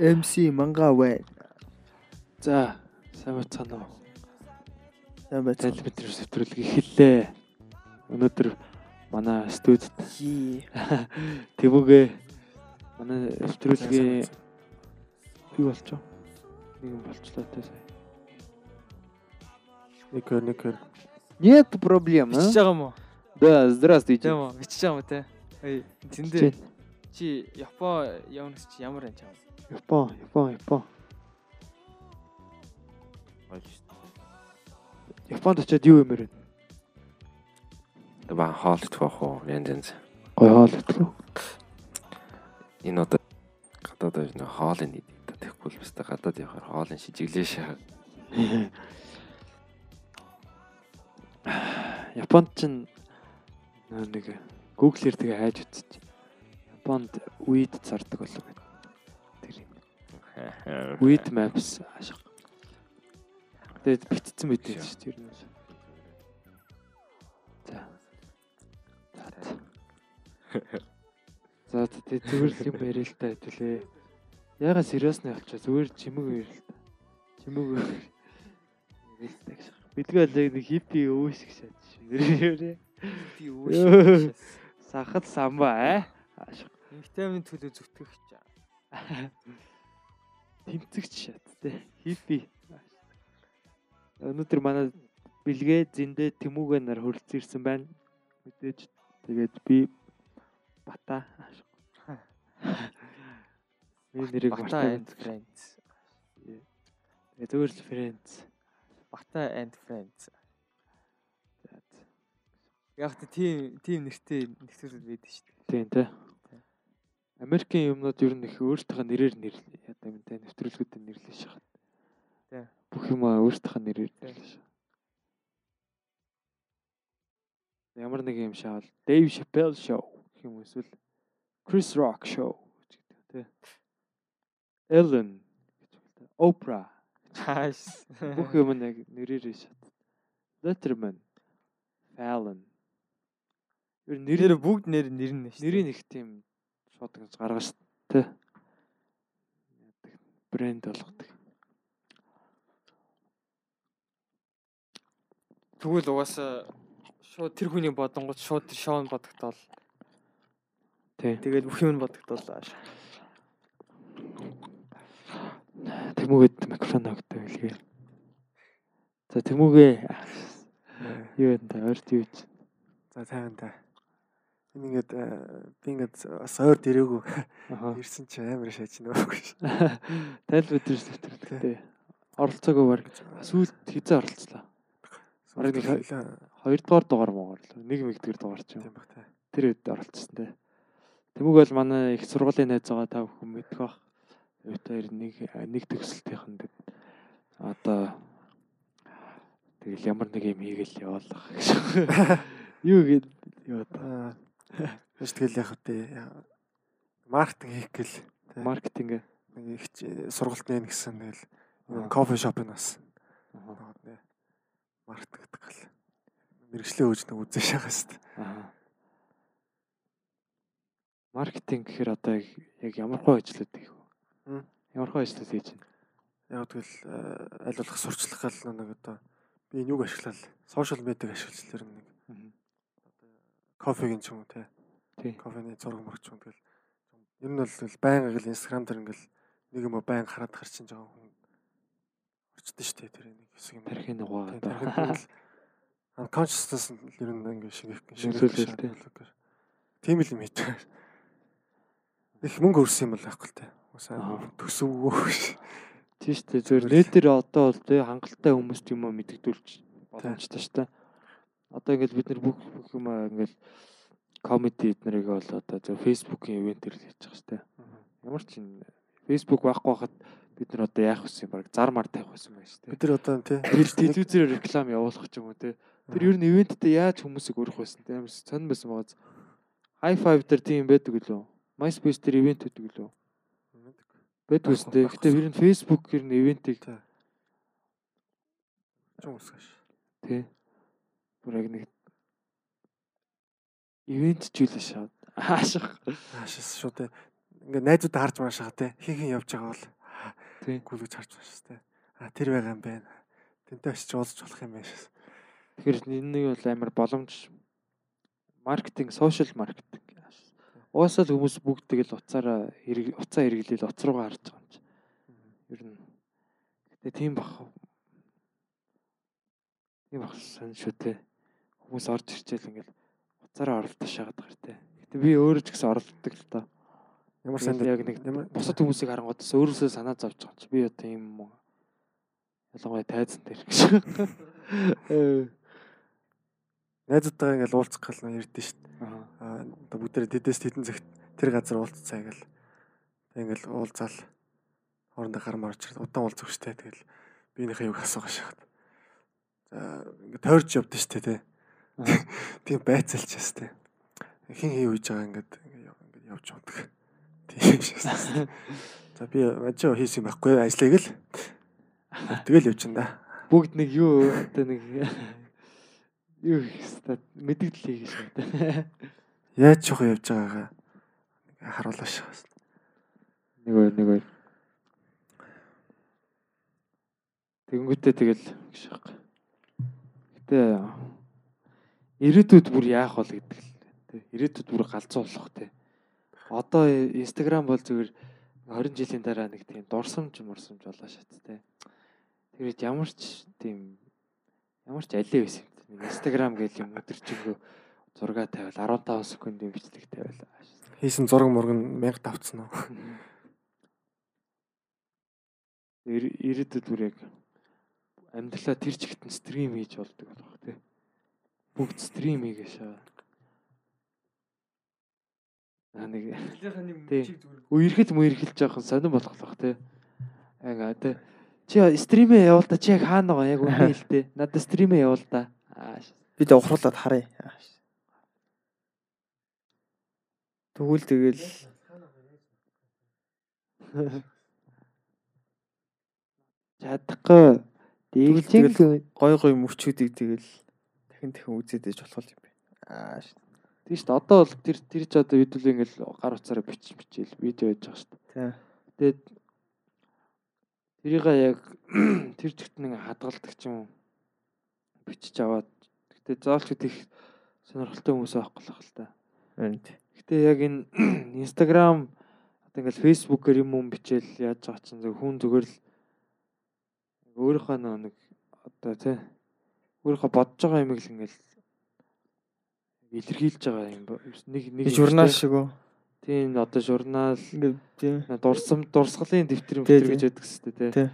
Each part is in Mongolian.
MC манга вэ. За, сайн бацгаана уу? Сайн байна. Тал бид нар нэвтрүүлэг эхэллээ. Өнөөдөр манай студид Хи. Тэвүгээ манай нэвтрүүлгийн юу болчихоо? Нэг юм болчлоо тэ сая. Никер, никер. Нет проблем, Бичиж а? байгаа мó? Да, здравствуйте. Тийм үү? Бичиж байгаа мó те? Бичиж зөндөө чи Япон явна гэж чи ямар юм чам? Япон, Япон, Япон. Японд очиод юу юмэр вэ? Ба хоол идэх уу? Янз янз. Гой хоол итгэв. Энэ одоо гадаад байж нэг хоолын одоо тэгэхгүй л баста гадаад явахаар хоолын шижиглээ шаа. Японд ч нөө нэг Google-ээр тэгээ хайж үзчих. Японд weed зардаг болов гэдэг. Тэр юм. Weed maps ашиг. Тэгээд битцсэн мэт дээ шүү дээ. ер нь. За. За. Тэгээд зүгээр л юм яриа л та хэвлээ. Яга сериусны болчоо зүгээр чимэг үер л та. Чимэг үер. Ярилтай гэж. Бидгээ л нэг хиппи өөшг шат шүү. Ёо. өөш. Сахал самба аа. Ашиг. Витамин төлөө зүтгэх ч. Тэмцэгч шат те. Хиппи. Өнөөдөр манай бэлгээ зэндээ тэмүүгээ нар хөрөлцөн ирсэн байна. Мэдээж тэгээд би бата. Би нэрийг Бата and friends. Тэгээд зүгээр л фрэндс. Бата and friends. Яг тийм тийм нэртэй нэвтрүүлэг байдаг шүү дээ. Тийм те. Америкийн юмнууд ер нь их өөртөөхөө нэрээр нэр яа юм те нэвтрүүлгүүдэд нэрлэж шахаад. Тийм. Бүх юм өөртөөхөө нэрээр нэрлэж шахаад. Ямар нэг юм шаавал Dave Chappelle show гэх юм эсвэл Chris Rock show гэж гэдэг те. Ellen гэж байна. Oprah Хааш. бүх юм нэг нэрээр шат. Letterman Fallon Ер Нэр бүгд нэр нэр нь шүү. нэрийн их тийм шууд гэж гаргаж тэ. Яадаг брэнд болгодог. Тэгвэл угаасаа шууд тэр хүний бодонгууд шууд тэр шоунд бодогдол. Тий. Тэгээд бүх юм бодогдол ааш. Тэмүүгээд микрофон өгдөг илгээ. За тэмүүгээ юу энэ та орд юу ч. За тайван та. Энэ ингээд э, би ингээд бас ойр дэрээгүй ирсэн чи амар шааж нөөхгүй ш. Тайл өдрөөс нэвтрэлтэй. Оролцоогүй баг сүүлд хизээ оролцлоо. Бараг нэг хой- тийм Хоёрдугаар дугаар муугаар л нэг мэгдгэр дугаар ч юм. баг та. Тэр үед оролцсон те. Тэмүүг бол манай их сургуулийн найз байгаа та бүхэн мэдэх бах. Өтөр нэг нэг төгсөлтийнхэн дэд одоо тэгэл ямар нэг юм хийгээл яваалах гэж. Юу гээд юу одоо Тэгэж тэгэл яг үтэ маркетинг хийх гэл маркетинг нэг их сургалт нээн гэсэн тэгэл кофе шопын бас. Нэ маркетинг гэдэг гэл. Мэрэгчлээ үүж нэг үзэж шахаас та. Маркетинг гэхээр одоо яг- ямар хөө ажлууд хийх вэ? Ямар хөө ажлууд хийж байна? Яг тэгэл э, аль болох сурчлах гал нэг одоо би энэ юг ашиглал. Сошиал медиаг ашиглаж тэр нэг кофегийн ч юм уу тий. Тий. кофений зураг мөрч юм тэгэл ер нь бол байнга гэл инстаграм дээр ингээл нэг юм байнга хараад харчин жоохон хүн орчдөө штэ тэр нэг хэсэг юм. Тийм, одоо. тархинд тэгэл unconscious нь ер нь ингээ шингэх тий. Тийм л юм байгаа. Их мөнгө өрсөн юм бол байхгүй л тий. Аа. Усаа төсөвгөө. Тийм шүү дээ. Зөвөр нэтэр одоо бол тэг хангалттай хүмүүст юм мэддэгдүүлж боломжтой дээ. Одоо ингээл бид нар бүх бүх юм аа ингээл комеди эднэрийг бол одоо зөв фейсбુકийн ивентээр л хийж байгаа шүү дээ. Ямар ч юм Facebook байхгүй хахад бид нар одоо яах вэ юм баг зар мар тавих байсан байх шүү дээ. Бид нар одоо тий. Телевизээр реклам явуулах ч юм уу те. Тэр ер нь ивенттэй яаж хүмүүсийг өрөх байсан те. Ямар сонир байсан байгаа. High five дээр тийм байдаг лөө. MySpace дээр ивент байдаг лөө. Байдаг үстэй. Байхгүй, Гэтэ ер нь Facebook ер нь ивентийг Тий. Чон усгаш. тий. Бүр яг нэг ивент ч үлээ шаад. Ааших. Аашис шүү дээ. ингээд найзуудаа харж маашаа те хин хин явж байгаа бол Тий. гүлгэж харж маашаа те. А тэр байгаа юм байна. Тэнтэй очиж уулзч болох юм байна. Тэгэхээр энэ нэг бол амар боломж маркетинг, сошиал маркетинг. Уусаа л хүмүүс бүгд тэгэл уцаараа уцаа хэрэглээл уц руугаа харж байгаа юм чи. Ер нь. Гэтэ тийм бах. Тийм бах сонь шүү те. Хүмүүс орж ирчихэл ингээл уцаараа оролдож байгаа те. Гэтэ би өөрөө ч гэсэн оролддог л та. Ямар сайн яг нэг бусад хүмүүсийг харангуудаас өөрөөсөө санаа зовж байгаа чи. Би одоо юм уу? Ялангуяа тайзан дээр гэж. Найзуудтайгаа ингээд уулзах гал ярьдэн шүү дээ. Аа. Одоо бүгдээ тэдэс тедэн цагт тэр газар уулзцаа. Тэг ингээл уулзаал хоорондоо гар марч удаан уулзах штэ тэгэл биенийхээ юг асуугаа шахаад. За ингээд тойрч явдсан штэ тий. Тийм байцалч штэ. Хин хий үйж байгаа ингээд ингээд яв- ингээд явж ундаг. Тийм шээс. За би ажи хийсэн байхгүй ажлыг л тэгэл явчихна да. бүгд нэг юу одоо нэг юу хэвээр мэдээлэл хийж байна. Яаж чухал явж байгаагаа харуулаа шахаас. Нэг өөр нэг өөр. Тэнгүүтээ тэгэл гэж байгаа. Гэтэ ирээдүйд бүр яах бол гэдэг л тий. Ирээдүйд бүр галзуу болох тий. Одоо Instagram бол зүгээр 20 жилийн дараа нэг тийм дурсамж мурсамж болоо шат тий. Тэгээд ямар ч тийм ямар ч алей байсан юм. Нэг Instagram гэл юм өдөржингөө зураг тавиал 15 секундын бичлэг тавиал. Хийсэн зураг мурган 1000 давцсан уу? Ир- ирээдүйд бүр яг амьдралаа тэр чигтэн стрим хийж болдог болох тий. Бүгд стрим хийгээ шаа. Аа нэг Тий. үерхэл мөөрхэлж жоохон сонирн болохлох тий. Ага тий. Чи стримээ явуул та чи яг хаана байгаа яг үнэ хэл тий. Надад стримээ явуул та. Аа ш. Би тэ ухруулад харъя. Тэгвэл тэгэл Чадахгүй. Дийлжингүй. гой гой мөчүүдийг тэгэл дахин дахин үзээд ээж болох юм байна. Аа ш. Тийм шүү. Одоо бол тэр тэр ч одоо хэдүүл ингээл гар утсаараа бичиж бичээл видео хийж байгаа шүү дээ. Тий. Тэгээд тэрийгээ яг тэр чигт нэг хадгалдаг ч юм уу бичиж аваад гэтээ заалч их сонирхолтой хүмүүс байхгүй л хэл та. Харин тий. Гэтэ яг энэ Instagram одоо ингээл Facebook-ээр юм юм бичээл яаж байгаа чинь зөв хүн зүгээр л өөрийнхөө нэг одоо тий өөрийнхөө бодож байгаа юмыг л ингээл илэрхийлж байгаа юм нэг нэг юм журнал шиг үү. тийм одоо журнал Ингээд тий. дурсам дурсгалын дэвтэр тий. гэж яддаг шүү дээ Тий. тий.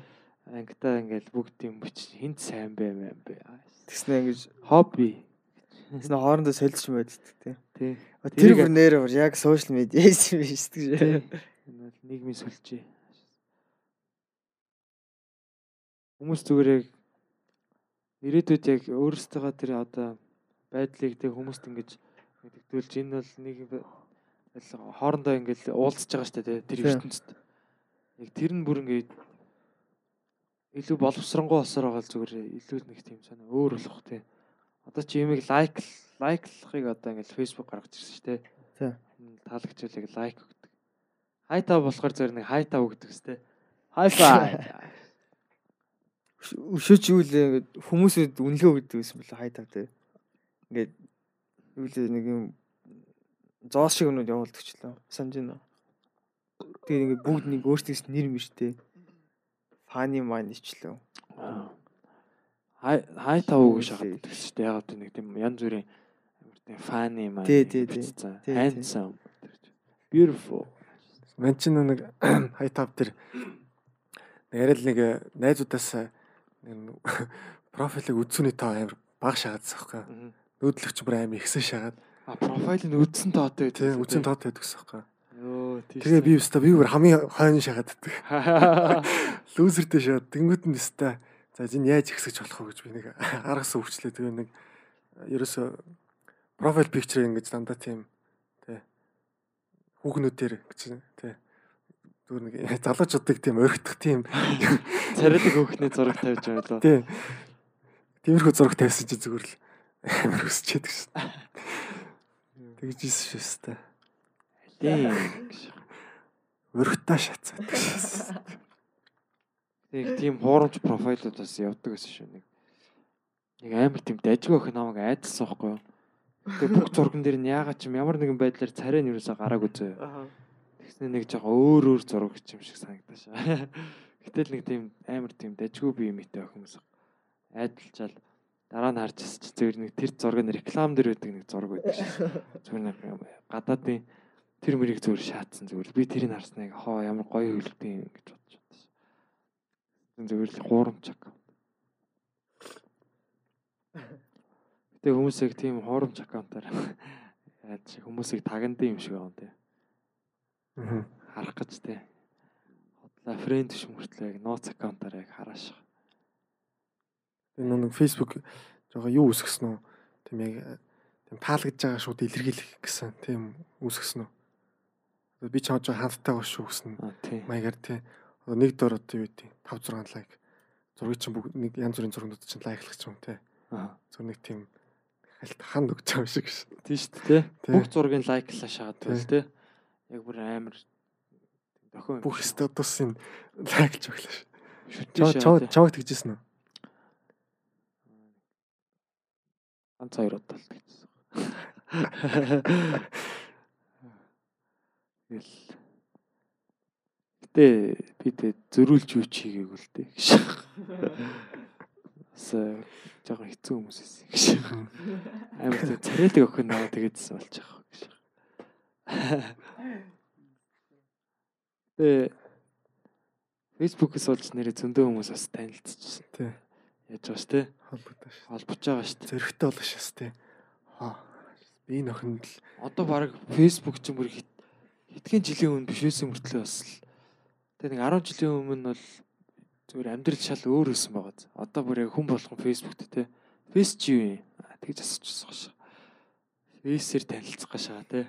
Ангитаа ингээл бүгд юм бич хинт сайн бай мэн бэ. Тэгснэ ингэж Хобби. тэгснэ хоорондоо солилцож байдаг тий. Тий. Тэр бүр нэр бүр яг сошиал медиа юм биш гэж. Энэ бол нийгмийн сүлжээ. Хүмүүс зүгээр яг ирээдүйд яг өөрсдөө тэр одоо байдлыг тэг хүмүүст ингэж мэддэгдүүлж энэ бол нэг хоорондоо ингээл уулзж байгаа дээ тий, тэр ертөнцид. Яг тэр нь бүр ингээд илүү боловсронгуй осоор байгаа зүгээр илүү нэг тийм санаа өөр болох тий. Одоо чи юмыг лайк лайклахыг одоо ингээл Facebook гаргаж ирсэн дээ. Тий. Энэ Таалагчулыг лайк өгдөг. Хай тав болохоор зөв нэг хай тав өгдөг сте. Хай фай. Өшөөч юу л ингээд хүмүүсүүд үнэлгээ өгдөг гэсэн бэл хай тав тий. Ингээд юу л нэг юм зоос шиг өнүүд явуулдаг ч лээ. Санаж байна. Тэгээд ингээд бүгд нэг өөрсдөөс нэр мэртэй. Фани мань ичлээ. Хай хай тав өгөө Шүү шахаад дээ. шүү дээ. Яг одоо нэг тийм янз бүрийн амар тийм фаны маа. Тий, тий, тий. Handsome. Beautiful. Ман чинь нэг хай тав арай л нэг э, найзуудаас профилыг үзсүний тоо амар бага шагаадсан байхгүй. Нүүдлэгч бүр амар ихсэн шагаад. А профайлыг үдсэн тоотой Тийм үзэн тоотой байдаг байхгүй. Йоо тийм. Тэгээ би өстө би бүр хамгийн хойно шагааддаг. Лүүзертэй шаад тэнгууд нь өстө за энэ яаж ихсэж болох вэ гэж би нэг аргасан хөвчлээ. Тэгээ нэг ерөөсө профайл пикчер ингэж дандаа тийм тий хүүхнүүдээр гэж тий зүгээр нэг залуучуудыг тийм орхидох тийм царилэг хөөхний зураг тавьж байгаа лөө. тий тиймэрхүү зураг тавьсан чи зүгээр л амар өсчээд гэсэн. Тэгж ийсэн шүү дээ. Тийм. Өрхтөө шатсан. Тэг тийм хуурамч профайлууд бас явдаг гэсэн шүү нэг. Нэг амар тийм дажгүй охин намайг айдсан байхгүй юу? Тэг бүх зурган дээр нь яагаад ч юм ямар нэгэн байдлаар царай нь юусаа гараагүй зөө. Аа. Тэгснэ нэг жоохон өөр өөр зураг юм шиг санагдаж шаа. Гэтэл нэг тийм амар тийм дажгүй бие мэтэй охин юмсан. Айдалчаал дараа нь харж ирсэн чи зөвөр нэг тэр зураг нь реклам дээр байдаг нэг зураг байдаг шээ. Зүгээр нэг гадаадын тэр мөрийг зөвөр шаатсан зөвөр би тэрийг харсныг хоо ямар гоё хөлбөд юм гэж бодож байна. Зөвөр л гуурамч аккаунт. Гэтэ хүмүүсийг тийм хуурамч аккаунтаар яаж хүмүүсийг тагнадсан юм шиг байна те. Харах гэж те. Хотлоо фрэнд биш мөртлөө яг ноц аккаунтаар яг харааш. Энэ нэг Facebook жоо юу үсгэсэн үү? Тийм яг тийм таалагдж байгаа шууд илэрхийлэх гэсэн тийм үсгэсэн үү? Одоо би ч жоо гэсэн Аа тий. маягаар тий. Одоо нэг дор одоо юу тий 5 6 лайк. Зургийг чинь бүгд нэг янз бүрийн зургууд чинь лайклах ч юм тий. Аа. Зөв нэг тийм хальт ханд өгч байгаа юм шиг ш. Тийм шүү дээ. Тий. Бүх зургийг лайклаа шахаад байл те. Яг бүр амар дохио. Бүх статусын лайклж өглөө ш. шүтээ Чоо чоо тэгжсэн үү? ганц хоёр удаа л тэгсэн. Тэгэл Гэтэ би тэ зөрүүлж юу ч хийгээгүй л дээ гэж. Бас э, жоохон хэцүү хүмүүс байсан гэж. Амар тийм царайлаг охин наваа тэгээдсэн болж байгаа. Тэ Facebook-с болж нэрээ зөндөө хүмүүс бас танилцчихсан. Тий. Яаж байгаа ш тэ Холбоотой ш. холбож байгаа ш тэ. Зөрөгтэй болоо шээс тий. Хаа. Би энэ охинд л Одоо баг Facebook ч юм бүр хитгэн жилийн өмнө биш байсан мөртлөө бас л тэгээ нэг 10 жилийн өмнө бол зүгээр амьдрал шал өөр өссөн байгаа. Одоо бүр яг хүн болгон Facebook дээр те. Face чи юу юм? Аа, Тэгж асуучихсан гашаа. Face-ээр танилцах гашаа те.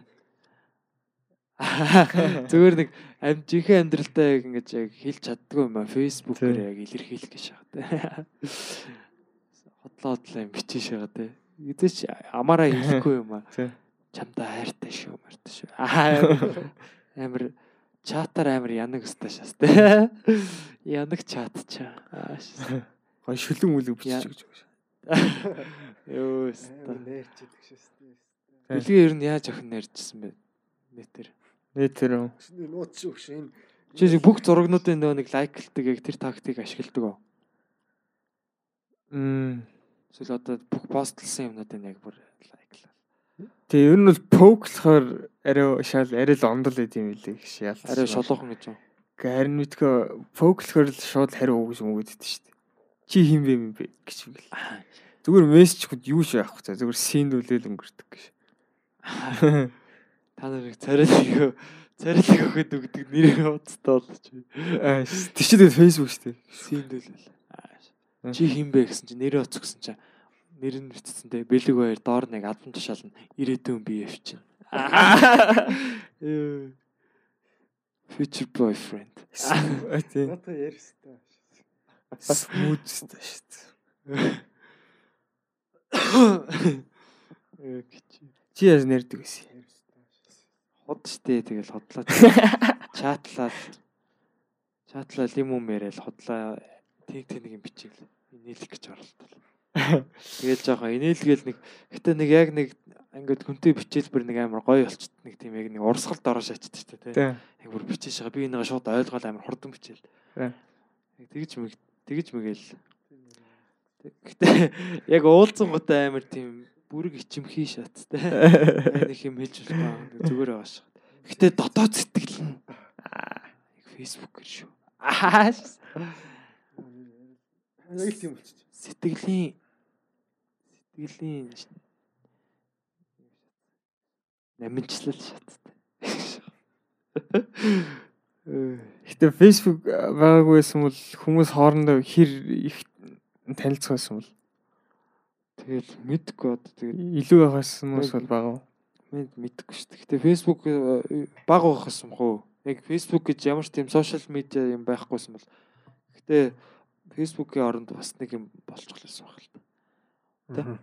Зүгээр нэг ам жинхэнэ амьдралдаа яг ингэж яг хэлж чаддгүй юм а Facebook-ээр яг илэрхийлэх гэж шагаа те. Хотлоо хотлоо юм бичиж шагаа те. Эдэж амаараа хэлэхгүй юм а Тий. чамдаа хайртай шүү мартай шүү. Аа амар чатаар амар янаг өстэй шээс тэ. Янаг чат чаа. Аа. Гой шүлэн мүлэг Яа. бичиж өгч байгаа. Йоо өстэй. нэрч идэг шээс. Билгээ ер нь яаж охин ярьжсэн бэ? Нэтэр. Нэ тэр үү? Нууц шүү гэж энэ Чи яг бүх зурагнуудын нөгөө нэг лайклдаг яг тэр тактик ашигладаг уу? Мм. Эсвэл одоо бүх постлсан юмнуудыг яг бүр лайклаа. Тэгээ ер нь бол поклохоор арай шал арай л ондол байд юм билээ гэж яалтсан. Арай шолоохон гэж юм. Харин мэдгүй поклохоор л шууд хариу өгж өгөөд дээ шүү дээ. Чи хин бэ юм бэ гэж юм бэл. Зүгээр мессеж хүүд юу шиг авах вэ? Зүгээр синдүүлэл өнгөрдөг гэж. Та нарыг царайлаг царайлаг өгöd өгдөг нэрээ уцтай болчих. Аа тийчээд Facebook шүү дээ. Синдүүлэл. Чи хин бэ гэсэн чинь нэрээ оц гэсэн чинь нэр нь бичсэнтэй бэлэг баяр доор нэг албан тушаал нь ирээдүйн бие. Ёо. Future boyfriend. Аа тий. надад ярьстай. Смут шүү дээ. Чи яаж нэрдэг вэ? Хот штэ тэгэл хотлоо. Чатлаад чатлаа лимум яриад хотлоо тэг тэг нэг юм бичээл. Инээлэх гэж оролдол. Тэгэл жоохон инээлгээл нэг гэтээ нэг яг нэг ингээд хүнтэй бичээл бүр нэг амар гоё болчт нэг тийм яг нэг урсгалд ороо шатчихд штэ тий. Яг бүр бичиж байгаа. Би энийг шууд ойлгоод амар хурдан бичээл. Тэгж мэг тэгж мэгээл. Гэтээ яг уулзсан гутаа амар тийм бүрэг ичимхий шаттай. Нэг юм хэлж болохгүй зүгээр байгаа ш. Гэтэ дотоод сэтгэл нь яг фэйсбүүкээр шүү. Аа Яг тийм болчих. сэтгэлийн сэтгэлийн намжлал шаттай. Гэтэ Facebook байгаагүй байсан бол хүмүүс хоорондоо хэр их танилцах байсан бол Тэгэл мэдгүй одоо тэгэл илүү байхаас хүмүүс бол байгаа. мэд мэдгүй шүү дээ. Гэтэ фэйсбүүк баг байхсан хөө. Яг фэйсбүүк гэж ямар ч тийм сошиал медиа юм байхгүйсэн бол гэтэ фэйсбүүкийн оронд бас нэг юм болчихлоосон баг л та. Тэ?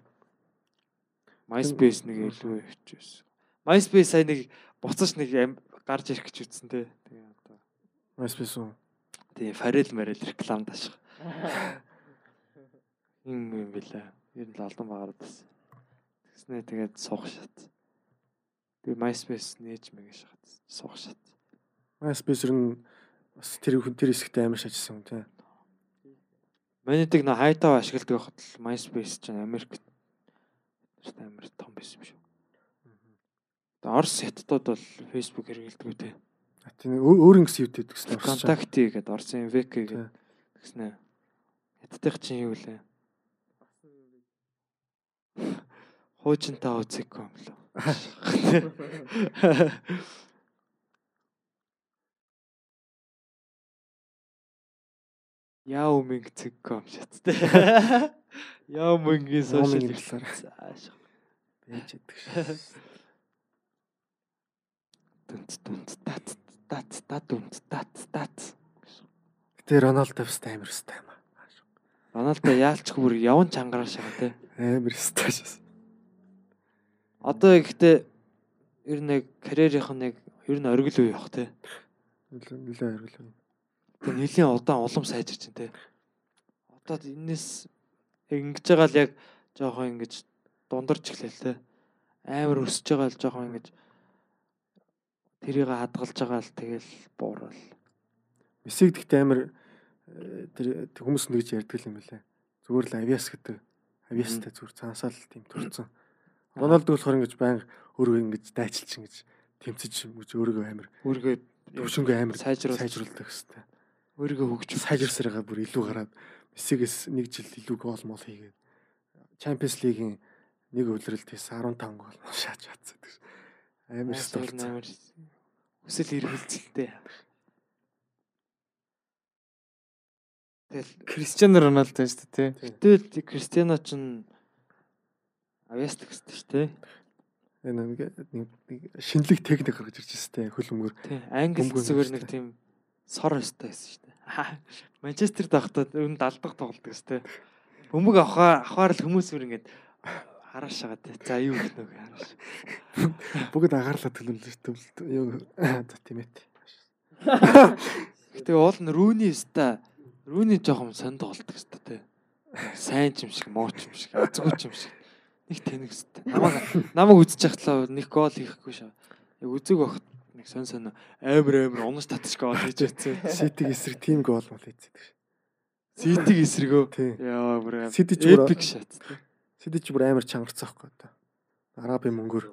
MySpace нэг илүү явчихсан. MySpace сая нэг буцаж нэг гарч ирэх гэж үтсэн те. Тэгээ одоо MySpace уу? Тийм Фарел Марел реклам тааших. Юм юм билээ. Ер нь л алдан багаард байсан. Тэгснэ тэгээд суух шат. Тэгээ MySpace нээж мэгэж шахаад суух шат. MySpace нь бас тэр хүн тэр хэсэгт амар шажсан юм тий. Манайдаг нөө хайтаа ашигладаг байхад л MySpace чинь Америк амар том байсан юм шүү. Тэгээ Орос хятадууд бол Facebook хэрэглэдэг үү те. Тийм өөр ингэсэн юу гэдэг гэсэн орсч. Контакти гэдэг Орсын VK Тий. гэдэг тэгснэ. Хятадынх чинь юу вэ? Хуучин та үзэхгүй юм лөө. Яа умиг цэггүй юм шат те. Яа мөнгөний сошиал талаар. зааш. Яаж яддаг шүү. Дүнт дүнт тат тат тат дүнт тат тат. Гэтэ Роналдо амар өстэй юм аа. Роналдо яалчгүй бүр яван чангараа шага те. Амар шээс. Одоо ихтэй ер нь яг карьерийнх нь яг ер нь оргил үе явах те. Нилээ нилээ хариулна. Тэгээ нэлийн удаан улам сайжирч байна те. Одоо энэс ингэж байгаа л яг жоохон ингэж дундарч эхлэв те. Амар өсөж байгаа л жоохон ингэж тэрийг хадгалж байгаа л тэгэл буурал. Месиг гэхдээ амар тэр тэр хүмүүс нэгж ярьдаг юм байлаа. Зүгээр л авиас гэдэг. Авиастай зүгээр цаасаа л тийм төрцөн. Роналдо болохоор ингэж байнга өөрөө ингэж дайчилж ингэж тэмцэж ингэж өөрийгөө амар Өөргөө төвшөнгөө сайжруулах. сайжруулдаг хэвээр. өөрийгөө хөгжүүлэх. Сайжирсараа бүр илүү гараад Месигээс нэг жил илүү гол мол хийгээд Champions League-ийн нэг өвлөрөлт хийсэн 15 гол шааж чадсан. Амар столц. амар хүсэл эргэлзэлтэй. Тэгэл Кристиано Роналдо шүү дээ тий. Тэгэл Кристиано ч гэсэн шүү дээ. Энэ нэг шинэлэг техник гаргаж ирж байна те хөл өмгөр. Тий. Англи зүгээр юм нэг шүү тийм сор өстэй байсан шүү дээ. Манчестер давхтаа өн далдах тоглолдог шүү дээ. Бөмбөг авахаар авахаар л хүмүүс бүр ингэж харааш байгаа тий. За юу гэх нүг харааш. Бүгд агаарлаа төлөвлөж төвлөлт юу за тийм ээ. Гэтэ уул нь рүүний өстэй рүүний жоохон сонд тоглолдог шүү дээ. Сайн ч юм шиг, муу ч юм шиг, азгүй ч юм шиг. Нэг тэнэг өстэй. Намаг намаг үзэж яхтлаа нэг гол хийхгүй шаа. Яг үзэг багт нэг сон сон амар амар унаж татчих гол хийж байсан. Ситиг эсрэг тим гол мол хийцдэг ш. Ситиг эсрэгөө. Яа бүр Сити ч бүр эпик шат. Сити ч бүр амар чангарцсан байхгүй одоо. Арабын мөнгөөр.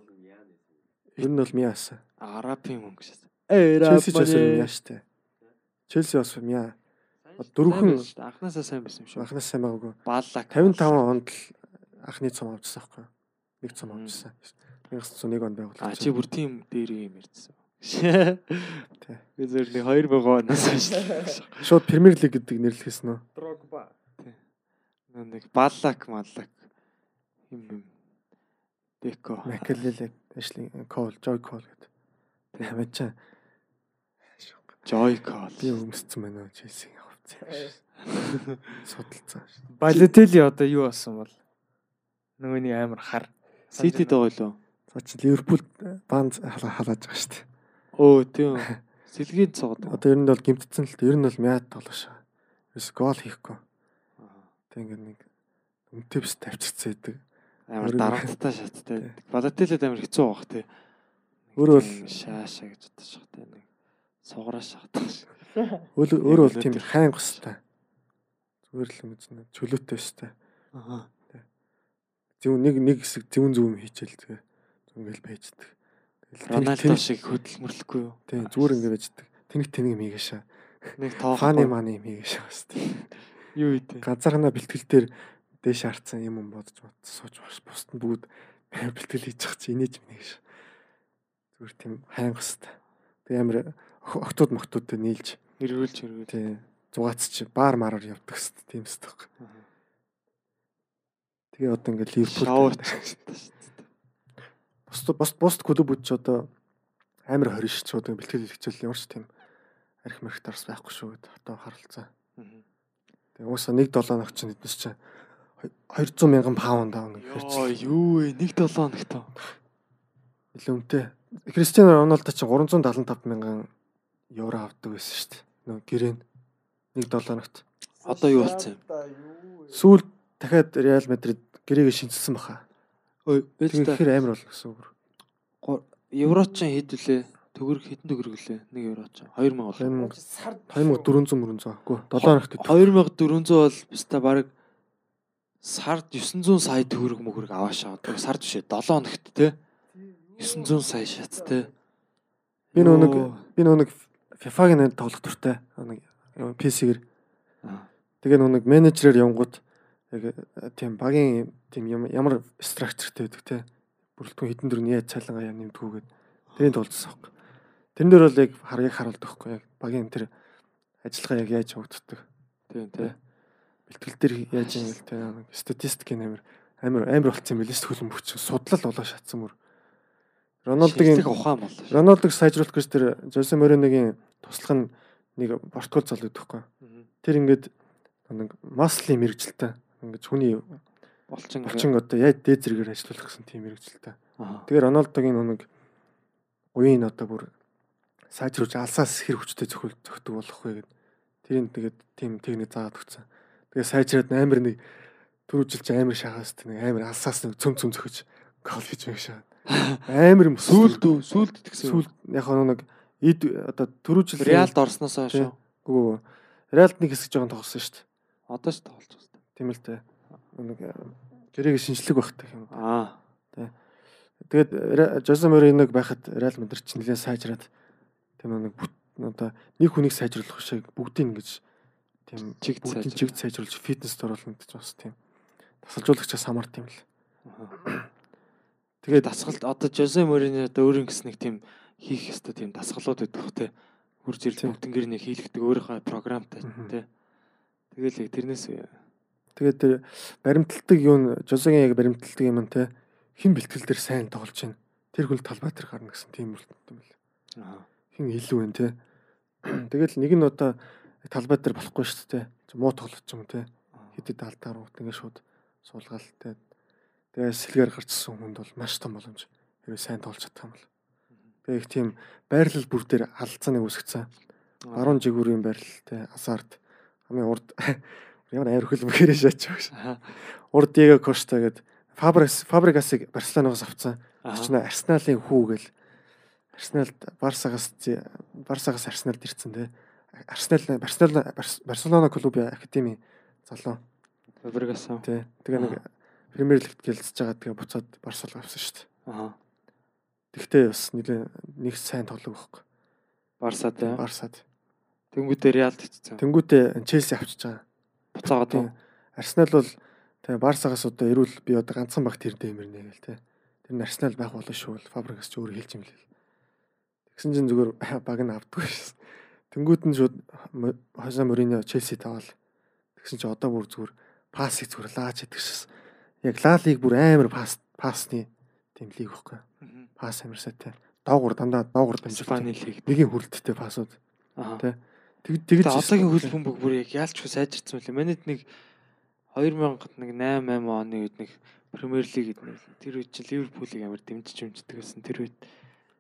Ер нь бол Миас. Арабын мөнгө шат. Челси ч бас Миа штэ. Челси бас Миа. Дөрвөн анханасаа сайн байсан юм шүү. анхнаас сайн байгаагүй. Баллак 55 онд л анхны цом авчихсан байхгүй. Нэг цом авчихсан. 1901 онд байгуулсан. А чи бүр тийм дээр юм ярьдсан. Тий. Би зөв нэг 2000 оноос хойш. Шууд Премьер лиг гэдэг нэрлэхсэн нөө. Дрогба. Нөө нэг баллак маллак юм юм. Деко. Макалеле Эшли Кол, Жой Кол гэдэг. Тий. Хамаач чаа. Жойкол. Би өмсцэн байна уу Челсиг авчихсан. Судалцсан. Балетели одоо юу болсон бол? Нөгөөний амар хар. Сити доолоо. За чи Ливерпул банд халааж байгаа шүү. Өө тийм. Сэлгийн цогод. Одоо ер нь бол гимтцэн л дээ. Ер нь бол мяд тоглож байгаа. Ерөөс гол хийхгүй. Тэг ингээд нэг өмтөвс тавьчихсан байдаг. Амар дарамттай шаттай. Балателэд амар хэцүү байх тий. Өөрөө бол шаашаа гэж бодож шахтай нэг сугараа шахтай. өөрөө өөрөө бол тийм хайнг хөстэй. Зүгээр л юм чинь чөлөөтэй өстэй. Аа. Зөв нэг нэг хэсэг зөвөн зөвөн хийчихэл тэгээ ингээл байждаг. Роналдо шиг хөдөлмөрлөхгүй юу? Тийм зүгээр ингээд байждаг. Тэнэг тэнэг юм хийгээшаа. Нэг тоох. Фаны маны юм хийгээшаа бас тийм. юу ийтэй. Ганцаархнаа бэлтгэл дээр дээш харцсан юм юм бодож бодсон сууж багш. Бусд нь бүгд бэлтгэл хийж байгаа чи инээж минь гэж. Зүгээр тийм хайнг хөстэй. Тэг амар октод моктодтой нийлж Эргүүлж эргүүл. тий зугаац чи баар мараар явдаг хэвээр тийм хэвээр. Тэгээ одоо ингээд Ливерпул Шоуч. бус бус бус клубүүд ч одоо амар хорин ш ч одоо бэлтгэл хийчихвэл ямар ч тийм арх мэрх дарс байхгүй шүү гэд одоо харалцаа. Тэгээ уусаа 1.7 ног чинь эднес чинь 200 мянган паунд аавна Йоо, гэхээр юу вэ? 1 7 хоногт. илүү үнэтэй. Кристиано Роналдо чинь 375 мянган евро авдаг байсан шүү дээ. нөө гэрэн 1 7-т. Одоо юу болсон юм? Сүүл дахиад Реал Мадрид гэрээгээ шинжилсэн баха. Ой, ихэр амар болно гэсэн үг. Евроч хэд вүлээ? Төгөрг хэдэн төгөрг вүлээ? Нэг евроч. 2000 бол. 2400 мөрөнцөө. Үгүй 7 хоногт гэдэг. 2400 бол өста баг сард 900 сая төгрөг мөгрөг аваашаа. Одоо сард бишээ 7 хоногт те 900 сая шат те. Би нэг Йоо. би нэг FIFA-гийн нэг тоглох туртай. Нэг PC-гэр. Тэгээ нэг менежерээр явгууд яг э, тийм багийн тийм ямар structureтэй байдаг те. Бүрэлдэхүүн хитэн дөрөв яаж цайлангаа яа нэмдгүүгээд тэрийг тулцсан байхгүй. Тэрэн дээр бол яг харгийг харуулдаг байхгүй. Яг багийн тэр ажиллагаа яг яаж явагддаг. Тийм те. бэлтгэл дээр яаж юм бэ те нэг статистикийн амир амир болцсон юм билээс хөлөн бүч судлал болоо шатсан мөр Рональдогийн Шилдэг ухаан боллоо. шүү. Рональдог сайжруулах гэж тэр Жосе Мориногийн туслах нь нэг Португал зал байдаг хгүй Мгм. тэр ингээд нэг маслын мэрэгжилтэй ингээд хүний Болчин. булчин одоо яаж дээд зэрэгээр ажиллах гэсэн тийм мэрэгжилтэй Аа. тэгээ Рональдогийн нэг уян одоо бүр сайжруулж алсаас хэр хүчтэй зөхөл зөхдөг болохгүй гэд тэрийг тэгээд тийм техник заагаад өгсөн. Тэгээ сайжраад амар нэг төрүүлж амар шахаас нэг амар алсаас нэг цөм цөм зөхөж гол хийж байгаа шаа. Амар юм Сүүлд үү? Сүүлд тэгсэн. сүүл яг нэг ид одоо төрүүлж Реалд орсноос хойш. Тийм. Гүү. Реалд нэг хэсэг жоохон тоглосон шүү дээ. Одоо ч тоглож байна. Тийм л дээ. Нэг гэрэг шинжлэх багтай юм. Аа. Тэгээд Жозе Мориног байхад Реал Мадрид ч нэлээд сайжраад тийм нэг одоо нэг хүнийг сайжруулах шиг бүгдийг ингэж тийм Чигт бүгдийг сайжруулах. чигт сайжруулж фитнест оруулах гэж бас тийм тасалжуулагчаас хамаарт юм л. Тэгээд дасгал одоо Жозе Морино одоо өөр ингэс нэг тийм хийх ёстой тийм дасгалууд байдаг те. Хурж ирэл Тийм. бүгднгэр нэг хийлэгдэг өөрийнхөө програмтай те. Тэгэл яг тэрнээс Тэгээд тэр баримталдаг юу н Жозегийн яг баримталдаг юм нь те хэн бэлтгэл дээр сайн тоглож байна. Тэр хүн талбай дээр гарна гэсэн тийм үлдэнтэй юм л. аа. Хин илүү байна те. Тэгэл нэг нь одоо талбай дээр болохгүй шүү дээ. те. Муу тоглож юм те. Хэдэд алдаар уут ингээ шууд суулгаал те. Тэгээ сэлгээр гарчсан хүнд бол маш том боломж. Хэрвээ сайн тоглож чадах юм бол. Их тийм байрлал бүр дээр алдцааныг үүсгэсэн. Баруун жигүүрийн байрлал те. Азарт хамгийн урд ямар амар хөлбөмбөгөр шаач байгаа ш. Аа. Урд Диего Коста гээд Фабрикас Фабрикасыг Барселоногоос авцсан. Нэ Арсеналын хүү гэл Арсеналд Барсагаас Барсагаас Арсеналд ирсэн те. Арсенал Барселона Барс- Барселона клубын академи залуу Фабригас. те. Тэгээ нэг Премьер лигт гэлцэж байгаа тэгээ буцаад Барселона авсан шүү дээ. Аа. Тэгтээ бас нэлээ нэг сайн тоглог байхгүй. Барса те. Барсад. Тэнгүүдээ Реалд хийцсэн. Тэнгүүтээ Челси авчиж байгаа. Буцаагаад Тийм. Арсенал бол тэгээ Барсагаас одоо ирүүл би одоо ганцхан багт ирдэ юмэр нэ гэл те. Тэр нь Арсенал байх болно шүү л Фабрикас ч өөрөө хэлж юм лээ. Тэгсэн чинь зүгээр баг нь авдгүй шээс. Тэнгүүд нь шууд Хосе Морино Челси тавал. Тэгсэн чинь одоо бүр зүгээр пассыг зүгээр лаач идэх шээс. Яг Ла лиг бүр амар пасс пассны тийм лиг байхгүй. Пасс амар сайтай. Доогуур дандаа доогуур лиг. Нэгийн хүрэлттэй пассууд. Аа. Тэ. Тэг тэгж Тэгээ одоогийн хөлбөмбөг бүр яг яалч сайжирсан мөлий. Манайд нэг 2000-д нэг 8 8 оны үед нэг Премьер лиг гэдэг нэг тэр үед чинь Ливерпулийг амар дэмжиж өмждөг гэсэн тэр үед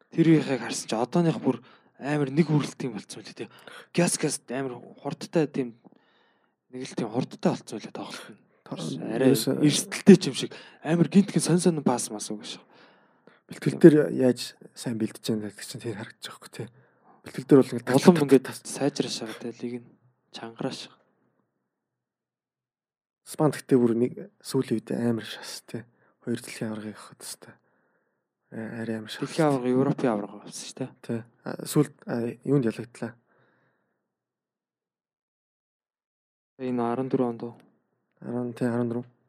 тэр үеийг харсан чи одооных бүр амар нэг хүрэлт юм мөлий тий. Газ газ амар хурдтай тийм нэг л тийм хурдтай болцсон мөлий тоглолт нь. Арай эрсдэлтэй ч юм шиг амар гинтхэн сон сон пас мас үг шүү. Бэлтгэл дээр яаж сайн бэлдэж байгаа гэдэг чинь тэр харагдаж байгаа хгүй тий. Бэлтгэл дээр бол ингээд Улам ингээд сайжраш байгаа тий лиг нь чангарааш. Спан гэхдээ бүр нэг сүүлийн үед амар шас тий. Хоёр дэлхийн аваргыг авах хэвээр. Арай амар шас. Дэлхийн аварга Европын аварга авсан шүү дээ. тий. Сүүлд юунд ялагдлаа. Энэ 14 онд уу? 10 тий 14.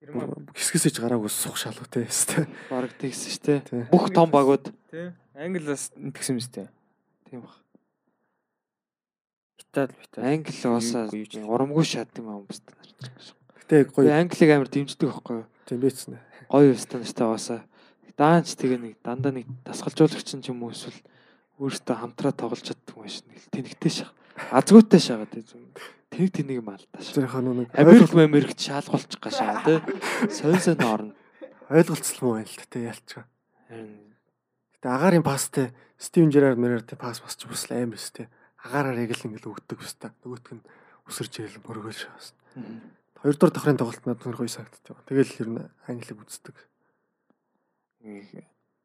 Хэсгэсэж гараагүй сух шалгав тий. Хэвээр. Бараг тэгсэн шүү дээ. Тий. Бүх том багууд Тэ. Англиас тэгсэн юм сте. тийм баг. Итали Итали. Англи уусаа ч- урамгүй шат юм аа хүмүүст. Гэтэ гоё Англиг амар дэмждэг байхгүй юу? тийм бийцсэн. Гоё өстэй уусаа. Даанч тэгээ нэг дандаа нэг дасгалжуулагч ч юм уу эсвэл өөртөө хамтраа тоглож чаддаг юм шиг нэг тэнэгтэй шах. Азгүйтэй шагаад тийм. Юм алдаа шах. Тэрхээ нэг Америк Америкт шаалгуулчих гашаа тий. Сонь сонь орно. ойлголцол муу байл л тий ялч. Харин Гэтэ агаарын пастай Стивен Жерард Мерардын пас бас ч бас л амар өстэй. Агаараар яг л ингээл өгдөг өстэй. Нөгөөтг нь өсөрж ирэл мөргөл шаас. Хоёрдугаар давхрын тоглолт надад нөр гоё санагддаг. Тэгэл ер нь англиг үздэг.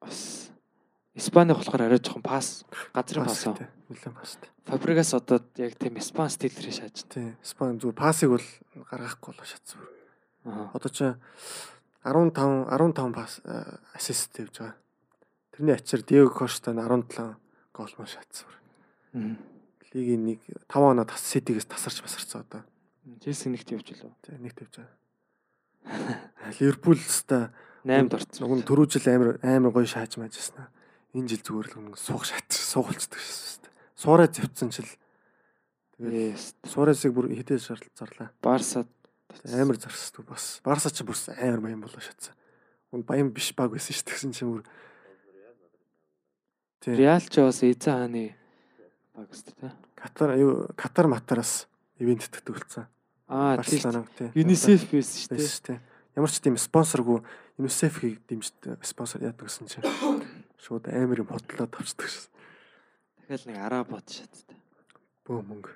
бас Испаних болохоор арай жоохон пас газрын пас. аа. Нилэн пастай. Фабригас одоо яг тийм Испан стилээр шааж. Тий. Спан зүгээр пасыг бол гаргахгүй л шатсан. Аа. Одоо чи 15 15 пас ассист тавьж байгаа. Тэрний ачаар Диего Коста нь 17 гол мөн шатсан. Мгм. Лигийн нэг 5 оноо тас ситигээс тасарч басарцсан одоо. Челси нэгт явж лөө. Тий, нэг тавьж байгаа. Ливерпул ста 8-д орсон. Нөгөө түрүү жил амар амар гоё шааж маажсан. Энэ жил зүгээр л нэг суух шат суулцдаг шээ. Суурай зөвцөн чил тэгээд. Суурайсыг бүр хитээ шаарл зарлаа. Барса Амар зарсдаг бас. Барса ч бүр амар баян болоо шатсан. Унд баян биш баг байсан шүү дээ гэсэн чинь бүр. Реал ч бас эзэн хааны баг өстэй тий. Катар юу Катар матараас ивент тэтгүүлсэн. Аа тий. Барселонаг тий. ЮНИСЕФ байсан шүү дээ. байсан шүү дээ. Ямар ч тийм спонсоргүй ЮНИСЕФ-ийг дэмждэг спонсор яадаг гэсэн чинь шууд амар юм бодлоо тавчдаг шээ. Дахиад нэг араа бод шаттай. Бөө мөнгө.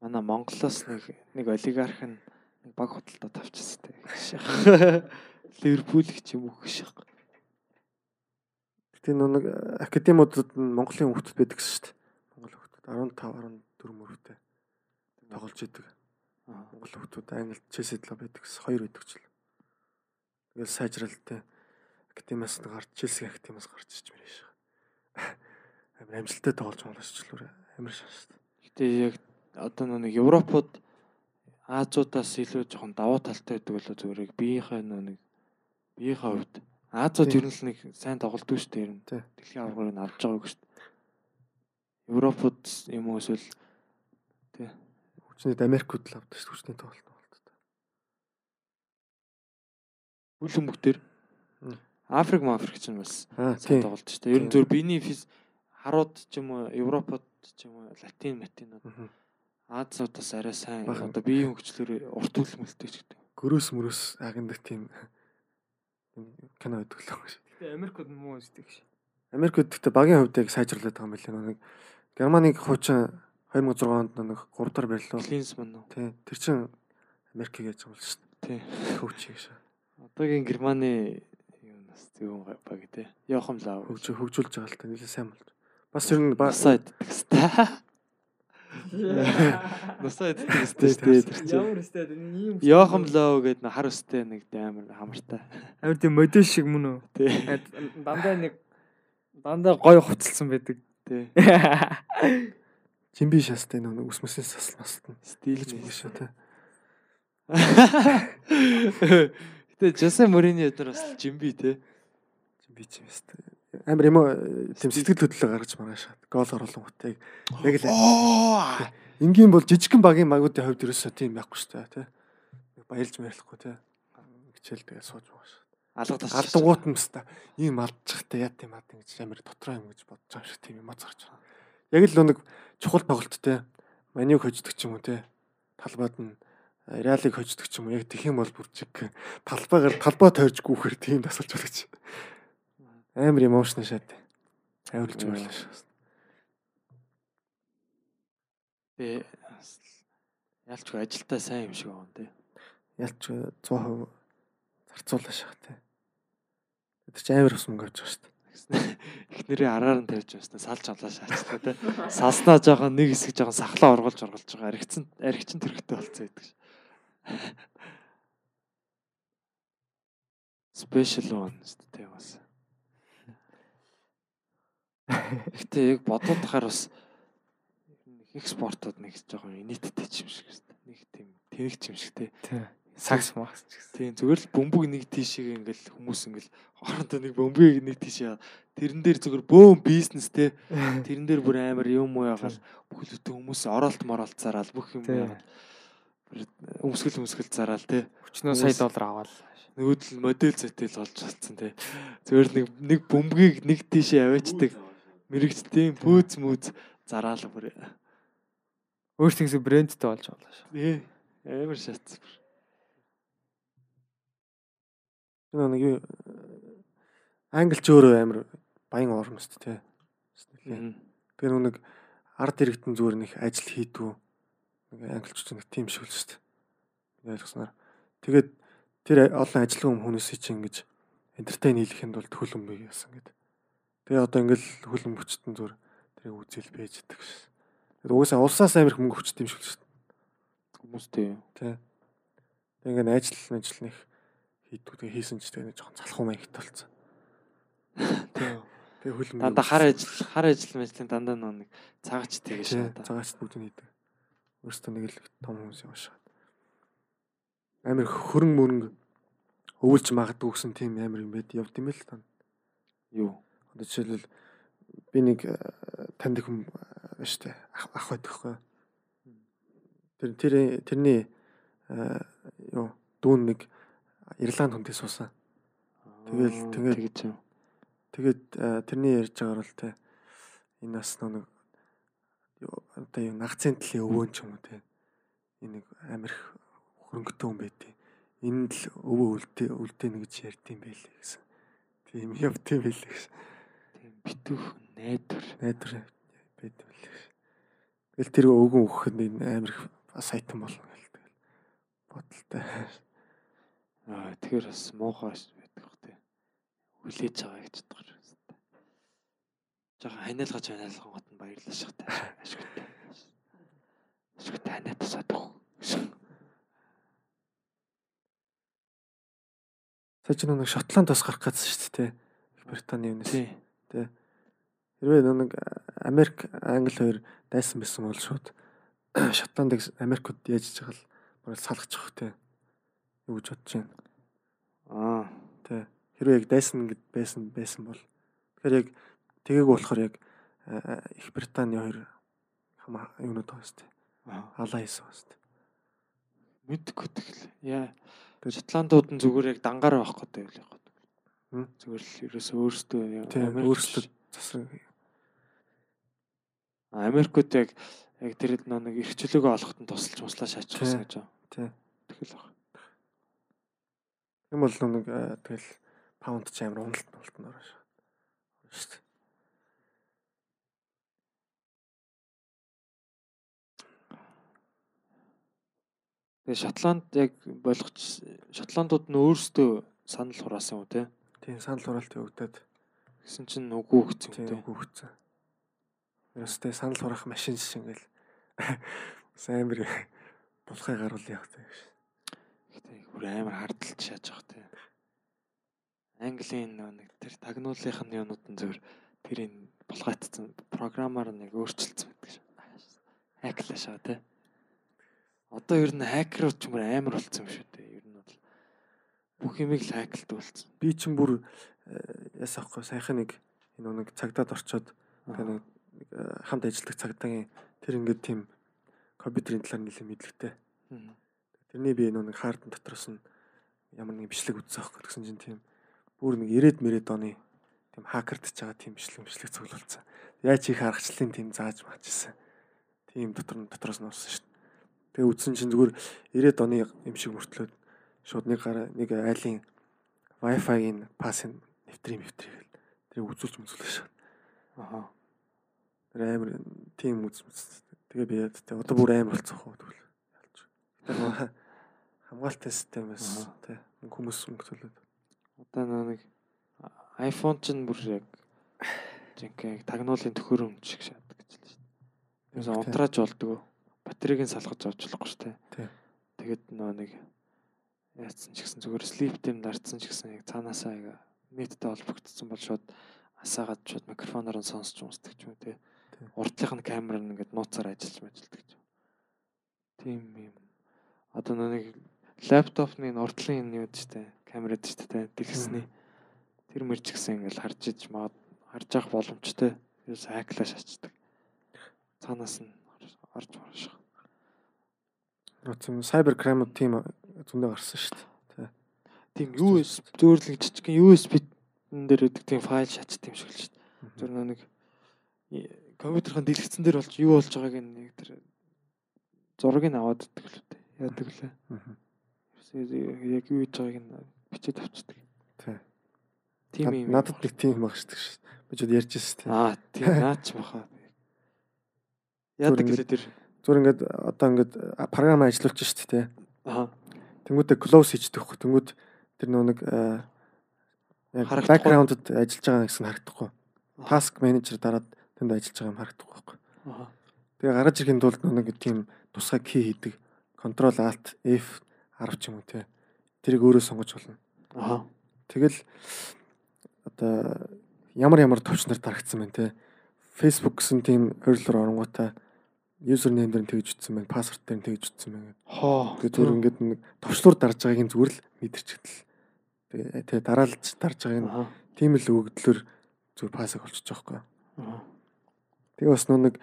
Манай Монголоос нэг нэг олигарх нь нэг баг худалдаа тавьчихсан тий. Ливерпул ч юм уу гэх шиг. Тэгээ нэг академиудад нь Монголын хүүхдүүд байдаг шүү дээ. Монгол хүүхдүүд 15 14 мөрөдтэй тоглож идэг. Монгол хүүхдүүд Англид Челсид л байдаг гэсэн хоёр байдаг ч л. Тэгэл сайжралтай академиас нь гарч Челси академиас гарч ич мэрэж шээ. Амар амжилттай тоглож байгаа өөр амар шааш. Гэтэ яг одоо нэг Европод Азиудаас илүү жоохон давуу талтай байдаг болоо зүгээр биеийнхээ нэг биеийнхээ хувьд Тий. ер нь л нэг сайн тоглолтгүй шүү дээ ер нь. Тий. Дэлхийн аваргыг нь авч байгааг шүү дээ. Европод юм уу эсвэл Хүчний Америкууд л авдаг шүү хүчний тоглолт болдог. үл хүмүүхтэр Мм. Африк Африк ч юм бас сайн тоглолт шүү дээ. Ер нь зөв биений физ харууд ч юм уу Европод ч юм уу Латин Матинууд. Азиудаас арай сайн одоо биеийн хөгжлөөр урт үлмэлтэй ч гэдэг. Гөрөөс мөрөөс агендаг тийм кино байдаг л байгаа шүү. Гэтэ Америкууд муу үздэг ш. Америкт гэхдээ багийн хувьд яг сайжруулад байгаа юм билээ нэг Германыг хуучин 2006 онд нэг 3 дахь барилуу. Клинсман уу? Тий. Тэр чин яаж байгаа юм шүү Тий. дээ. Хөвч гэж. Одоогийн Германы юу нас зөвөн баг тий. Йохам Лав. Хөгж хөгжүүлж байгаа л та нэлээд сайн болж. Бас ер нь ба- Насаа иддэг хэвээр. Насаа иддэг хэвээр тэр чинь. Ямар өстэй ийм Йохам Лав гэдэг нэг хар өстэй нэг амар хамартай. Амар тийм модель шиг мөн үү? Тий. Дандаа нэг дандаа гоё хуцалсан байдаг. Тий. Жимби шастай нэг ус мөсөөс саслмастан. Стил Гэж мөн шүү те. Гэтэ Жосе Морини өдөр бас жимби те. Жимби ч юм шүү. Амар юм тийм сэтгэл хөдлөлөө гаргаж маргааш. Гол оруулангуудтай яг л энгийн бол жижигхэн багийн магуудын хувьд ерөөсөө тийм байхгүй шүү те. Баялж мэрлэхгүй те. Хичээл тэгээ сууж байгаа шүү. Алга тас. Алдангуут нь баста ийм алдчихтай яа тийм ад ингэж амар дотроо юм гэж бодож байгаа шиг тийм юм аз гарч байгаа. Яг л нэг чухал тоглолт те. Маниг хождог ч юм уу те. Талбайд нь э, Реалыг хождог ч юм уу яг тэх юм бол бүр чиг талбайгаар талбай тойрж гүүхээр тийм тасалж гэж. Амар эмоушн шат. Авирлж байлаа шүү. Бэ ялчгүй ажилдаа сайн юм шиг байна те. Ялч 100% зарцуулаа шах те. Тэр чинь амар ус мөнгө авч байгаа шүү дээ. Эхнэрээ араар нь тавьж байснаа салж авлаа шаачлаа те. Салснаа жоохон нэг хэсэг жоохон сахлаа ургалж ургалж байгаа. Аригцсан аригчин төрхтэй болцсон гэдэг ш. Special one шүү дээ бас. Гэтэ яг бодоод тахаар бас нэг экспортод нэг жоохон инээдтэй ч юм шиг шүү дээ. Нэг тийм тэнэг ч юм шиг те. Сакс макс ч гэсэн. Тийм зүгээр л бөмбөг нэг тийшээ ингээл хүмүүс ингээл хоорондоо нэг бөмбөгийг нэг тийшээ тэрэн дээр зүгээр бөөм бизнес те. Тэрэн дээр бүр амар юм уу ягаал бүхэл бүтэн хүмүүс оролт моролт зараал бүх юм яагаад өмсгөл өмсгөл зараал те. Өчнөө сая доллар аваад. нөгөөдөл модель зэтэл болж чадсан те. Зүгээр нэг нэг бөмбөгийг нэг тийшээ аваачдаг мэрэгч тийм. пүүц мүүц зараал бүр. Гэсэн брэндтэй болж байгаа шүү. ээ амар шатсан бүр Энэ нэг юу англич өөрөө амар баян орно шүү дээ. Тэр нэг ард иргэдэн зүгээр нэг ажил хийдгүү. Нэг англичууд нэг тийм шиг л шүү дээ. Ойлгосноор. Тэгээд тэр олон ажилгүй хүмүүсийг чинь ингэж энтертейн хийхэд бол хөлөн бий гэсэн гэдэг. Тэгээ одоо ингээл хөлөн бүчтэн зүгээр тэрийг үзэл байж идэг ш. Тэгээд угаасаа улсаас амар их мөнгө хүчтэй юм шиг л шүү дээ. Тэгээ ингээд ажил нэг хийдгүү тэгээ хийсэн ч тэгээ нэг жоохон залхуу маягт болсон. Тийм. Тэгээ хөлөн Дандаа хар ажил хар ажил мэжлэн дандаа нэг цагаач тий шаа. цагаач бүгд нь хийдэг. Өөрөөсөө нэг л том хүмүүс юм шиг. Амар хөрөнгө мөрөнгө өвөлж магадгүй гэсэн тийм амар юм байд явд юм л та. Юу? Одоо жишээлбэл би нэг э, танд э, штэ ах ах байдаг хгүй. Тэр тэр тэрний э, юу дүүн нэг Ирланд хүнтэй суусан. Тэгэл- тэгэл- тэгэж юм. Тэгээд э, тэрний ярьж байгаа бол те энэ бас нэг одоо юу нагцын төлөй өвөн ч юм уу те энэ нэг амир их хөрөнгөтэй хүн байдیں۔ Энэ л өвөө үлдээ үлдээ нэг гэж ярьдсан байлээ гэсэн. Тийм юм тийм байлээ гэсэн. Тийм битүүх найдвар. Найдвар байд байлээ. Тэгэл тэр өвгөн өгөхөд энэ амир их сайтан болно гэл тэгэл бодолтой. Аа тэгэхээр бас муухай байдаг бах тий. Хүлээж байгаа гэж бодгоор. Жага ханиалгаж ханиалган гот нь баярлалаа шахтай. Ашигтай. Ашигтай ханиатасаад баг. Сая ч нэг Шотланд бас гарах гэсэн шүү дээ. Их Британий юунаас. Тий. Хэрвээ нэг Америк, Англи хоёр дайсан байсан бол шууд Шотландыг Америкт яаж иж байгаа л бараг салгачих те. Юу гэж бодож байна. Аа. Тэ. Хэрвээ яг дайсан гэд байсан байсан бол тэгэхээр яг тэгээг болохоор яг а, Их Британий хоёр хамаа юунууд байгаа шүү дээ. Аа. Алаа хийсэн байна шүү дээ. Мэдгүй тэгэл. Яа. Шотландууд нь зүгээр яг дангаар байх гэдэг юм яг. Зүгээр л ерөөсөө өөрсдөө Америк өөрсдөө засаг Америкууд яг яг тэр нэг эрхчлөөгөө олоход нь тусалж муслаа шаачихсан гэж байна. тий. Тэгэл баг. Юм бол нэг а, тэгэл паунд ч амар уналт уналт нөрөө шүү. Шүү дээ. Тэгээ Шотланд яг болгоч Шотландууд нь өөрсдөө санал хураасан үү те? Тийм санал хураалт өгдөд Гэсэн чинь үгүй тийм үү те? өгөгдсөн. Ерөөстэй санал хураах машин шиг ингээл бас амар булхай гаруул явах тийм. Гэтэ бүр амар хардталж шааж байгаа те. Английн нэг тэр тагнуулынх нь юунууд нь зөвөр тэрийг булгаацсан програмаар нэг өөрчилсөн байдаг шээ. Хакла шаа те. Одоо ер нь хакерууд ч мөр амар болцсон юм шүү дээ. Ер нь бол бүх юмыг л хаклд болсон. Би чинь бүр ясаа ахгүй сайхан нэг энэ нэг цагдаад орчоод нэг э, хамт ажилладаг цагдаагийн тэр ингээд тийм компьютерийн талаар нэлээд мэдлэгтэй. Тэрний би энэ нэг хаардан дотроос нь ямар нэг бичлэг үзсэн аахгүй гэсэн чинь тийм бүр нэг 90-д мэрэд оны тийм хакердж байгаа тийм бичлэг бичлэг цуглуулсан. Яаж их аргачлалын тийм зааж маачсан. Тийм дотор нь дотроос нь орсон шүү дээ. Тэгээ үзсэн чинь зүгээр 90-д оны юм шиг мөртлөөд шууд нэг гараа нэг айлын Wi-Fi-ийн пасын нэвтрийн нэвтрийг л тэр үзүүлж мүзүүлж шүү. Аха. Тэр амар тийм үз. Тэгээ би яд тэ одоо бүр амар болцох уу тэгвэл ялж. Тэр нөгөө хамгаалтын системээс тэ хүмүүс мөнгө төлөөд. Одоо нэг iPhone ч бүр яг жинхэнэ тагнуулын төхөөрөмж шиг шаадаг гэж л шүү дээ. Тий. унтрааж болдгоо. Батарейг нь салгаж авч болохгүй шүү дээ. Тий. Тэгээд нөө нэг яатсан ч гэсэн зүгээр sleep дэм нарцсан ч гэсэн яг цаанаасаа яг нийтдээ холбогдсон бол шууд асаагаад шууд микрофоноор нь сонсч юмсдаг ч юм те. Тий. Урдлынх нь камер нь ингээд нууцаар ажиллаж мэжилдэг ч юм. Тийм юм. Одоо нэг лаптопны энэ урдлын энэ юу те камерад те дэлгэсний тэр мөрч гэсэн ингээд харж иж маад харж явах боломжтой. Ерөөс хаклаш ачдаг. Цаанаас нь орж марш. Нууц сайбер крамууд тийм зөндөө гарсан шүү дээ. Тийм USB зөөр л жижигхэн USB дээр өгдөг тийм файл шатдаг юм шиг л шүү дээ. Зөв нэг компьютерын дэлгэцэн дээр болж юу болж байгааг нэг тэр зургийг аваад иддэг л үү. Яадаг лээ. Мгм. Яг юу хийж байгааг нь бичээд авчдаг. Над- юм. Надад нэг тийм баг шүү дээ. Би ч ярьж байсан тийм. Аа тийм наач баха. Яадаг гэлээ тэр. Зүгээр ингээд одоо ингээд програм ажиллуулж шүү дээ. Аа. Тэнгүүтээ close хийждэг хөө. Тэнгүүд тэр нөө нэг background-д ажиллаж байгаа гэсэн харагдахгүй. Task manager дараад тэнд ажиллаж байгаа юм харагдахгүй байхгүй. Аа. Тэгээ гараж тулд нөө нэг тийм тусгай key хийдэг. Control alt F 10 ч юм уу те. Тэрийг өөрөө сонгож болно. Аа. Тэгэл одоо ямар ямар төвчнөр дарагдсан байна те. Facebook гэсэн тийм хөрөлөөр оронгуудаа username дээр нь тэгж утсан байна, password дээр нь тэгж утсан байна. Хоо. Тэгээ зүгээр ингээд нэг товчлуур дарж байгааг зүгээр л мэдэрчихдээ. Тэгээ тэгээ дараалж дарж байгааг нь тийм л өгөгдлөөр зүгээр пассаг болчихж байгаа. Аа. Тэгээ бас нэг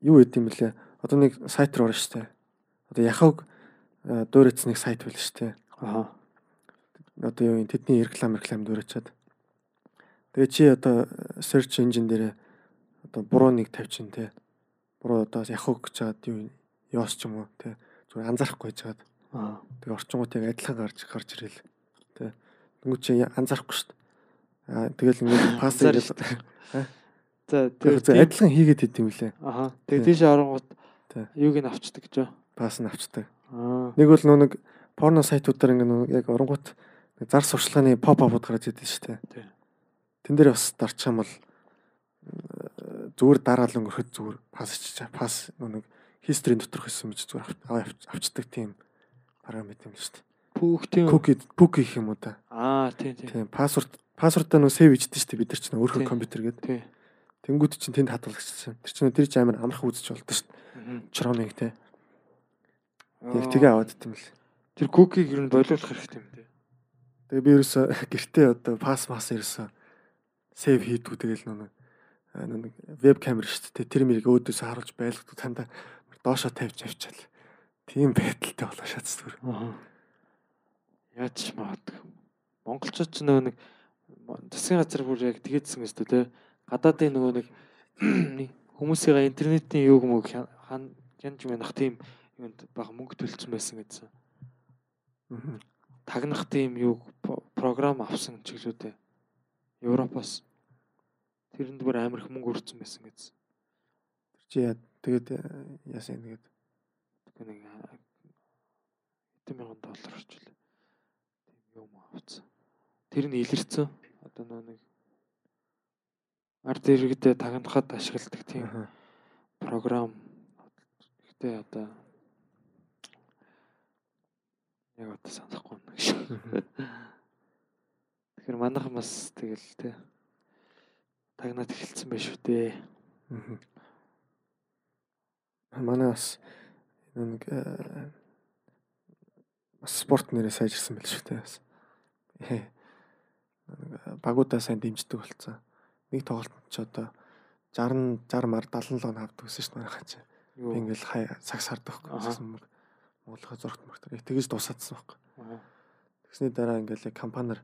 юу гэдэм юм бэлээ. Одоо нэг сайт руу орно штэ. Одоо яхаг дуурайц нэг сайт байл штэ. Аа. Одоо юу юм тэдний реклам реклам дуурайчаад. Тэгээ чи одоо search engine дээр одоо буруу нэг тавьчин те. Буруу одоо яхаг гэж чад юу ёс ч юм уу те. Зүгээр анзаарахгүй жаад. Аа. Тэгээ орчингууд яг адилхан гарч гарч ирэл. Тэ. Тэнгүү чи анзаарахгүй шүү дээ. Аа тэгэл ингээд пасс Анзаар хийгээл За тэгээ адилхан хийгээд идэм үлээ. Тий. Тэгээ тийш оронгууд юуг нь авчдаг гэж байна. Пасс нь авчдаг. Нэг бол нөө нэг порно сайтуудаар ингээд нөө яг оронгууд зар сурчлагын апууд гарч идэв шүү дээ. Тэн дээр бас дарчих юм бол э, зүгээр дараал өнгөрөхөд зүгээр пасс чиж пасс нөө нэг history доторх гэсэн мэт зүгээр авч- авч- авчдаг тийм байт юм шүү дээ. Пүүх тийм. Cookie cookie гэх юм уу та. Аа тийм тийм. Тийм пассворд пассвордаа нөө сейв хийдэг шүү дээ бид нар чинь өөрхөн Тий. компьютер гэдэг. Тий. Тэнгүүд чинь тэнд хадгалагчсан. Тэр чинь тэр чинь амар амархан үзэж болдог шүү дээ. Те. Аа. Яг тэгээ аваад идэм л. Тэр кукиг ер нь болиулах хэрэгтэй юм тий. Тэгээ би ерөөсө гэртээ одоо пасс мас ерөөсө сейв хийдгүү тэгэл нүг нэг веб камер шүү дээ. Тэр мэрийг өөдөөс харуулж байлгадаг танда доошоо тавьж авчаал. Тийм байдалтай болоо шатс түр. Яаж магадгүй. Монголчууд ч нөгөө нэг засгийн газар бүр яг тэгээдсэн гэсэн үү те. Гадаадын нөгөө нэг нэг хүмүүсийн интернетийн юуг мөг хан янж мэнах тийм юунд баг мөнгө төлсөн байсан гэсэн. Тагнах тийм по- програм авсан чиглэлүүдээ. Европоос тэрэнд бүр амар их мөнгө өрцөн байсан гэсэн. Тэр чи яа тэгээд э, яасан тэгээд Тэг нэг хэдэн мянган доллар орчвол тийм юм авцсан. Тэр нь илэрсэн. Одоо нөө нэг ард иргэдэд тагнахад ашигладаг тийм програм. Гэтэ одоо яг одоо санахгүй нэг шиг. Тэгэхээр манайхан бас тэгэл те тагнаад эхэлсэн байх шүү дээ. Бас нэг э, бас спорт нэрээ сайжирсан байл шүү дээ. бас. Э, Багуудаа сайн дэмждэг болсон. Нэг тоглолтод ч одоо 60 60 мар 77 он авдаг гэсэн шүү дээ манайхаа чи. Би ингээл цагс харддаг гэсэн мөг. Монголоо зургт мөртөр. Яг тэгэж дуусаадсан байхгүй. Аа. Тэгсний дараа ингээл компаниар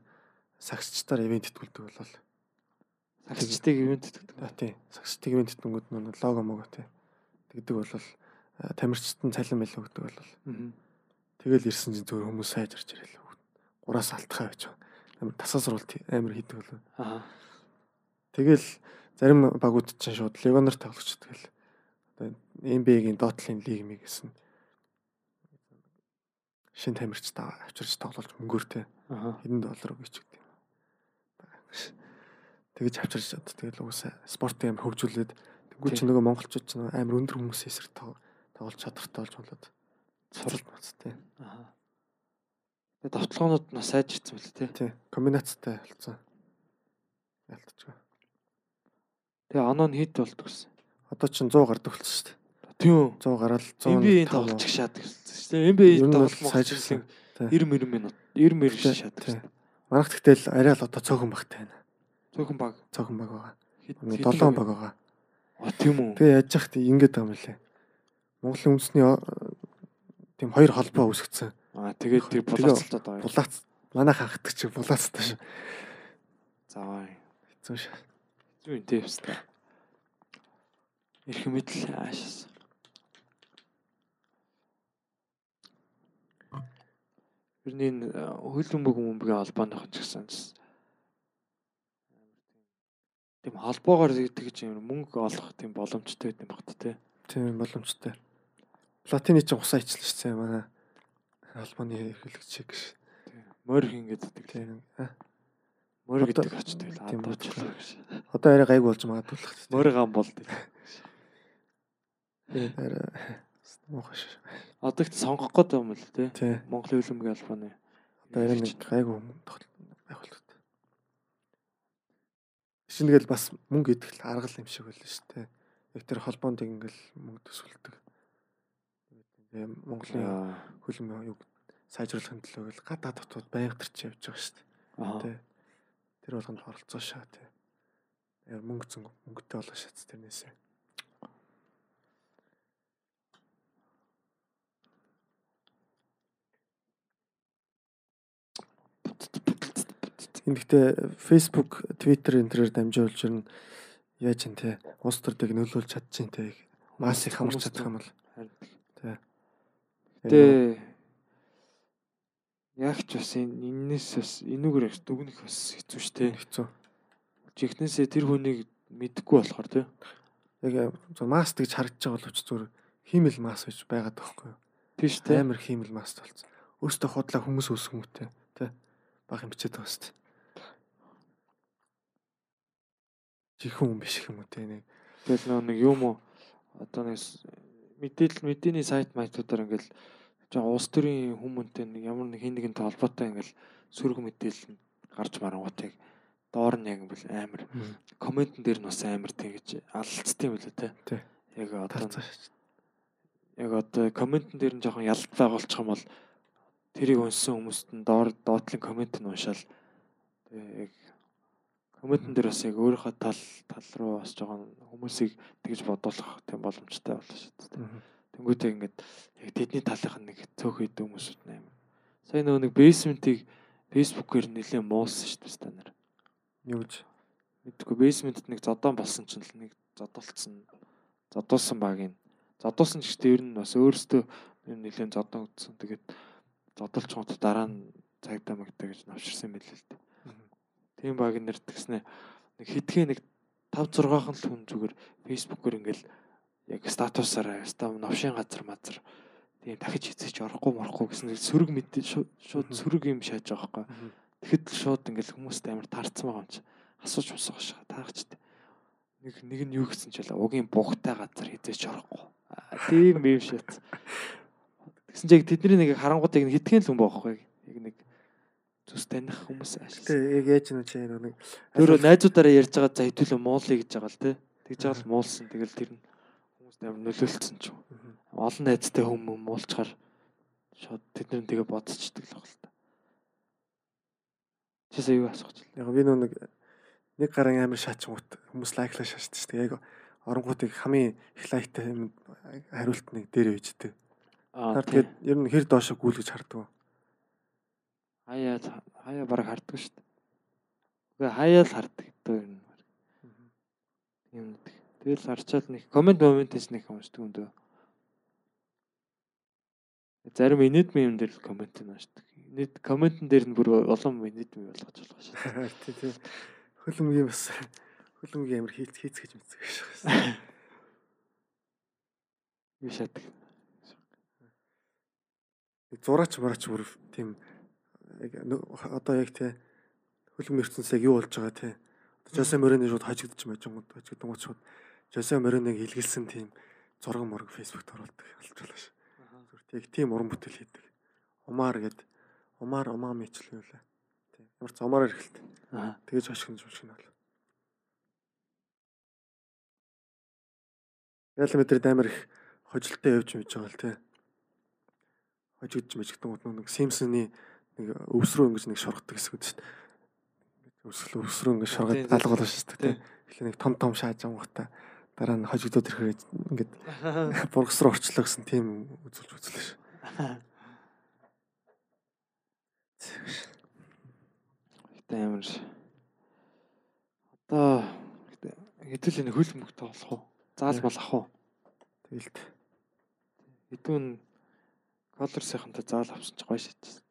сагсчтаар ивент тэтгүүлдэг болол. Сагсчдыг ивент гэдэг. А тий. Сагсчтыг ивент тэтгэнгүүд нөө лого мого тий. Тэгдэг болол э, тамирчтан цалин мэл өгдөг болол. Аа. Тэгэл ирсэн чинь зөвхөн хүмүүс сайжирч ирэл. Гураас алтхаа байж байгаа. Амар тасаасруулт амар хийдэг болов. Аа. Тэгэл зарим багууд чинь шууд легонор тоглож тэгэл. Одоо NBA-гийн Dota-ийн лиг миг гэсэн. Шин тамирч та авчирч тоглож мөнгөөр те Аа. хэдэн доллар өгч гэдэг. Тэгэж авчирч чад тэгэл угсаа спортын амар хөгжүүлээд тэгвэл чи нөгөө монголчууд ч амар өндөр хүмүүсийн эсрэг тог- тоглож чадртай болж болоод суралт мац те. Аа. Тэгээ давталгаанууд нас сайжирсан байл тий. Тий. Комбинацтай болсон. Ялтчихгүй. Тэгээ оноо нь хэд болдог гэсэн. Одоо чинь 100 гардаг болсон шүү дээ. Тийм. 100 гараад 100 NBA-ийн тоглож шаадаг гэсэн шүү дээ. Бол тоглох сайжирсан. сайжирсан. Тий. 90 90 минут 90 мэр Тий, шаадаг тий. шүү дээ. Манайх тэгтэл арай л одоо цөөхөн багтай байна. Зөвхөн баг. Цөөхөн баг байгаа. Хэд- Нэг хэдэн 7 баг байгаа. А тийм үү. Тэгээ яаж яхад ингэж байгаа юм лээ. Монголын үндэсний о- тийм хоёр холбоо үүсгэсэн. Аа тэгээд тэр булаацалтаад байгаа. юм. Булаац манайх хахдаг чи булаацтай шүү. За аа. Хэцүү шүү. Зүүн тэвстэй. Ирэх мэдл аашаас. Нь энэ хөлбөмбөг мөмбөгийн холбооных ч гэсэн тийм холбоогоор тэгж юм мөнгө олох тийм боломжтой байт юм багт те. Тийм боломжтой. Платины ч усаа ичлээ шүү дээ манай албаны эрхлэгч гэж. Морь ингээд гэдэг. Тийм. Морь гэдэг очтой л тийм гэж. Одоо арай гайг болж магадгүй л. Морь гам болд. Тийм арай Одоо их сонгох гээд юм л те. Тийм. Монголын хөлбөмбөгийн албаны. Одоо арай нэг гайгүй болов. Шинэ тэгэл бас мөнгө идэх л арга юм шиг байлаа шүү дээ. Яг тэр холбоонд ингээл мөнгө төсвөлдөг. Тэгээ Монголын Аа. хөлбөмбөг юу сайжруулахын төлөө гэл гадаад дотоод байнга төрч явж байгаа шүү дээ. Тэ. Тэр болгонд оролцоо шаа тий. Мөнгө зөнгө мөнгөтэй болоо шац тэрнээсээ. Ингэхдээ Facebook, Twitter энэ төрөөр дамжуулж ирнэ яаж юм те улс төрдөг нөлөөлж чадчих те масыг хамарч чадах юм бол яг Тэ яг ч бас энэ- энэс бас энүүгээр бас дүгнэх бас хэцүү нэг те. хэцүү. Чихнээсээ тэр хүнийг мэдхгүй болохоор те. Яг зөв мас гэж харагдаж байгаа боловч зүгээр хиймэл мас гэж байгаад байгаа байхгүй юу? Тийш те. амар хиймэл маст болсон. Өөртөө худлаа хүмүүс өсгөнгөтэй. Баг юм бичээд байгаа шүү дээ. Жихэн хүн биш юм уу тий нэг. Тэгэл нэг юм уу одоо нэг мэдээлэл мэдээний сайт майтуудаар ингээл жаа улс төрийн хүмүүнтэй нэг ямар нэг хин нэгэнтэй холбоотой ингээл сөрөг мэдээлэл нь гарч марангуутыг доор нь яг ингээл амар комментэн дээр нь бас амар тэгэж алцсан юм лээ те. Яг одоо яг одоо комментэн дээр нь жоохон ялт байгуулчих юм бол тэрийг унссан хүмүүст нь доор доотлын коммент нь уншаал тэгээ яг комментэн дээр бас яг өөрийнхөө тал тал руу бас жоохон хүмүүсийг тэгж бодуулах тийм боломжтой болно шүү дээ. Тэнгүүтээ ингээд яг тэдний талынх нь нэг цөөхөн идэв хүмүүсүүд нээр. Сая нөгөө нэг basement-ийг Facebook-ээр нэлээд муулсан шүү дээ та нар. Юу гэж Мэдгүй basement-д нэг зодон болсон ч нэг зодолцсон. Зодуулсан баг юм. Зодуулсан ч гэхдээ ер нь бас өөрөөсөө нэлээд зодон үтсэн. Тэгээд зодолч гот дараа нь цагдаа магтаа гэж навширсан юм билээ л дээ. Тийм баг нэр тэгснэ нэг хитгэе нэг 5 6хан л хүн зүгээр Facebook-оор ингээл яг статусаараа стам новшин газар мазар тийм дахиж хийцэж орохгүй морохгүй гэсэн нэг сөрөг мэд шууд сөрөг юм шааж байгаа байхгүй. Тэгэхэд л шууд ингээл хүмүүст амар таарцсан байгаа юм чи. Асууж мосгоо шаа таарчтай. Нэг нэг нь юу гэсэн ч ялаа угийн бугтай газар хизээч орохгүй. Тийм юм шат. Тэгсэн чинь яг тэдний нэг харангуудыг нэг хитгэн л хүн байхгүй. Яг нэг зүс таних хүмүүс аашилсан. Тэ яг яаж нэг чи нэг Тэр найзуудаараа ярьж байгаа за хэдүүлээ муулъя гэж байгаа л те. Тэгж байгаа л муулсан. Тэгэл тэр нь хүмүүст амар нөлөөлцсөн ч юм. Олон найзтай хүмүүс муулчаар шууд тэд нар тэгээ бодцчихдаг л баг л та. Чисээ юу асууж байна? Яг би нэг нэг гарын амар шаачгууд хүмүүс лайклаа шаачдаг шүү дээ. Яг оронгуудыг хамгийн их лайктай юм хариулт нэг дээр үйждэг. Аа тэгээд ер нь хэр доошо гүйлгэж хардаг. хаяа хаяа бараг харддаг шүү дээ. Үгүй хаяа л харддаг дөө ер нь. юм нэг. Тэгэл харчаад нэг комент моментээс нэг уншдаг юм дөө. Зарим инэдми юм дээр л комент нь уншдаг. Инэд комментэн дээр нь бүр улам инэдми болгож байгаа шүү. Тий, тий. Хөлөмгийн бас хөлөмгийн амар хийц хийц гэж мэддэг шүү. Юу шатдаг. Зураач мураач бүр тийм яг одоо яг тий хөлөмгийн ертөнцийг юу болж байгаа тий. Жосе Морины шууд хожигдож мажингууд хожигдсон шууд Жосе Мориныг илгэлсэн тийм зураг мураг фэйсбүүкт оруулдаг алчулаа ш. Зүрт яг тийм уран бүтээл хийдэг. Умаар гэд Умаар Умаами ч л юу лээ. Тий. Ямар ч Умаар эргэлт. Тэгэж хошигнож хошигноо. Ял мэдрээд амар их хожилттой явж мэж байгаа л тий. Хожигдж мэжгдэн гот нэг Симпсоны нэг өвс рүү ингэж нэг шоргодог хэсэг дээ. Өвсгөл өвс рүү ингэж даалгуулж шүү дээ тий. Тийм. Тэгэхээр нэг том том шааж амгата дараа нь хожигдоод ирэхээр ингээд бургас руу орчлоо гэсэн тийм үзүүлж үзлээ ш. Гэтэ амар. Одоо хэдүүл энэ хөл мөх тоглох уу? Заал Тий. болох уу? Тэгэлт Хэдүүн колорсынхантай заал авсан ч гоё шатсан.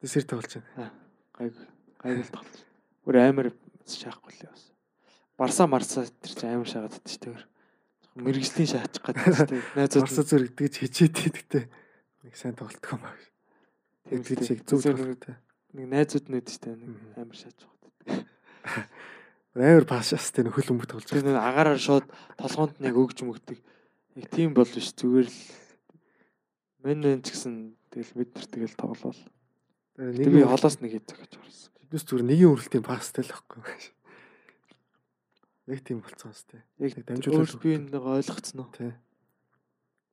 тэдэс сэр тоглож байна. Гайг гайг л тоглож. Бүр амар шаахгүй л бас. Барса марса тэр чинь амар шагаад идэж шүү дээ. Мэргэжлийн шаачих гэдэг дээ. Найзууд Барса зүрх тэгж хичээтэй гэдэгтэй нэг сайн маа. Тийм Тэр л чиг Зөв тоглолттой. нэг найзууд дээ. Нэг амар шааж байгаа. Амар пашаастай нэг хөл өмг тоглож Тэр нэг агаараар шууд толгоонд нэг өгж мөгдөг. Яг тийм бол биш зүгээр л мен мен ч гэсэн тэгэл бид нар тэгэл тоглол. Нэг Тэг би холоос нэг хийж гэж орсон. Биднес зүгээр нэгin үрэлтийн пастай л байхгүй. Яг тийм болцсон сте. Яг Яг дамжуулаад би нэг ойлгоцсон уу? Тий.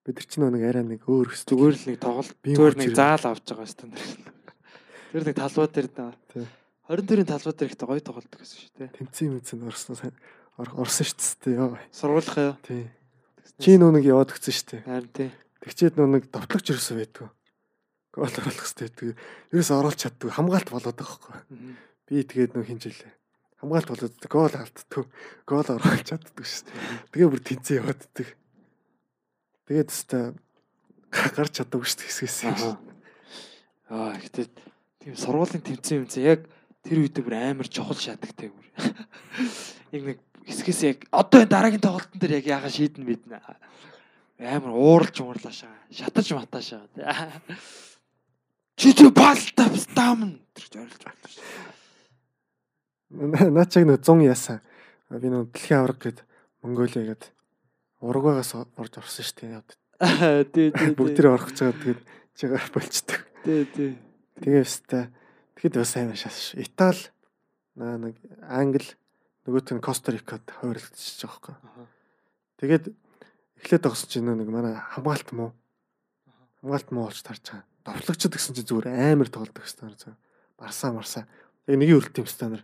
Бид нар ч нэг арай нэг өөр өс Зүгээр л нэг тоглолт Би зүгээр нэг заал авч байгаа шүү дээ. Тэр нэг талбай дээр Тий. да. 24-ийн талбай дээр ихтэй гоё тоглолт гэсэн шүү дээ. тэмцэн мэдсэн орсон сайн ор- орсон шүү дээ. Сургуулах яа. Тий. Чи нэг яваад гисэн шүү дээ. Харин тий. Тэгчээд нөө нэг товтлогч ерөөсөө байдгүй. Гол оруулах хэрэгтэй байдаг. Ерөөсөө оруулах чаддгүй. Хамгаалт болоод байгаа. Мгм. Би тэгээд нөө хинжилээ. Хамгаалт болоод гол алддаггүй. Гол оруулах чаддгүй шүү дээ. Тэгээ бүр тэнцээ явааддаг. Тэгээд өстой гарч чаддаггүй шүү дээ хэсгээс. Аа. Гэхдээ тийм сургуулийн тэмцээн юмцээ яг тэр үед бүр амар чухал шатагтай бүр. Яг нэг хэсгээс яг одоо энэ дараагийн тоглолтын дээр яг яага шийдэн мэднэ. Амар ууралж уурлаашаа. Шатаж матаашаа. Чи тэр палта стам тэр зорилж байна. Наа чиг нөө 100 яасан. Би нөө дэлхийн авраг гээд Монголиа гээд урагаас орж орсон шүү дээ. Тий тий. Бүгд тэр орох гэж тэгээд чигээр болчдөг. тий тий. Тэгээ өстой. Тэгэхэд бас сайн шаш. Итали нэг Англи нөгөөт нь Костарикад хойрлогдчихж байгаа байхгүй. Тэгээд эхлээд тогсон чинь нэг манай хамгаалт муу. Хамгаалт муу болж тарж байгаа. Довтлогчд гэсэн чинь зүгээр амар тоглодог гэсэн зүгээр. Барсаа марсаа. Яг нэг өрөлт юм стандар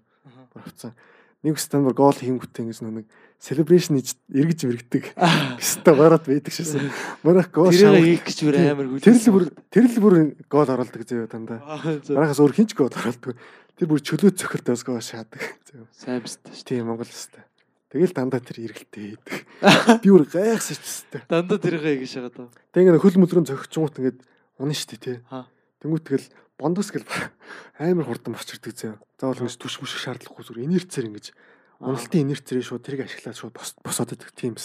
бүрхцсан. Нэг стандар гол хийнгүүтээ ингэж нэг celebration хийж эргэж мэрэгдэг. Өстой гараад байдаг шээсэн. Манайх гол Тэр шавх. их гэж бүр амар хүлээ. Тэр л бүр тэр л бүр гол оруулдаг зөө дандаа. Манайхаас өөр хинч гол оруулдаг. Тэр бүр чөлөө цохилтоос гол шаадаг. Зөө. сайн биз дээ. Тийм Монгол өстой. Тэгэл дандаа тэр эргэлтэй хийдэг. Би бүр гайхсан ч өстой. Дандаа тэргээ ингэ шагаад байна. Тэг ингээд хөл мөлрөн зохичгоот ингээд унаа штэ тий. Тэнгүүт тэгэл бондос гэл амар хурдан бочирдэг зөө. Заавал ингэж түш мүших шаардлагагүй зүгээр инерцээр ингэж уналтын инерцээр шууд тэрийг ашиглаад шууд бос- босоод идэх тийм.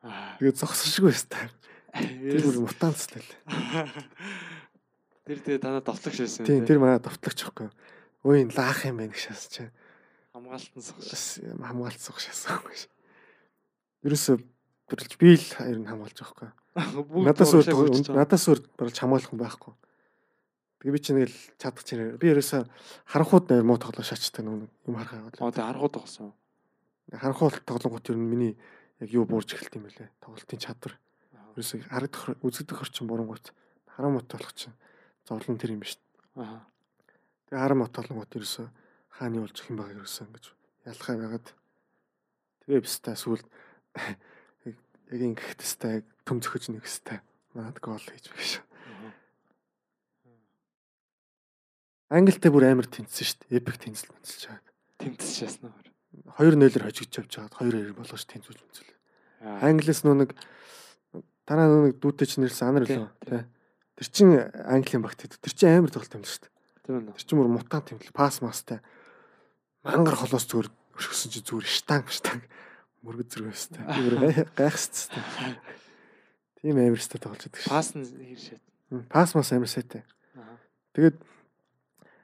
Аа. Тэгээд зогсошгүй өстой. Тэр бүр мутантстай л. Тэр тэгээ танаа довтлох шээсэн. Тийм тэр манай довтлогч байхгүй. Өө энэ лаах юм байна гэж шаас чинь. Хамгаалтан сах. Бас хамгаалцах шаасан юм шиг. Ерөөсө бөрлж би л ер нь хамгаалж байгаа байхгүй. Надаас өөр надаас өөр бөрлж хамгаалах хүн байхгүй. Тэгээ би чинь нэг л чадах чинь би ерөөсө харанхууд нэр муу тоглоо шаачтай нэг юм харахаа. Оо тэг харгууд тогсон. Харанхуул тоглонгууд ер нь миний яг юу буурж эхэлт юм бэлээ. Тоглолтын чадвар. Ерөөсө харагдах үзэгдэх орчин бурангууд хараа мот болох чинь зовлон тэр юм биш. Аа. Тэгээ хараа мот толонгууд ерөөсө хааны болж их юм байгаа ерөөсө ингэж ялхаа байгаад тэгээ бистаа сүлд яг ингэх тэстэй төм зөхөж нэг хэстэй манад гол хийж байгаа шүү. Англитэй бүр амар тэнцсэн шүү дээ. Эпик тэнцэл тэнцэлж байгаа. Тэмцэж яснаа. 2-0-оор хожигдж явж байгаад 2-2 болгож тэнцүүлж мүцэл. Англиас нөө нэг дараа нөө нэг дүүтэй чинь нэрсэн анар лөө тий. Тэр чин Английн багт. Тэр чин амар тоглолт юм шүү дээ. Тэр чин бүр мутант юм л пас мастай. Мангар холоос зүгээр өшгсөн чи зүгээр штанг штанг мөргөд зэрэг өстэй. Зүгээр гайхсцтэй. Тийм амар өстэй тоглож байдаг шүү. Пас нь хэршээ. Пас мас амар сайтай. Аа. Тэгээд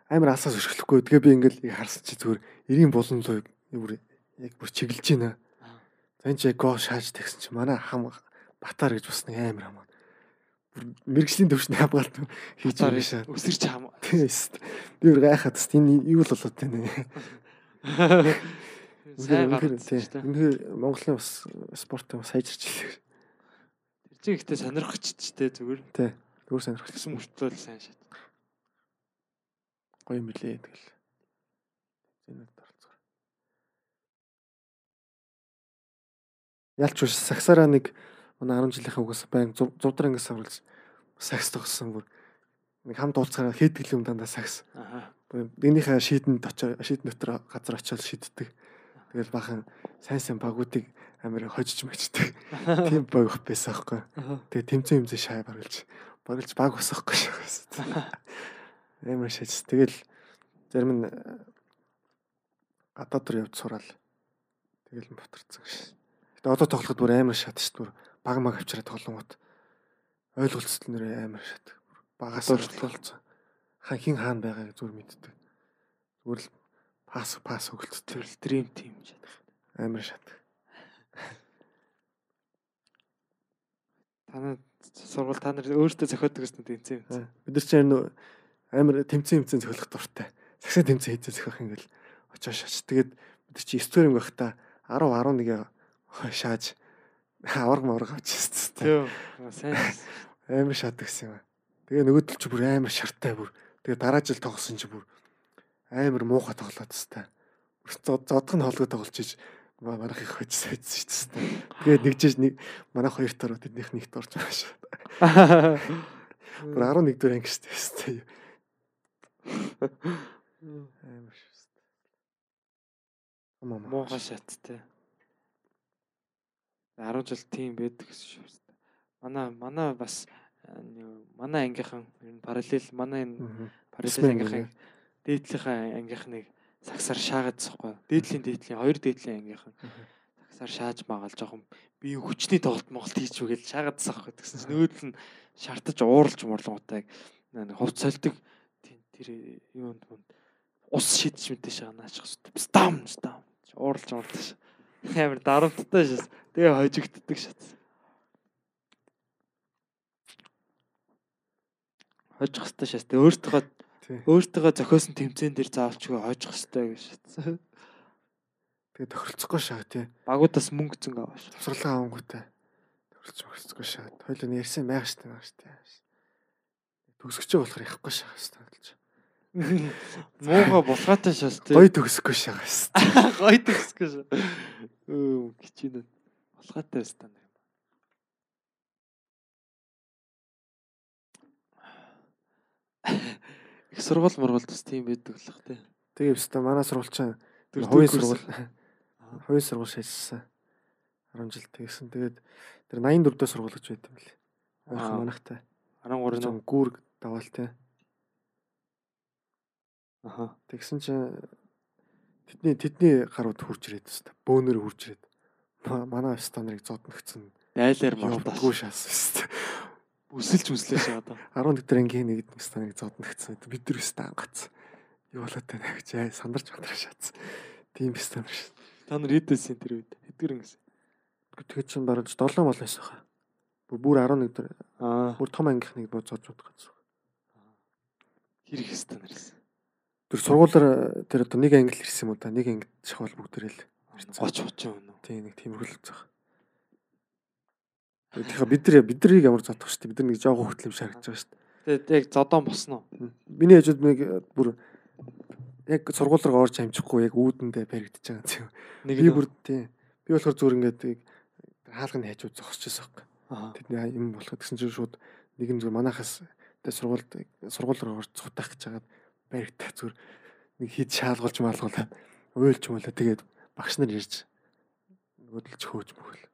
амар асаас өшгөлөхгүй. Тэгээ би ингээл харсан чи зүгээр 90 болон лоо бүр яг бүр чиглэж байна. За энэ яг гол шааж тэгсэн чи манай хам батар гэж бас нэг амар хамаа. Бүр мэрэгжлийн төвшний хамгаалт хийж байгаа шаа. өсөрч хам. Тэс. Би бүр гайхаад энэ юу л болоод байна. Сайн гарч дээ. Үнэхээр Монголын бас спорт юм сайжирч илээ. Тэр чинь ихтэй сонирхогч ч дээ зүгээр. Тий. Сонирхолтой Тэгсэн мөртлөө сайн шат. гоё юм билээ тэгэл. Зэнэд орцгоо. Ялч биш саксараа нэг манай 10 жилийнхаа угаас баян зудраа ингээс авралж сакс тогссон бүр нэг хамт уулзахаараа хийдэг юм дандаа сакс. Аа. Энийхээ шийдэнд очоо шийдэн дотор газар очиод шийддэг. Тэгэл бахан сайн сайн багуудыг амар хожиж мэгчдэг. Тийм баг их байсан аахгүй. Тэгээ тэмцэн юмзээ шаа барилж барилж баг босохгүй шээ. Амар шээж. Тэгэл зарим нь гадаад төр явж сураал. Тэгэл бутарцсан гэж. Гэтэ одоо тоглоход бүр амар шат ш бүр баг маг авчираа тоглонгууд ойлголцол нэр амар шат. Багаас. Хан хин хаан байгааг зүр мэддэг. Зүгээр л пас пас өгөлттэй. Тэр дрим тим шат. Амар шат. Танай сургууль та нар өөртөө зохиодог гэсэн тэнцээ юм. Бид нар чинь амар тэмцэн тэмцэн зохиолох дуртай. Сагсаа тэмцэн хийцэн зохиох ингээл очоо шаач. Тэгээд бид нар чи стори юм гахта 10 11 шааж аварга маварга авчихсан. Тийм. Сайн. Амар шат гэсэн юм. Тэгээ нөгөөдөл чи бүр амар шартай бүр. Тэгээ дараа жил тоглосон чи бүр амар муухай тоглоод тастай. Зодох нь холгоо тоглож иж манайх их хоч сайдсан шүү дээ. Тэгээд нэгжээж нэг манайх хоёр төр тэднийх нэгт орж байгаа шүү. Бүр 11 дэх анги шүү дээ. Амар шүү. Маа Муухай шаттай. 10 жил тийм байдаг гэсэн шүү дээ. Манай манай бас манай ангийнхан ер нь параллел манай энэ параллел ангийнхан дээдлийнхаа ангийнхныг сагсаар шаагаад захгүй. Дээдлийн дээдлийн хоёр дээдлийн ангийнхан сагсаар шааж магаал жоохон би хүчний тоглолт Монголд хийж үгээл шаагаад захгүй. Тэгсэн чинь нөгөөдөл нь шартаж ууралж мурлангуудаа хувц солидог тэр юунд ус шидэж мэдээ хэвээр. Стам стам ууралж ууралж амар дарамттай шээс. Тэгээ хожигддаг шат. Хожих хэвээр шээс. Тэгээ өөртөө өөртөө зохиосон тэмцээн дээр заавалчгүй хожих хэвээр гэж шатсан. Тэгээ тохиролцохгүй шаа тий. Багуудаас мөнгө зөнгө аваа шаа. Тусралгаа авангуутай. Тохиролцох хэрэгцгүй шаа. Хоёул нь ярьсан байх штэ байх штэ. Төгсгөж болохоор яахгүй шаа хэвээр болж. Мууга булгаатай шээс тий. Гой төгсөхгүй шаа хэвээр. Гой төгсөхгүй шаа. Өө кичинэ. Булгаатай хэвээр. Их сургууль мургуул төс тийм байдаг л тий. Тэгээ өстө манай сургуульчаа хувийн сургууль хувийн сургууль шилжсэн. 10 жил тэгсэн. Тэгээд тэр 84 дэх сургууль гэж байт юм лээ. Ойрхон манахтай. 13 нэг гүүрг даваал тий. Аха. Тэгсэн чинь тэдний тэдний гарууд хурж ирээд өстө. Бөөнөр хурж ирээд. Манай стандарыг зодногцсон. Дайлаар мартаа. Явдаггүй шаас өстө. Үсэлж мүслээ шаа одоо. 11 дэх ангийн нэг стандарыг зодногцсон. Бид нар өстө ангацсан. Юу болоод байна гэж аа сандарч мадраа шаацсан. Тийм стандар шээ. Та нар хэдээсэн тэр үед? Хэдгэр ингэсэн? Тэгээд чинь бараг 7 болоос хаа. Бүр 11 дээр Аа. бүр том ангийнхныг бод зодж бодох гэсэн. Хэрэг стандар гэсэн. Тэр сургуулаар тэр одоо нэг англи ирсэн юм уу та нэг ангид шахвал бүгдээрээ л 30 30 өнөө. тийм нэг тиймэрхүү л зах. Тэгэхээр бид нар бид нарыг ямар зодох шүү дээ. Бид нар нэг жоох хөвгөл юм шиг харагдаж байгаа шүү дээ. Тэгээд яг зодон босно уу? Миний хажууд нэг бүр яг сургууль руу орж амжихгүй яг үүдэндээ баригдаж байгаа юм. Нэг Би бүр тийм. Би болохоор зүгээр ингээд яг хаалганы хажууд зогсчихсон юм. Аа. Тэдний юм болоход гэсэн чинь шууд нэг нь зүгээр манахаас тэ сургуульд сургууль руу орж цутах гэж хагаад баригдах зүгээр нэг хид шаалгуулж маалгуулаад уйлж мөлөө тэгээд багш нар ирж нөгөөдөлж хөөж мөхөл.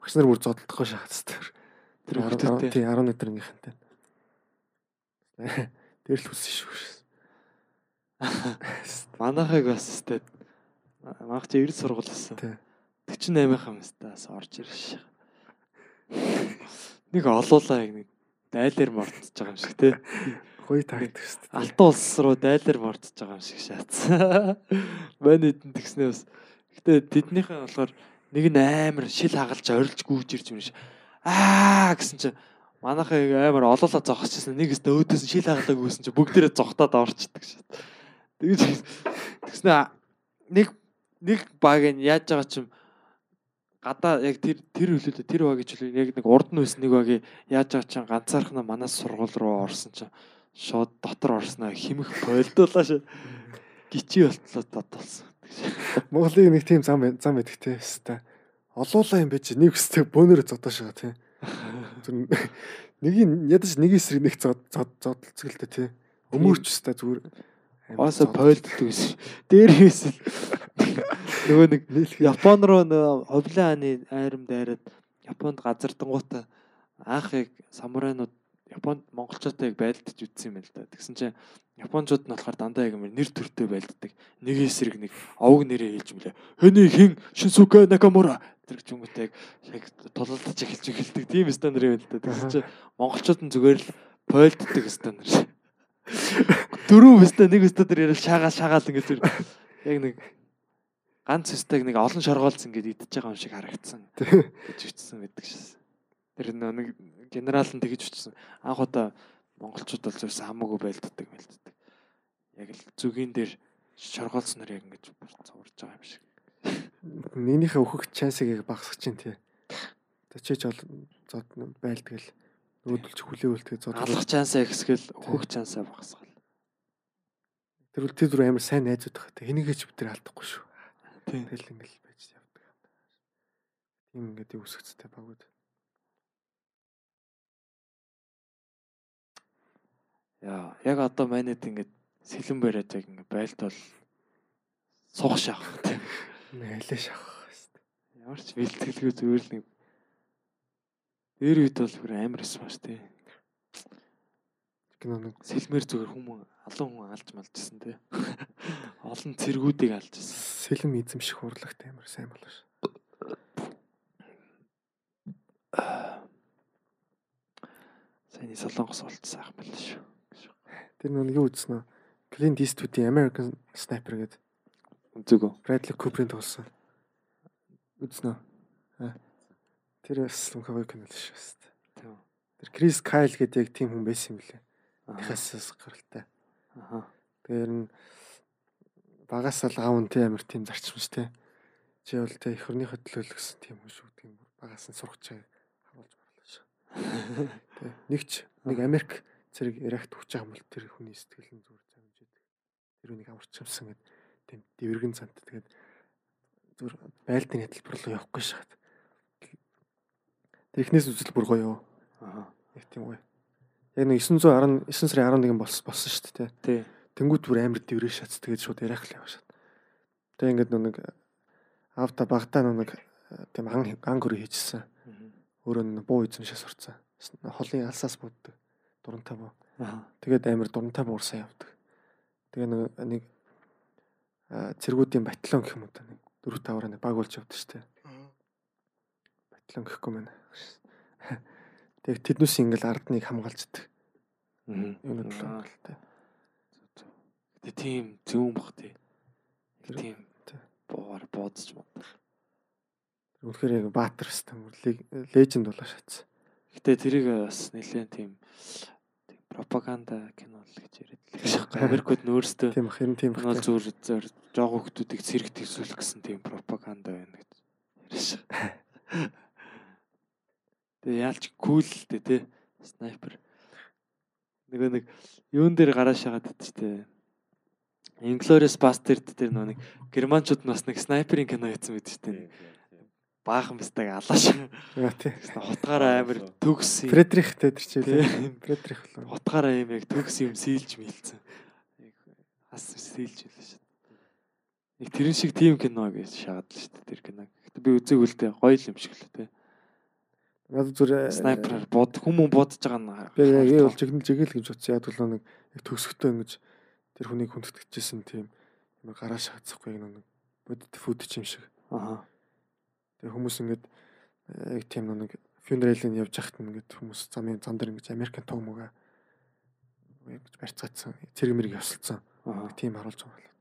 Багш нар бүр зодтолдохгүй шахацдаг. Тэр хөлтөтэй. тий 11 дэрнгийнхэнтэй. Тэр л хүссэн шүү. Манайхыг бас өстэй. Манайх чи 90 сургуулсан. Тий. 48-ын юмстаас орж ирж. Нэг олуулаа яг нэг дайлаар мортож байгаа юм шиг тий. Гоё тагдаг шүү дээ. Алтан улс руу дайлаар мортож байгаа юм шиг шаацсан. Мань эдэн тэгснээ бас. Гэтэ тэднийхэн болохоор нэг нь амар шил хагалж орилж гүйж ирж юм шиг. Аа гэсэн чинь манайхыг амар олоолаа зогсчихсан. Нэг өстө өөдөөс шил хагалаа гүйсэн чинь бүгдээрээ зогтоод орчдөг шээ. Тэгэж тэгснээ нэг нэг баг нь яаж байгаа чим гадаа яг тэр тэр хөлөөдөө тэр баг гэж яг нэг урд нь байсан нэг багийг яаж байгаа чинь ганцаархнаа манаас сургууль руу орсон чинь шууд дотор орсноо химэх болдуулаа шүү. Гичи болтлоо додолсон. Монголын нэг тийм зам зам байдаг те хэвээр. Олуулаа юм байж нэг өстэй бөөнөрө зодоош байгаа тий. Зүр нэг нь ядаж нэг эсрэг нэг зод зод зодолцог л дээ тий. Өмөрч өстэй зүгээр. Оосо пойлддаг гэсэн. Дээр хийсэн. Нөгөө нэг Япон руу нөгөө ховлын хааны айрам дайраад Японд газардангуудаа анх яг самурайнууд Японд монголчуудаа яг байлдаж үтсэн юм л да. Тэгсэн чинь Япончууд нь болохоор дандаа яг юм нэр төртөө байлддаг. Нэг эсрэг нэг овг нэрээ хэлж мөлий. Хэний хин Шинсуке Накамура тэр гэж өнгөтэй яг тулалдаж эхэлж эхэлдэг. Тийм стандар юм л да. Тэгс чи монголчууд нь зүгээр л пойлддаг стандар. Дөрөв өстө нэг өстө тэр ярил шаагаал шаагаал ингэ тэр яг нэг ганц өстөг нэг олон шоргоолц ингэ идчихэж байгаа юм шиг харагдсан. гэж үтсэн байдаг шээс. Тэр нэг генерал нь тэгэж үтсэн. Анх удаа монголчууд бол зөвс хамаагүй байлддаг мэлддэг. Яг л зүгийн дээр шоргоолцноор яг ингэж цуурж байгаа юм шиг. Нэгнийхээ өөхөх чансыг яг багасгах чинь тий. Тэчээж бол зод байлдгал өөдөлч хүлээ үлдгээ зод Алах чансаа ихсгэл өөхөх чансаа багасгал. тэр үл тэр амар сайн найзууд байгаа. Тэ хэнийгээ ч бүтээр алдахгүй шүү. Тэгэл ингээл байж явдаг. Тийм ингээд юу өсгцтэй багууд. Яа, яг одоо манайд ингээд сэлэн бариад яг ингээд байлт бол суух шаах тийм. Нэлээ шахах хэвээр. Ямар ч бэлтгэлгүй зүгээр л нэг дээр үед бол бүр амар шүү дээ. Кино нэг Сэлмэр зүгээр хүмүүс алан хүн алж малжсэн тий. Олон цэргүүдийг алжсэн. сэлэм эзэмших урлагт амар сайн болоо ш. Сайн солонгос болцсон ах мэл шүү. Тэр нэг юу үзсэн нөө? Clint Eastwood-ийн American Sniper гэдэг Үзээгөө. Bradley Cooper-ийн тоглосон. Үзсэн үү? Тэр бас мөхөө кино л шүү дээ. Тийм. Тэр Chris Kyle гэдэг яг тийм хүн байсан юм лээ. Аа. Техасаас гаралтай. Аха. Тэр нь багаас л аав нь тийм амар тийм зарчимч те. Чи бол те эх орныхоо төлөө л гэсэн тийм хүн шүү гэдэг. Багаас нь сурах чаг харуулж борлоо шүү. Тэ нэгч нэг Америк зэрэг Иракт хүч бол тэр хүний сэтгэл нь зүгээр тэр үнийг аварчимсан гэд тийм дэвэргэн цант тэгээд зүгээр байлтын хэлбэр рүү явахгүй шахаад. Тэр ихнээс үзэл бүр гоё. Аха. Яг тийм гоё. Яг нэг 919 сарын 11 болсон болсон шүү дээ. Тий. Тэнгүүд бүр амар дэврээ шац тэгээд шууд Ирак л яваа шат. Тэгээ ингээд нэг авта багтаа нэг тийм ан ан гөрөө хийчихсэн. Өөрөө нэг буу эзэмшээ сурцсан. Холын алсаас бууддаг. Дурантай буу. Тэгээд амар дурантай буурсан явдаг. Тэгээ нэг нэг цэргүүдийн батлон гэх юм уу та нэг 4 5 нэг баг болж явдаг штэ. Батлон гэхгүй мэн. Тэгээ тэднээс ингээл ардныг хамгаалцдаг. Мгм. Юу нэг Аа. талтай. Тэ тийм зүүн бах тий. Тийм. тий. Боор буудаж мод. Үнэхээр яг баатар хэвээр леженд болоо шатсан. Гэтэ тэрийг бас нэлээд тийм пропаганда кино л гэж яриад л гэж байна. Америкууд нөөсдөө Тийм юм тийм кино зүгээр зөөр жоо хүмүүсийг цэрэг тэгсүүлэх гэсэн тийм пропаганда байна гэж ярьж байгаа. Тэгээ яалч кул л дээ тий. Снайпер. Нөгөө нэг юун дээр гарааш хагаад идэж Inglourious Bastard дээр нөгөө нэг германчууд нь бас нэг снайперийн кино хийсэн байдаг шүү дээ. Баахан бистаг алааш. Тий. Утгаараа амир төгс юм. Фредрих тэр чи Тийм. Фредрих болоо. Утгаараа юм яг төгс юм сийлж мэлцэн. Яг хас сийлж үлээ шүү. Яг тэрэн шиг тим кино гэж шаагаад л шүү дээ тэр кино. Гэтэ би үзег үлдээ гоё л юм шиг л тий. Надад зүр Снайпераар бод хүмүүс бодож байгаа нь. Би яг ээ бол жигнэл жигэл гэж бодсон. Яг бол нэг яг төгсгөтөө ингэж тэр хүнийг хүндэтгэжсэн тийм юм гараа шахацхгүй нэг бодит футч юм шиг. Аа. Тэгээ хүмүүс ингэж яг тийм нэг фюнералын явж хахт ингээд хүмүүс замын зам дээр ингэж Америкийн тог мөга ингэж барьцаацсан цэрэг мэрэг ёсолцсон. Тийм харуулж байгаа юм.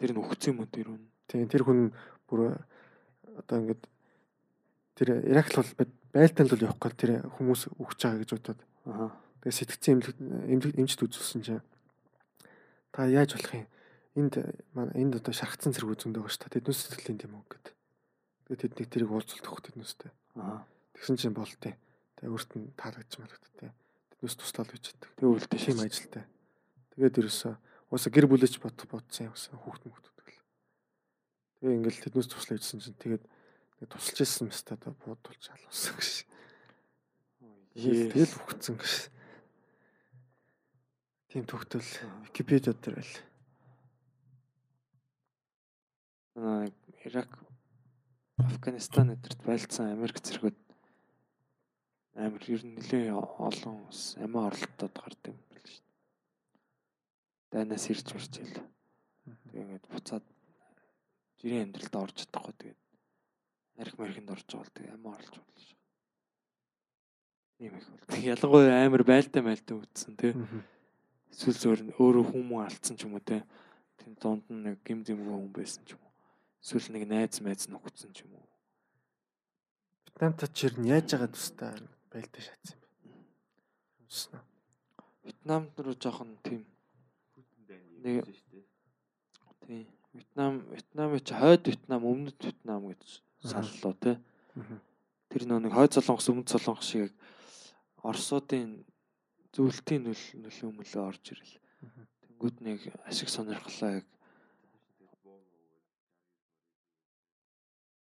Тэр нь өгцөн юм тэр үн. Тийм тэр хүн бүр одоо ингээд тэр Ирак л бол байлтанд бол явахгүй тэр хүмүүс өгч байгаа гэж бодоод. Тэгээ сэтгцэн эмнэлэг эмчд үзүүлсэн чинь. Та яаж болох юм? Энд манай энд одоо шархацсан зэрэг үзэнд байгаа шүү дээ. Тэднээс сэтгэлийн юм уу гэд тэгээ тэднийг тэрийг уулзалт өгөх тэднээстэй Аа. тэгсэн чинь болтой тэгээ өөрт нь таалагдчих марагдтыг тэднээс туслал гэж яддаг Тэг үлдээ тийм ажилтай. Тэгээд ерөөсөө уусаа гэр бүлэж бодох бодсон юм уусаа хүүхд мөхтөд гэл. Тэгээ ингээл тэднээс туслаа гэсэн чинь тэгээд тусалж ирсэн мэт одоо буудулж алуулсан гэж. Тэгэл үхсэн гэж. Тийм төгтөл. Википедиа дээр байл. Аа Ирак Афганистан эдэрт байлцсан Америк зэрэгүүд амар ер нь нэлээ олон ус амиа оролтод гардаг юм байна шүү дээ. дайнаас ирж мэрчээл. Тэгээ ингээд буцаад жирийн амьдралд орж чадахгүй тэгээд арх мархинд орж байгаа бол тэгээ амиа орлож болно шүү. Ийм их бол. Ялангуяа амар байлтай майлтай үтсэн тий. Эсвэл зөөр нь өөрөө хүмүүн алдсан ч юм уу тий. Тэн донд нь нэг гим зэмгүй хүн байсан ч юм. Эсвэл нэг найз майз нөхцсөн ч юм уу. Вьетнамтай чир нь яаж байгаа тустай байлтай шатсан юм бэ? Үснэ. Вьетнам руу жоохон тийм нэг тийм Вьетнам Вьетнамын чи хойд Вьетнам өмнөд Вьетнам гэж саллуу тий. Тэр нөө нэг хойд солонгос өмнөд солонгос шиг Оросуудын зөвлөлтийн нөл нөлөө мөлөө орж ирэл. Тэнгүүд нэг ашиг сонирхлоо яг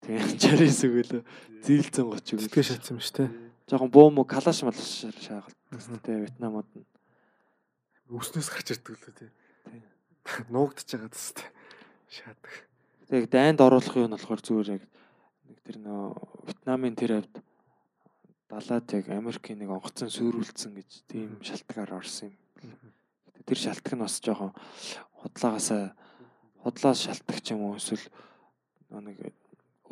Тийм чарис өгөлөө зийлцэн 30 өгөл. Сэтгэл шатсан шүү дээ. Жохон буу мө калаш малаш шаагалт. Тэгээ Вьетнамууд нь Өснөөс гарч ирдэг лөө тий. Нуугдчихж байгаа тест. Шаадаг. Тэгээ дайнд оруулах юм нь болохоор зүгээр яг нэг тэр нөө Вьетнамын тэр хавьд далаад яг Америкийн нэг онгоцон сүрүүлсэн гэж тийм шалтгаар орсон юм. Тэр шалтгаан нь бас жоохон худлаагаасаа худлаас шалтгач юм уу эсвэл нэг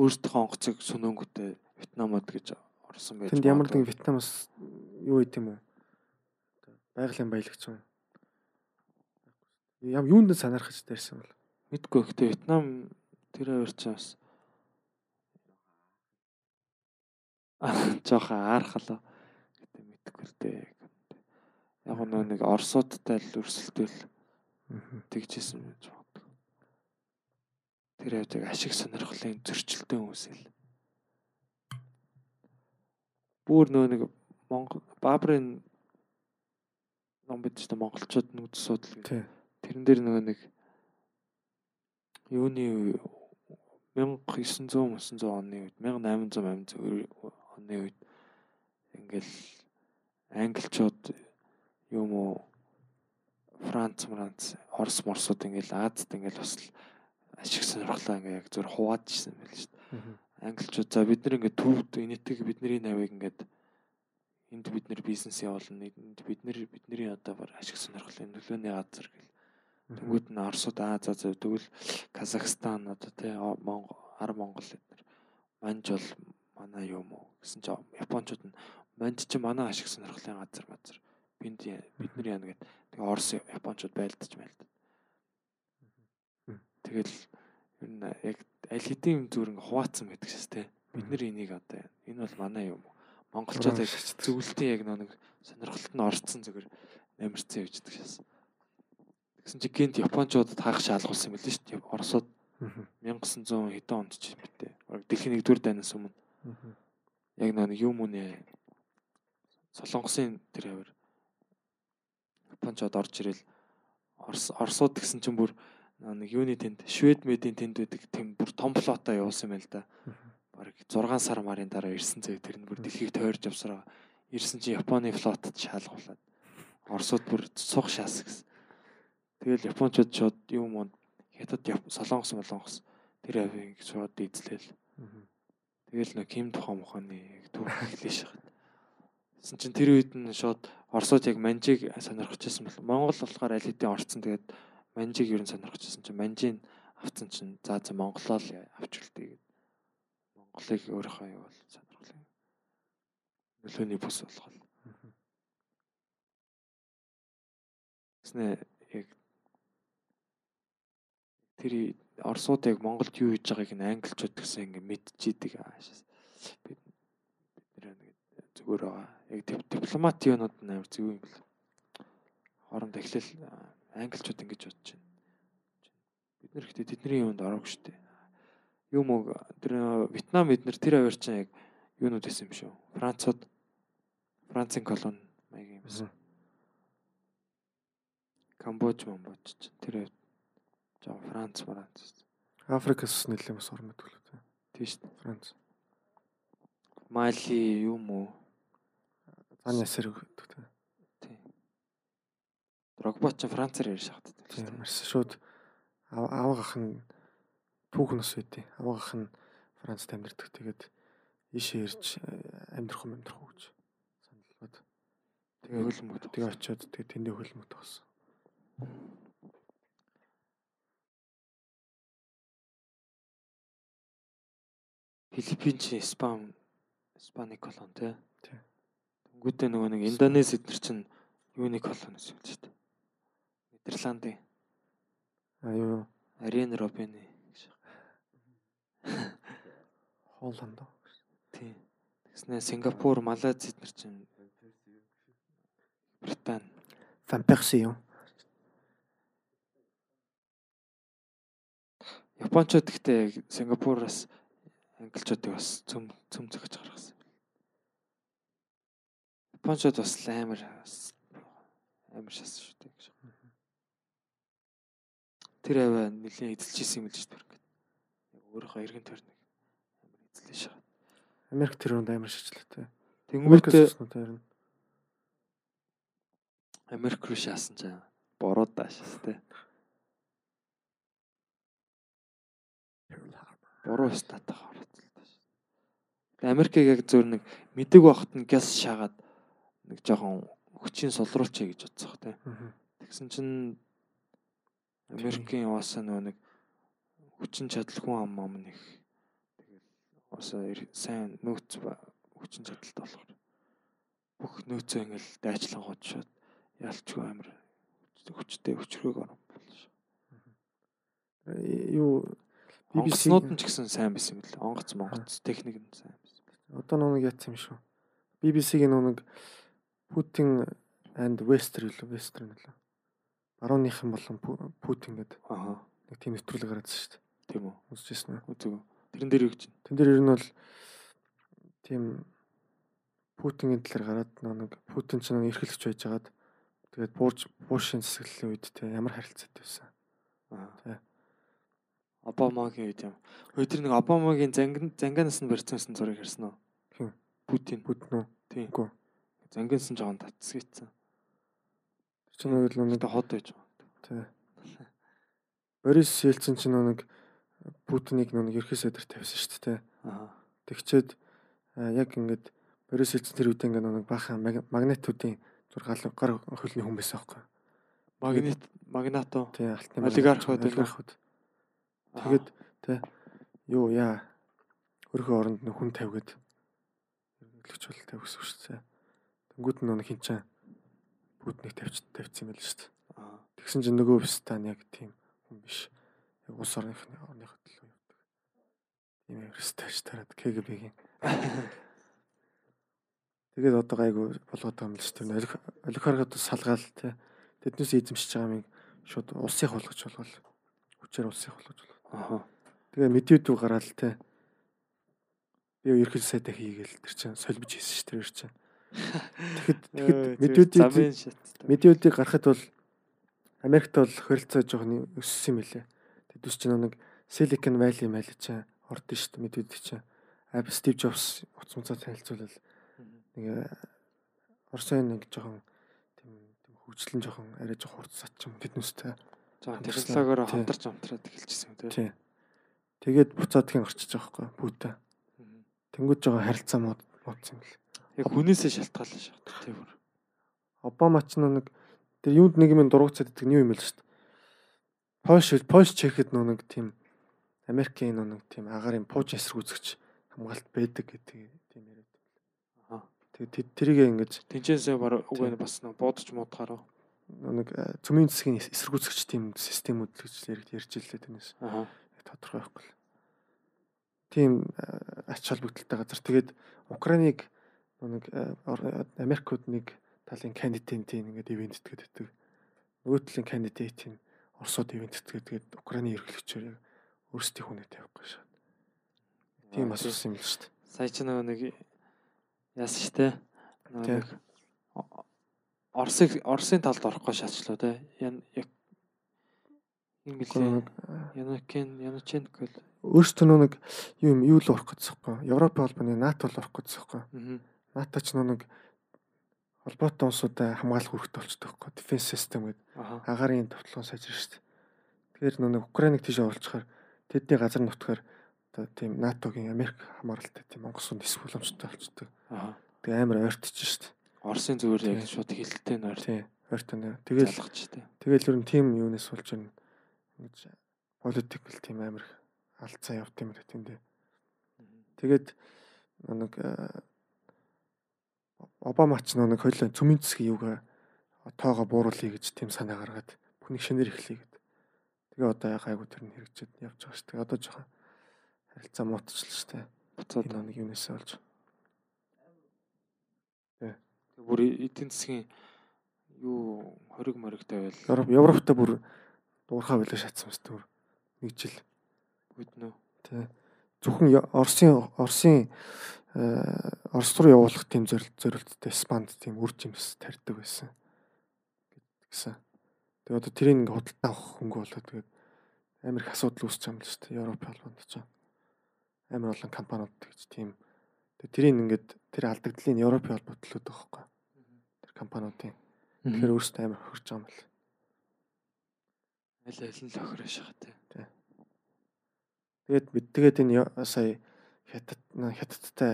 өөрсдийнхөө онгоцыг сүнөөнгөтэй Вьетнамод гэж орсон байж Тэнд ямар нэгэн Вьетнамас юу хийх юм уу? Байгалийн баялагч юм. Ям юунд нь санаархаж дээрсэн бол. мэдгүй гэхдээ Вьетнам тэр хоёр ч бас жоохон аархалаа гэдэг мэдгүй дээ. Яг нөө нэг Оросуудтай л өрсөлдөөл тэгжсэн байж. Тэр явдаг ашиг сонирхлын зөрчилтэй хүмүүс л. Бүр нөө нэг Монгол Баабрын ном бид ч гэсэн монголчууд нүүдс судал. Тий. Тэрэн дээр нөгөө нэг юуны 1900 900 оны үед 1800 800 оны үед ингээл англичууд юм уу Франц, Франц, Орос, Морсууд ингээл Азад ингээл бас л ашиг сонирхлоо ингээ яг зөв хуваад ирсэн байл шүү дээ. Англичууд за бид нар ингээд төвд энэтиг бидний навыг ингээд энд бид нэр бизнес явуулна энд бид нэр бидний одоо бар ашиг сонирхлын нөлөөний газар гэл. Тэнгүүд нь Оросууд аа за за тэгвэл Казахстан одоо тий Монгол Ар Монгол эднэр манж бол манай юм уу гэсэн чинь Япончууд нь манж чи манай ашиг сонирхлын газар газар бинд бидний яана гэд. Тэгээ Орос Япончууд байлдаж байлдаж тэгэл ер нь яг аль хэдийн зүр ингээ хуваацсан байдаг шээс тий бид нар энийг одоо энэ бол манай юм уу? Монголчууд яг зөвлөлтийн яг нэг сонирхолт нь орцсон зүгээр намирцсан явждаг шээс. Тэгсэн чи гинт Япончууд таах шаалгуулсан л шүү дээ. Оросууд 1900 хэдэн онд ч битээ. Дэлхийн 1-р дайнаас өмнө яг нэг юм үнэ Солонгосын тэр хавар Япончууд орж ирэл Орос Оросууд гэсэн чинь бүр нэг юуны тэнд Швед медийн тэнд байдаг тэм бүр том флотоо явуулсан юм л да. Бараг 6 сар марын дараа ирсэн зэ тэр нь бүр дэлхийг тойрж явсараа ирсэн чинь Японы флотод шаалгуулад Оросууд бүр цуг шаас гэсэн. Тэгэл Япончууд шууд юм уу хятад солонгос молонгос тэр авийг шууд эзлээл. Тэгэл нэг Ким тухайн яг төв эхлэш шахад. Тэсэн чинь тэр үед нь шууд Оросууд яг манжийг сонирхож байсан бол Монгол болохоор аль хэдийн орцсон тэгээд манжийг ер нь сонирхож байсан чинь манжийг авцсан чинь за за Монголоо л авчралтай гэдэг. Монголыг өөрийнхөө юу бол сонирхлаа. Нөлөөний бус болгоо. Тэснэ яг тэр Оросууд яг Монголд юу хийж байгааг нь англичууд гэсэн ингээ мэдчихийдэг аашаас бид бид нэг зүгээр байгаа. Яг дипломат юунууд нь амар зөв юм бэл. Хооронд эхлэл англичууд ингэж бодож байна. Бид нар ихтэй тэдний юунд ороогүй шүү дээ. Юм уу тэр Вьетнам бид нар тэр аваар чинь яг юунууд байсан юм шүү. Францууд Францын колони маягийн юмсан. Камбож, Монбож чинь тэр жоо Франц, Франц. Африкаас нэлээд бас ормод төлөө. Тийм шүү дээ. Франц. Мали юм уу? Өгдөг тийм. Тийм. Рогбо ч Францаар ярьж шахаад байдаг. Марс шууд аваг ах нь түүхэн ус байдیں۔ Аваг ах нь Францад амьдардаг. Тэгээд ийш ирж э, амьдрах юм амьдрах уу гэж саналбад. Тэгээ хөлмөд. Тэгээ очиод тэгээ тэндээ хөлмөд болсон. Филиппин чи Испан Испани колон тий. Тэнгүүдээ нөгөө нэг Индонез эднэр чинь юуны колониос юм шүү дээ. Нидерландын А юу Ариен Робины гэж. Холланд. Тий. Тэгснэ Сингапур, Малайз эднэр чинь Британи. Ван Перси юу? Япончууд гэхдээ яг Сингапураас англичуудыг бас цөм цөм зөгж гаргасан. Япончууд бас амар амар шас шүү дээ. Тэр аваа нэлийн эзэлжсэн юм л шүү дээ. Яг өөрийнхөө эргэн тойрныг амар эзэлж шагаад. Америк тэр үнд амар шижлээ. Тэнгүүтээ Америк руу шаасан ч бороо даашаас те. Буруу статах оролцолтой шүү. Тэгээ Америкийг яг зөв нэг мэдэг байхад нь газ шаагаад нэг жоохон хүчийн сулруулчаа гэж бодсох те. Тэгсэн чинь Америкийн уусаа нөгөө нэг хүчин чадал хүн ам ам нэг тэгэл уусаа сайн нөөц хүчин чадалтай болохоор бүх нөөцөө ингээл дайчлангууд шууд ялчгүй амир хүчтэй хүчрэг болно шүү. юу Онгоцнууд BBC нь ч гэсэн сайн байсан юм лээ. Онгоц монгоц техник нь сайн байсан. одоо нэг яц юм шүү. BBC-гийн нэг Путин and Wester үлээ Western үлээ. Барууныхан болон Пу- Путин гэдэг Аа. нэг тийм нэвтрүүлэг гаргадаг шүү дээ. Тийм үү. Үзчихсэн үү? Үзэг. Тэрэн дээр юу гэж? Тэн дээр ер нь бол тийм Путингийн талаар гараад нэг Путин ч нэг эрхлэгч байжгаад тэгээд буурж буушийн засаглалын үед те ямар харилцаатай байсан. Аа. Обамагийн үед юм. Тэр нэг Обамагийн зангин занганаас нь барьцсан зургийг харсан уу? Хин? Путин. Путин үү? Тийм. Үгүй. Зангиас нь жоохон татсгийцсэн. Чинь нэг л нэг хот байж байгаа. тий. Борис Ельцин ч нэг Путиныг нэг ерхий сайдар тавьсан шүү дээ. Аа. Тэгчээд яг ингээд Борис Ельцин тэр үед ингээд нэг баахан mag- магнитуудын зургаал гар хөлний хүн байсан байхгүй. Магнит магнато. Тий, алтны Олигархууд олигархууд. Тэгээд тий юу яа өөрийнхөө оронд хүн тавьгээд эргэлж бол тавьсан шүү дээ. Тэнгүүд нь нэг хинчээ Путинийг тавьч тавьсан юм байл шүү дээ. Тэгсэн чинь нөгөө Пистан яг тийм хүн биш. Яг улс орныхны орныхоо төлөө явдаг. Тийм ерөөстэй ш тараад КГБ-гийн. Тэгээд одоо гайгүй болгоод байгаа юм л шүү дээ. Олигархууд салгаал тий. Тэднээс эзэмшиж байгаа юм шууд улсыг болгож болгол. Хүчээр улсыг болгож болгол. Аа. Тэгээ мэдээдүү гараал тий. Би ерхэл сайдаа хийгээл тэр чинь солбож хийсэн ш тэр чинь. Тэгэхэд шат. Медиудыг гарахад бол Америкт бол хөрөлцөө жоохон өссөн юм билээ. Тэдүс чинь нэг Silicon Valley мэл чинь ордон шүү дээ медиуд чинь. А Стив Джобс уцмцаа танилцуулал нэг Орсын нэг жоохон тийм тийм хөгжлөн жоохон арай жоохон хурцсаач юм тэднүстэй. Жоохон Тий. хамтарч хамтраад эхэлчихсэн үү Тий. Тэгээд буцаадгийн орчиж байгаа байхгүй бүйтэ. Тэнгүүд жоохон харилцаа мод модсон юм л. Яг хүнээсээ шалтгаалсан шахт тийм бүр. Обама ч нэг тэр юунд нэг юм дургуцаад идэх нь юу юм бэл шүү дээ. Польш Польш чехэд нөө нэг тийм Америкийн нөө нэг тийм агарын пууж эсрэг үзэгч хамгаалт байдаг гэдэг тийм яриад. Аа. Тэгээд тэрийгээ ингэж Тинчээсээ баг Тий. үгүй бас нэг буудаж муудахаар. нөө нэг э, цөмийн засгийн эсрэг үзэгч тийм системүүд л гэж ярьж илээ тэрнээс Аа. тодорхой байхгүй л. Тийм э, ач холбогдолтой газар. Тэгээд Украиныг нөө нэг э, Америкууд нэг талын кандидатын ингээд ивент итгэдэг. Нөгөө талын кандидатын Оросууд ивент итгэдэг. Тэгээд Украины ерөнхийлөгчөөр өөрсдийн хүнээ тавихгүй шээ. Тийм асуусан юм л шүү дээ. Сая ч нөгөө нэг яасан штэ. Тий. Нөгөө Оросыг Оросын талд орохгүй шатлаа те. Ян яг юм Гэхдээ билээ. нэг э, Янукен Янученко л. өөрсдөө нэг юм юу л орох юм. Европ холбооны НАТО л орох юм. Аа. НАТО ч нөө нэг холбоотой улсуудаа хамгаалах хэрэгтэй болчихдог байхгүй. Defense system гэдэг агарын товтлогоо сайжирч штт. Тэгэхээр нэг Украиныг тийш оруулчихаар тэдний газар нутгаар одоо тийм НАТОгийн Америк хамааралтай тийм Монгол сүнд эсэх боломжтой. Аа. Тэгээ амар ойртож штт. Оросын зүгээр яг шууд хилтэй нойр Тий. Ойртоо. Тэгэл залгаж штэ. тэгэл ер нь тийм юунаас болж байна. Ингэж политикл тийм амар их алдцаа явт юм байна тэндээ. Тэгээд нэг э, Обама ч нэг хоёлоо цөмийн засгийн юугаа тоогоо бууруулъя гэж тийм санаа гаргаад бүхнийг шинээр эхлэе гэд. Тэгээ одоо гайгүй тэр нь хэрэгжээд явж байгаа шүү. Тэгээ одоо жоохон харилцаа муутчлаа шүү дээ. буцаад нэг юунаас олж. бүр эдийн засгийн юу хориг мориг тавиал Европ Европтой бүр дуурхаа билээ шатсан мэт бүр нэг жил. бүднө. Тий. Зөвхөн Я- Оросын Оросын Орос руу явуулах тийм зорилт зорилттой Испанд тийм үр жимс тарьдаг байсан гэсэн. Тэгээ одоо тэрийг ингээ худалдаа авах хөнгө болоод тэгээд амар их асуудал үүсч байгаа юм л шүү дээ. Европ холбоонд ч амар олон компаниуд гэж тийм. Тэрийг ингээд тэр алдагдлын Европын холбоо төлөөд байгаа байхгүй. Тэр компаниудын. Тэгэхээр өөрсдөө амар хөрж байгаа юм л. аль аль нь л охирош байгаа те. Тэгээд бид тэгээд энэ сая хятад хятадтай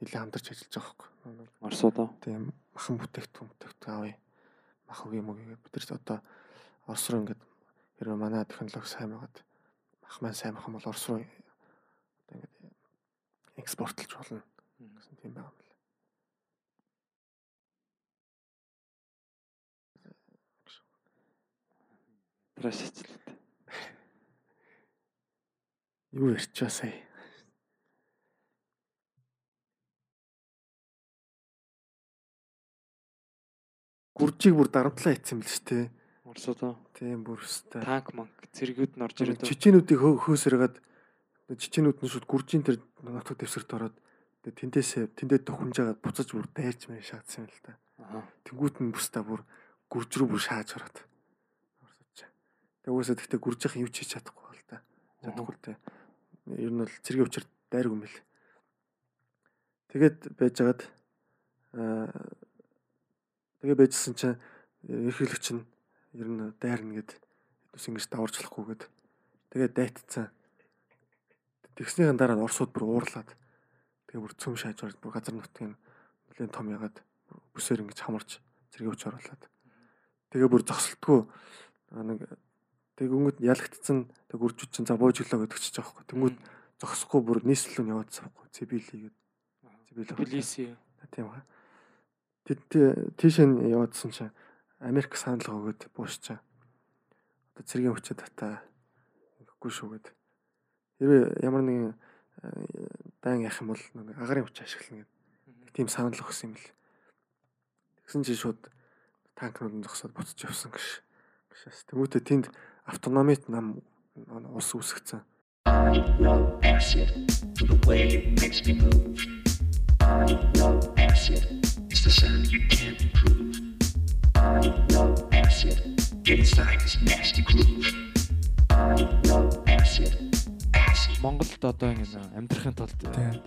нэлээд хамтарч ажиллаж байгаа байхгүй. Оросоо тийм махан бүтээгдэхүүн бүтээгдэхүүн авъя. Мах үгүй юм уу гэдэг. Бид нар одоо Орос руу ингээд хэрвээ манай технологи сайн байгаад мах маань сайн байх юм бол Орос руу одоо ингээд экспортлж болно гэсэн тийм байгаа юм траш хийчлээ. Юу ярьчаа сая. Гүржийг бүр дарамтлаа хийсэн юм л шүү дээ. Оросоо Тийм бүр өстэй. танк манк зэрэгүүд нь орж ирээд. Чичээнүүдийг хөө- хөөсөргээд чичээнүүд нь шууд гүржийн тэр нутаг дэвсэрт ороод тэгээ тэндээсээ тэндээ тухимж агаад буцаж бүр дайрч мэй шаацсан юм л. Аа. Тэнгүүт нь бүстэ бүр гүрж рүү бүр шааж ороод. Орсоч. Тэгээ уусаа тэгтээ гүржийнх юу ч хийж чадахгүй бол та. Чадахгүй л те. Ер нь бол цэргийн учир дайргүй юм бэл. Тэгээд байжгаад аа тэгээ байжсэн чинь ерхийлэгч нь ер нь дайрна гэд хэдүүс ингэж даварчлахгүйгээд тэгээ дайтцсан. Тэгснийхэн дараа нь Оросууд бүр уурлаад тэгээ бүр цөм шааж орж бүр газар нутгийн нэлээд том ягаад бүсээр ингэж хамарч зэрэг өч оруулаад. Тэгээ бүр зогсолтгүй нэг тэг өнгөд ялагдцсан тэг үржүүд чинь за бууж өглөө гэдэг чиж байгаа хгүй. Тэнгүүд зогсохгүй бүр нийслэл нь яваадсан хгүй. Цибили гэдэг. Цибили. Тбилиси. Тийм ба. Тэд тийш нь яваадсан чинь Америк санал өгөөд буушчаа. Одоо цэргийн хүчтэй татаа ихгүй шүү гэд. Хэрвээ ямар нэгэн э, дан яах юм бол нэг агарын хүч ашиглана гэдэг. Тийм санал өгсөн юм л. Тэгсэн чинь шууд танкнууд нь зогсоод буцаж явсан гэж. Гшээс. Тэмүүтэ тэнд автономит нам улс үүсгэсэн. I love acid for the way it makes me move. I love acid. It's the sound you can't improve. I love acid. Get inside this nasty groove. I love acid. Acid. Монголд одоо ингэ амьдрахын тулд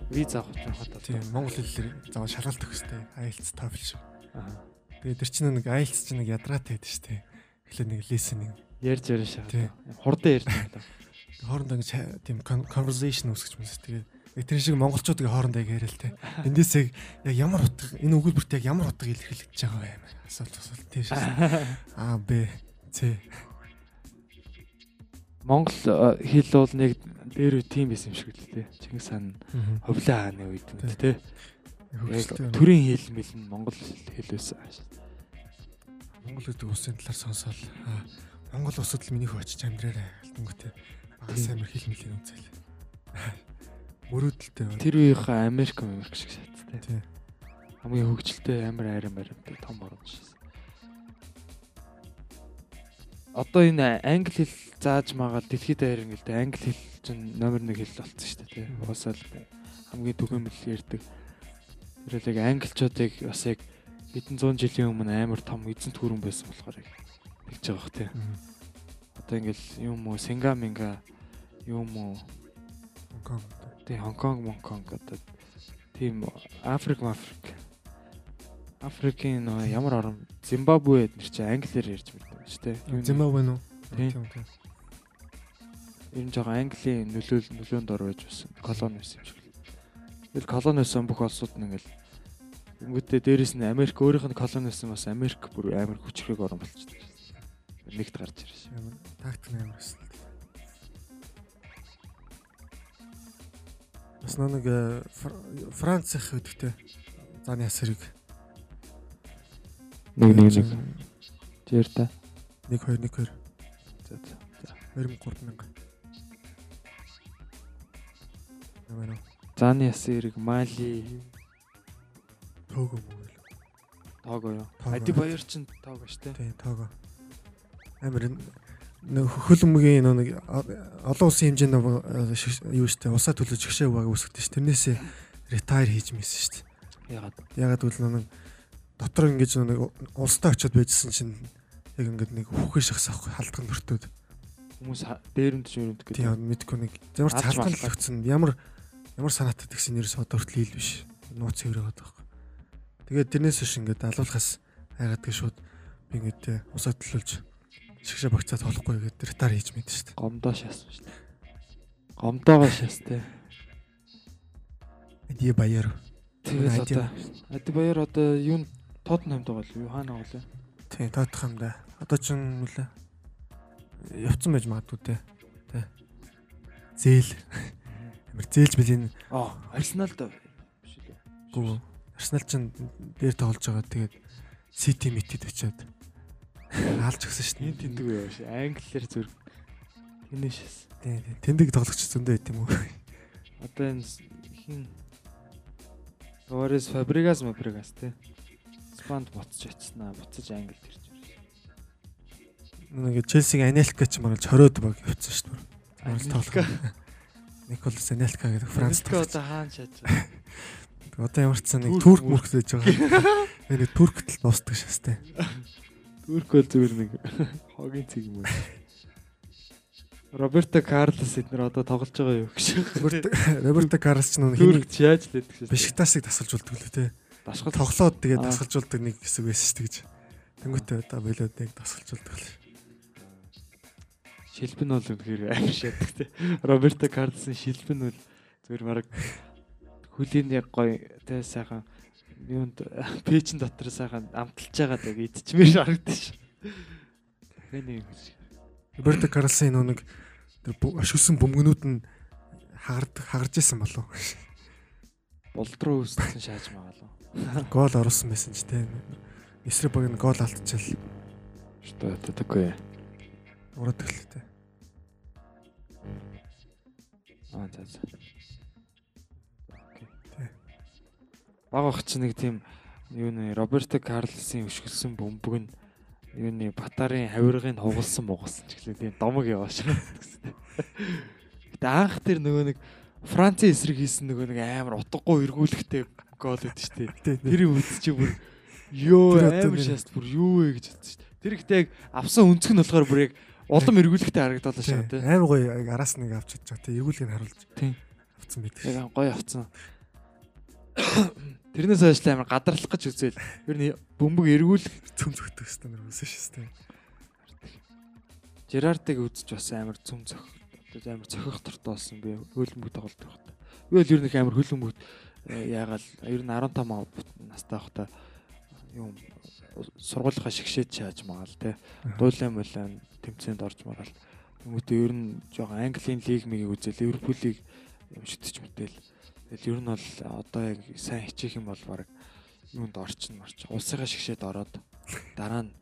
виз авах явахад Тийм монгол хэлээр зав шалгалт өгөхтэй. IELTS TOEFL шиг. Аа. Тэгээд тэр чинь нэг IELTS чинь нэг ядраатай байдаг шүү дээ. Эхлээд нэг listening ярьж ярьж шахаад. Хурдан ярьж байна. хоорондоо ингэж ха- тийм conversation үүсгэж мэс. Тэгээд тэр шиг монголчуудын хоорондоо яг яриа л те. Эндээс яг ямар утга энэ өгүүлбэрт яг ямар утга илэрхийлэгдэж байгаа вэ амар асуулт асуулт тийм шүү. А Б С Монгол э, хэл бол нэг дээр үе тийм байсан юм шиг л тий. Чингис хаан хувлаа хааны үед нь хөгжөлтэй төрийн хэл мэл нь монгол хэл байсан. Монгол гэдэг улсын талаар сонсоол. Монгол улсад л миний хөө очиж амьдраарай гэлтэнгүүтээ багаас амар хэл мөлийн үзэл. Мөрөөдөлтэй байна. Тэр үеийнхээ Америк Америк шиг шаттай. Тий. Хамгийн хөгжилтэй амар айран баримттай том орн шээ. Одоо энэ англи хэл зааж магаад дэлхийд даяар ингээл англи хэл чинь номер 1 хэл болсон шүү дээ тий. Уусаал хамгийн түгээмэл ярьдаг. Тэр л яг англичуудыг бас яг хэдэн зуун жилийн өмнө амар том эзэнт гүрэн байсан болохоор яг тэгж байгаа бох тий. Одоо ингээл юм уу Сингаминга юм уу Хонконг. Тий Хонконг Монконг одоо тийм Африк Африк Африкийн ямар орн Зимбабве нэр чи англиар ярьж мэддэг шүү дээ. Зимбабве нү? Тийм. Ер нь жоохон Английн нөлөөл нөлөөнд ор байж байсан. Колони байсан юм шиг. Тэгэл колони байсан бүх улсууд нь ингээл Ингэхдээ дээрэс нь Америк өөрийнх нь колони байсан бас Америк бүр амар хүчрэг орн болчихсон. Нэгт гарч ирсэн. Ямар тактик амар өсөл. Бас нэг э, Фр- Франц их өдөртэй. Заны ясрыг Нэг нэг нэг. Тэр та. 1 2 1 2 За за. 2000 3000. Ямар нөө Заны яс эрэг Мали тоог юм уу? тоого юу? Ади баяр чин тоого штэ. Тийм тоог. Амар нөх хөл өмгийн нэг олон улсын хэмжээнд э, юу штэ усаа төлөж жигшээ угааг үсгдэж ш. Тэрнээсээ ретайр хийж мэсэн штэ. Ягаад? Ягаад гэвэл нэг дотор ингэж нэг улстай очиод байжсэн чинь яг ингээд нэг хүүхэн шахс авах халдган мөртөөд Хүмүүс дээрэмд өрөмд гэдэг. тийм мэдгүй нэг ямар малгай. л өгсөн ямар ямар санаатай тэгсэн нэрс одоо хүртэл ил биш нууц хэврээд байгаа. Тэгээд тэрнээс биш ингээд алуулахаас хайгаад гэж шууд би ингээд те, усаа төлөвлөж шигшээ багцаа тоолохгүй гэдэг ретар хийж мэдэн шүү дээ. Гомдоо шаасан штэ. Гомдоогоо шаас те. Эди баяр. Тэгэл Ади- одоо Ади баяр одоо юу Тотнхамд байгаа л юу хаана байгаа лээ? Тийм тоотох юм да. Одоо ч юм үлээ. Явцсан байж магадгүй те. Тэ. Зээл. Амар зээлж билийн Аа, Арсенал да. Биш үү? гүү. Арсенал ч дээр тоглож байгаа. Тэгээд Сити митэд очиод хаалж өгсөн шүү дээ. Энд тэндэг үү яаш. Англиэр зүрх. Тэнэ шээс. Тийм тийм. Тэндэг тоглогч зөндөө байт юм уу? Одоо энэ хин Торес Фабригас Фабригас те. Спанд буцаж очснаа. Буцаж Англид ирж байна. Нэг Челсиг Анелка ч маргалж 20-од баг явцсан шүү дээ. Анелка. тоглох. Николас Анелка гэдэг Франц тоглогч. одоо хаана шааж. Одоо ямар ч сан нэг Турк турк мөрх лэж байгаа. Нэг туркт л дуустдаг шээстэй. Турк бол зүгээр нэг хогийн цэг юм уу. Роберто Карлос эднэр одоо тоглож байгаа юу гэж. Роберто Карлос ч нэг хиний Турк яаж л байдаг шээ. Бешиктасыг тасалжуулдаг лөө те. Дашгал Тоглоод тэгээд Аа. тасалжуулдаг нэг хэсэг байсан шүү гэж. Тэнгүүтээ одоо болоод яг тасалжуулдаг л. шилбэн бол үнэхээр амар шатдаг те. Роберто Карлосын шилбэн бол зүгээр бараг хөлийн яг гоё те сайхан юунд пэйжин дотор сайхан амталж байгаа даг идчихмээр харагдаж юм гэж. Роберто Карлосын нөө нэг тэр ашигсан бөмбөгнүүд нь хагардаг хагарч исэн болов. Болд руу үсэлсэн шааж магаалаа. Гол оруулсан байсан ч те. Эсрэг баг нь гол алдчихал Что это такое? ураад те. Аа за за. Баг чи нэг тийм юу нэ Роберто Карлосын өшгөлсөн бөмбөг нь юу нэ Батарын хавиргыг хугалсан мугалсан ч гэлээ тийм домог явааш. Гэтэ анх тэр нөгөө нэг Францын эсрэг хийсэн нөгөө нэг амар утгагүй эргүүлэхтэй гол өгдөө шүү дээ. Тэр үзчих бүр ёо амар шаст бүр юу вэ гэж бодсон шүү дээ. Тэр ихтэй яг авсан өнцг нь болохоор бүр яг улам эргүүлэхтэй харагдалаа шаа тий. Амар гоё яг араас нэг авч байгаа те. Эргүүлгийг харуулж. Тий. Авцсан байдаг. Яг гоё авцсан. Тэрнээс хойш амар гадарлах гэж үзээл. Ер нь бөмбөг эргүүлэх цөм зөгтөг хэвээр нэр үсэн шээстэй. Жерардыг үзэж бас амар цөм зөх. Амар цохих дуртай болсон би хөлбөмбөг тоглож байхдаа. Би бол ер нь амар хөлбөмбөг яагаал ер нь 15 ав настай байхдаа юм сургуулийнхаа шигшээд чааж магаал те. Дуулан болон тэмцээнд орж магаал. Тэмүүтээ ер нь жоохон Английн лиг мигийг үзэл Ливерпулийг юм шүтэж мэтэл. Тэгэл ер нь бол одоо яг сайн хичих юм бол баг юунд орчин марч. Улсынхаа шигшээд ороод дараа нь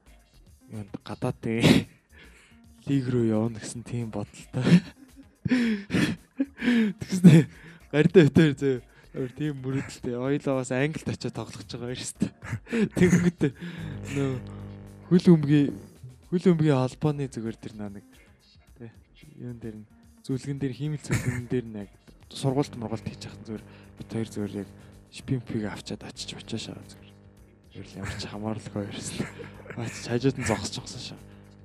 юунд гадаад лиг рүү явна гэсэн тийм бодолтой. Тэгснэ гарда битэр зөө өөр тийм мөрөдөлтэй. Ойлоо бас Англид очиод тоглож байгаа юм шүү дээ. Тэгэнгүүт нөө хөл өмгийн хөл өмгийн холбооны зүгээр тэр нэг тий юун дээр нь зүлгэн дээр хиймэл зүлгэн дээр нэг сургуульт мургуулт хийж хахын зүгээр бит хоёр зүгээр яг шпимпиг авчаад очиж очиж шаа зүгээр. Зүгээр л ямар ч хамаарлага хоёрсэн. Очиж хажууд нь зогсож зогсоо шаа.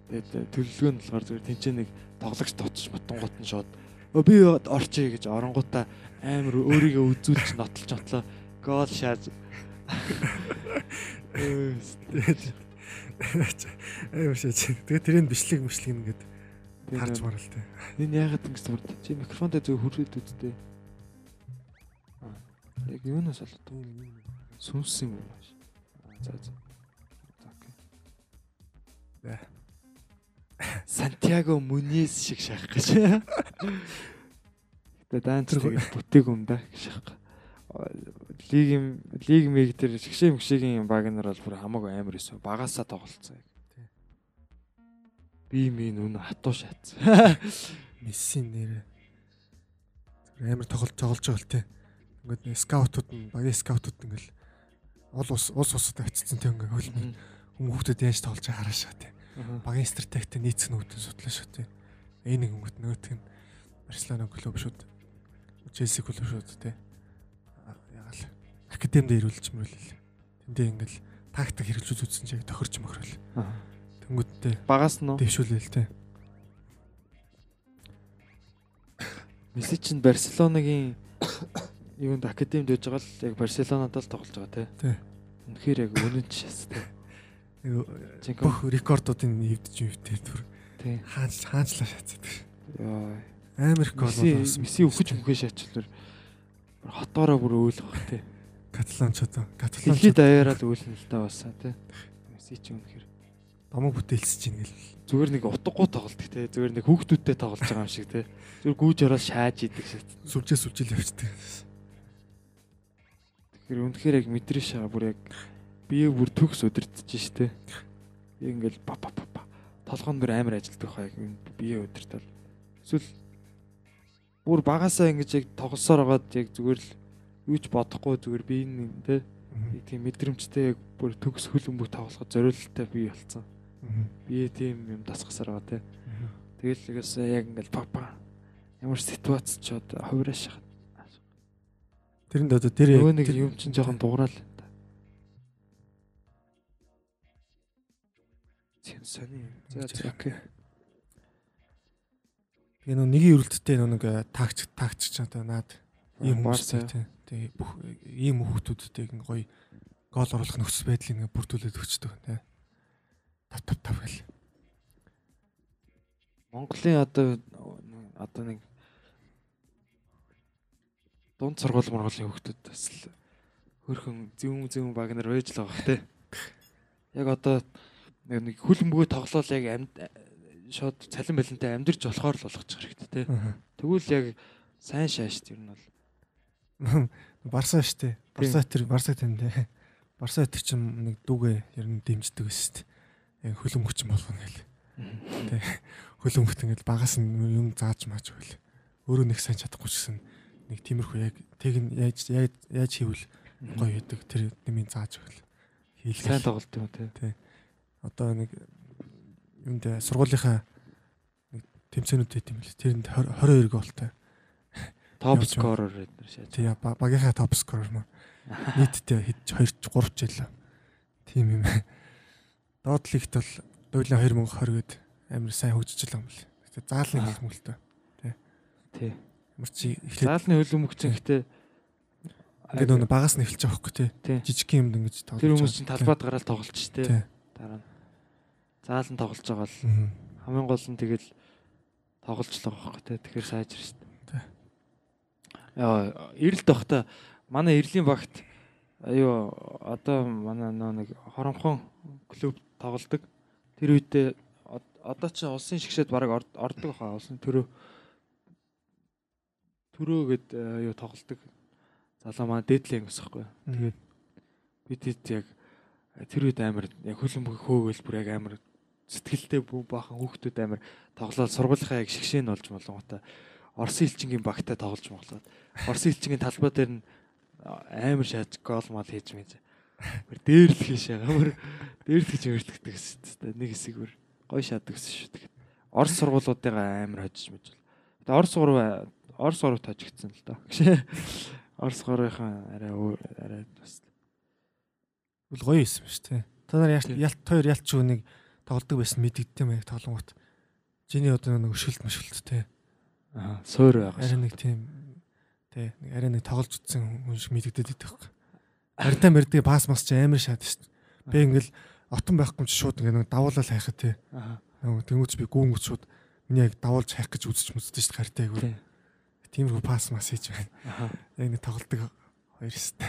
Тэгээд төлөвлөгөө нь болохоор зүгээр тэнцээ нэг тоглогч тооцож ботонгууд нь шууд Өө би орчъя гэж оронгуудаа амар өөрийгөө үзүүлж нотолж нотлоо гол шааж Амар шээч. Тэгээд тэрийн бичлэг мөчлэг ингээд тийм харж ээ. марал те. Энэ яагаад ингэж зүрд чи микрофонтой зөв хүрээд үзтээ яг юунаас болоод сүнс юм уу маш за за За. Сантьяго Муньес шиг шахах гэж Тэгээ тэгээд бүтээг юм да аахгүй. Лигийн лиг миг дээр шгшээ мгшээгийн баг нар бол бүр хамаагүй амар өсөө. Багасаа тоглолцсон. Би минь үнэ хатуу шаацсан. Мессийн нэрээ амар тоглож тоглож байгаа л те. Ингээд скаутууд нь багийн скаутууд ингээл ол ус ус усад очсон те ингээд хөлмөр хүн хүүхдүүд яаж тоглож байгааг хараа шаа те. Багийн стратегтэй нийцэх нүүдэн судлаа шүү те. Энэ нэг өнгөт нөгөөх нь Барселона клуб шүүд. Челси клуб шүүд те. Ягаал академид ирүүлж мөрөл. Тэндээ ингээл тактик хэрэгжүүлж үзсэн чиг тохирч мөхрөл. Тэнгүүдтэй Багаас нь дэвшүүлээл те. Месси чинь Барселонагийн юунд академид байж байгаа л яг Барселонад л тоглож байгаа тий. Тий. Үнэхээр яг үнэн чишээс тий. Нэг бүх рекордуудыг эвдэж эвдээ түр тий. хаанч хаанчлаа шатдаг. Яа. Амар их гол Месси болсон. Месси өгөж мөхөө шаачлаар хотоороо бүр өөл баг тий. Каталончууд Дэлхийд каталончууд даяараа л үйлнэ л та басаа тий. Месси ч үнэхээр домог бүтээлсэж чинь гэл. зүгээр нэг утгагүй тоглолт тий. Зүгээр нэг хүүхдүүдтэй тоглож байгаа юм шиг тий. Зүгээр гүүж ороод шааж идэг шиг. Сүлжээ сүлжээл явчихдаг. Тэгэхээр үнэхээр яг мэдрэж шаа бүр яг бие бүр төгс өдөртөж штэ. Яг ингээл ба ба ба. Толгойн бүр амар ажилтдаг хаа яг энэ бие өдөртөл. Эсвэл бүр багасаа ингэж яг тоглосоор байгаад яг зүгээр л юу ч бодохгүй зүгээр нь тэ яг тийм мэдрэмжтэй яг бүр төгс хөлбөмбөг тоглоход зориулттай бие болцсон. Бие тийм юм дасгасаар байгаа тэ. Тэгэл нэгээс яг ингээл па па ямар ситуац ч одоо хувираш шахаад Тэрэнд одоо тэр Нөгөө нэг юм чинь жоохон та. Тийм сони. За окей. Тэгээ нөө нэгийн өрөлттэй нөө нэг тагч тагч ч одоо наад ийм хүмүүстэй тий. Тэгээ бүх ийм хүмүүстэй ингээ гоё гол оруулах нөхцөл байдлыг ингээ бүрдүүлээд өгчдөг тий. Тав тав тав гэл. Монголын одоо одоо нэг дунд сургууль мургуулын хүүхдүүд бас л хөрхөн зүүн зүүн баг нар байж л байгаа те. Яг одоо нэг хүлэмбгөө тоглоал яг амьд шууд цалин балентай амьдэрч болохоор л болгочих хэрэгтэй те. Тэгвэл яг сайн шааш тэр нь бол Барса штэ. Барса тэр Барса тэмдэ. Барса тэр чинь нэг дүүгээ ер нь дэмждэг байсан штэ. Яг хөлөмгөч юм болгоно гэл. Тэ. Хөлөмгөт ингээл багаас нь юм зааж мааж байл. Өөрөө нэг сайн чадахгүй ч гэсэн нэг тиймэрхүү яг тэг нь яаж яаж хийвэл гоё яадаг тэр нэмийн зааж байл. сайн Хийлгэл. тоглолт юм те. Одоо нэг юунд сургуулийнхаа нэг тэмцээнүүд хийх юм бэл. Тэрэнд 22 голтой. Топ скорер эднэр шааж. Тий ба- багийнхаа топ скорер маа. Нийтдээ хэд 2 3 жил. Тим юм. Доод лигт бол Дуйлан 2020 гээд амар сайн хөгжиж байгаа юм бэл. Гэтэ заалны нэг мөлтөө. Тий. Ямар чи эхлээд Заалны хөлбөмбөг чинь гэхдээ ингээд нөгөө багаас нь эхэлж байгаа хөөхгүй тий. Тий. Жижиг юмд ингэж тоглож. Тэр хүмүүс чинь талбайд гараад тоглолч Тий. Дараа нь заал нь тоглож байгаа л хамгийн гол нь тэгэл тоглож л байгаа байхгүй те. Тэгэхээр сайжир штэ. Тий. Яа, эрэлт бахта манай эрлийн багт аюу одоо манай нөө нэг хоромхон клуб тоглолдог. Тэр үедээ од- одоо ч улсын шгшэд баг орд- ордог хаа улсын төрөө төрөө гэд аюу тоглолдог. Залуу маань дээдлийн ангис байхгүй. Тэгээд бид хэд яг тэр үед амар яг хөлбөмбөг хөөгөл бүр яг амар сэтгэлтэй баахан хүүхдүүд амар тоглоод сургуулийнхаа яг шгшээ нь болж молонготой Орсын элчингийн багтай тоглож моглоод Орсын элчингийн талбай дээр нь амар шааж гол мал хийж мэж. Бүр дээрлэх хийш амар дээрлэх өөрлөгдөг гэсэн. Нэг хэсэг бүр гой шаадаг гэсэн шүү. Тэгээд Орос сургуулиудыгаа амар хожиж мэж. Тэгээд Орос сургууль Орос сургууль тожигдсан л доо. Орос сургуулийнхаа арай арай бас Бол гоё юм шүү тий. Та нар ялт хоёр ялт ч нэг тоглодог байсан мэддэгтэй маяг тоглонгот. Жиний одоо нэг өшөлт мөшөлт тий. аа суур байгаа Арай шүү. нэг тийм тий нэг арай нэг тоглож утсан хүн шиг мэддэгдээд идэх. Ардаа мэрдэг бас мас чи амар шаад шүү. Би ингээл отон байхгүй чи шууд ингээ нэг давуулал хайхад тий. Аа. Тэнгуүч би гүүнгүүч шууд миний яг давуулж хайх гэж үзэж мүздэг шүү гартаа айгу. Тий. Тиймэрхүү пас мас хийж байна. Аа. Яг нэг тоглодог хоёр шүү.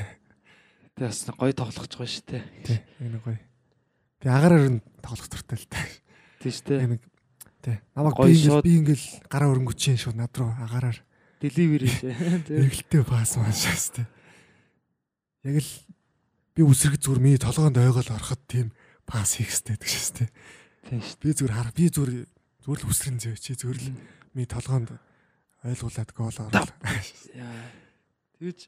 Тэ бас гоё тоглох ч гоё шүү те. Тий. Нэг гоё. Би агаараар нь тоглох туртай л та. Тийм шүү. Яг нэг тий. Намайг би ингээл би ингээл гараа өрөнгөчийн шууд над руу агаараар Delivery шээ. Тэ. эргэлтээ пас маашаас те. Яг л би үсрэг зүгээр миний толгоонд ойгол ороход тийм пас хийх хэрэгтэй гэдэг шээс те. Тийм шүү. Би зүгээр хар би зүгээр зүгээр л үсрэн зөө чи зүгээр л миний толгоонд ойлгуулад гол оруулаа. Яа. Тэгэж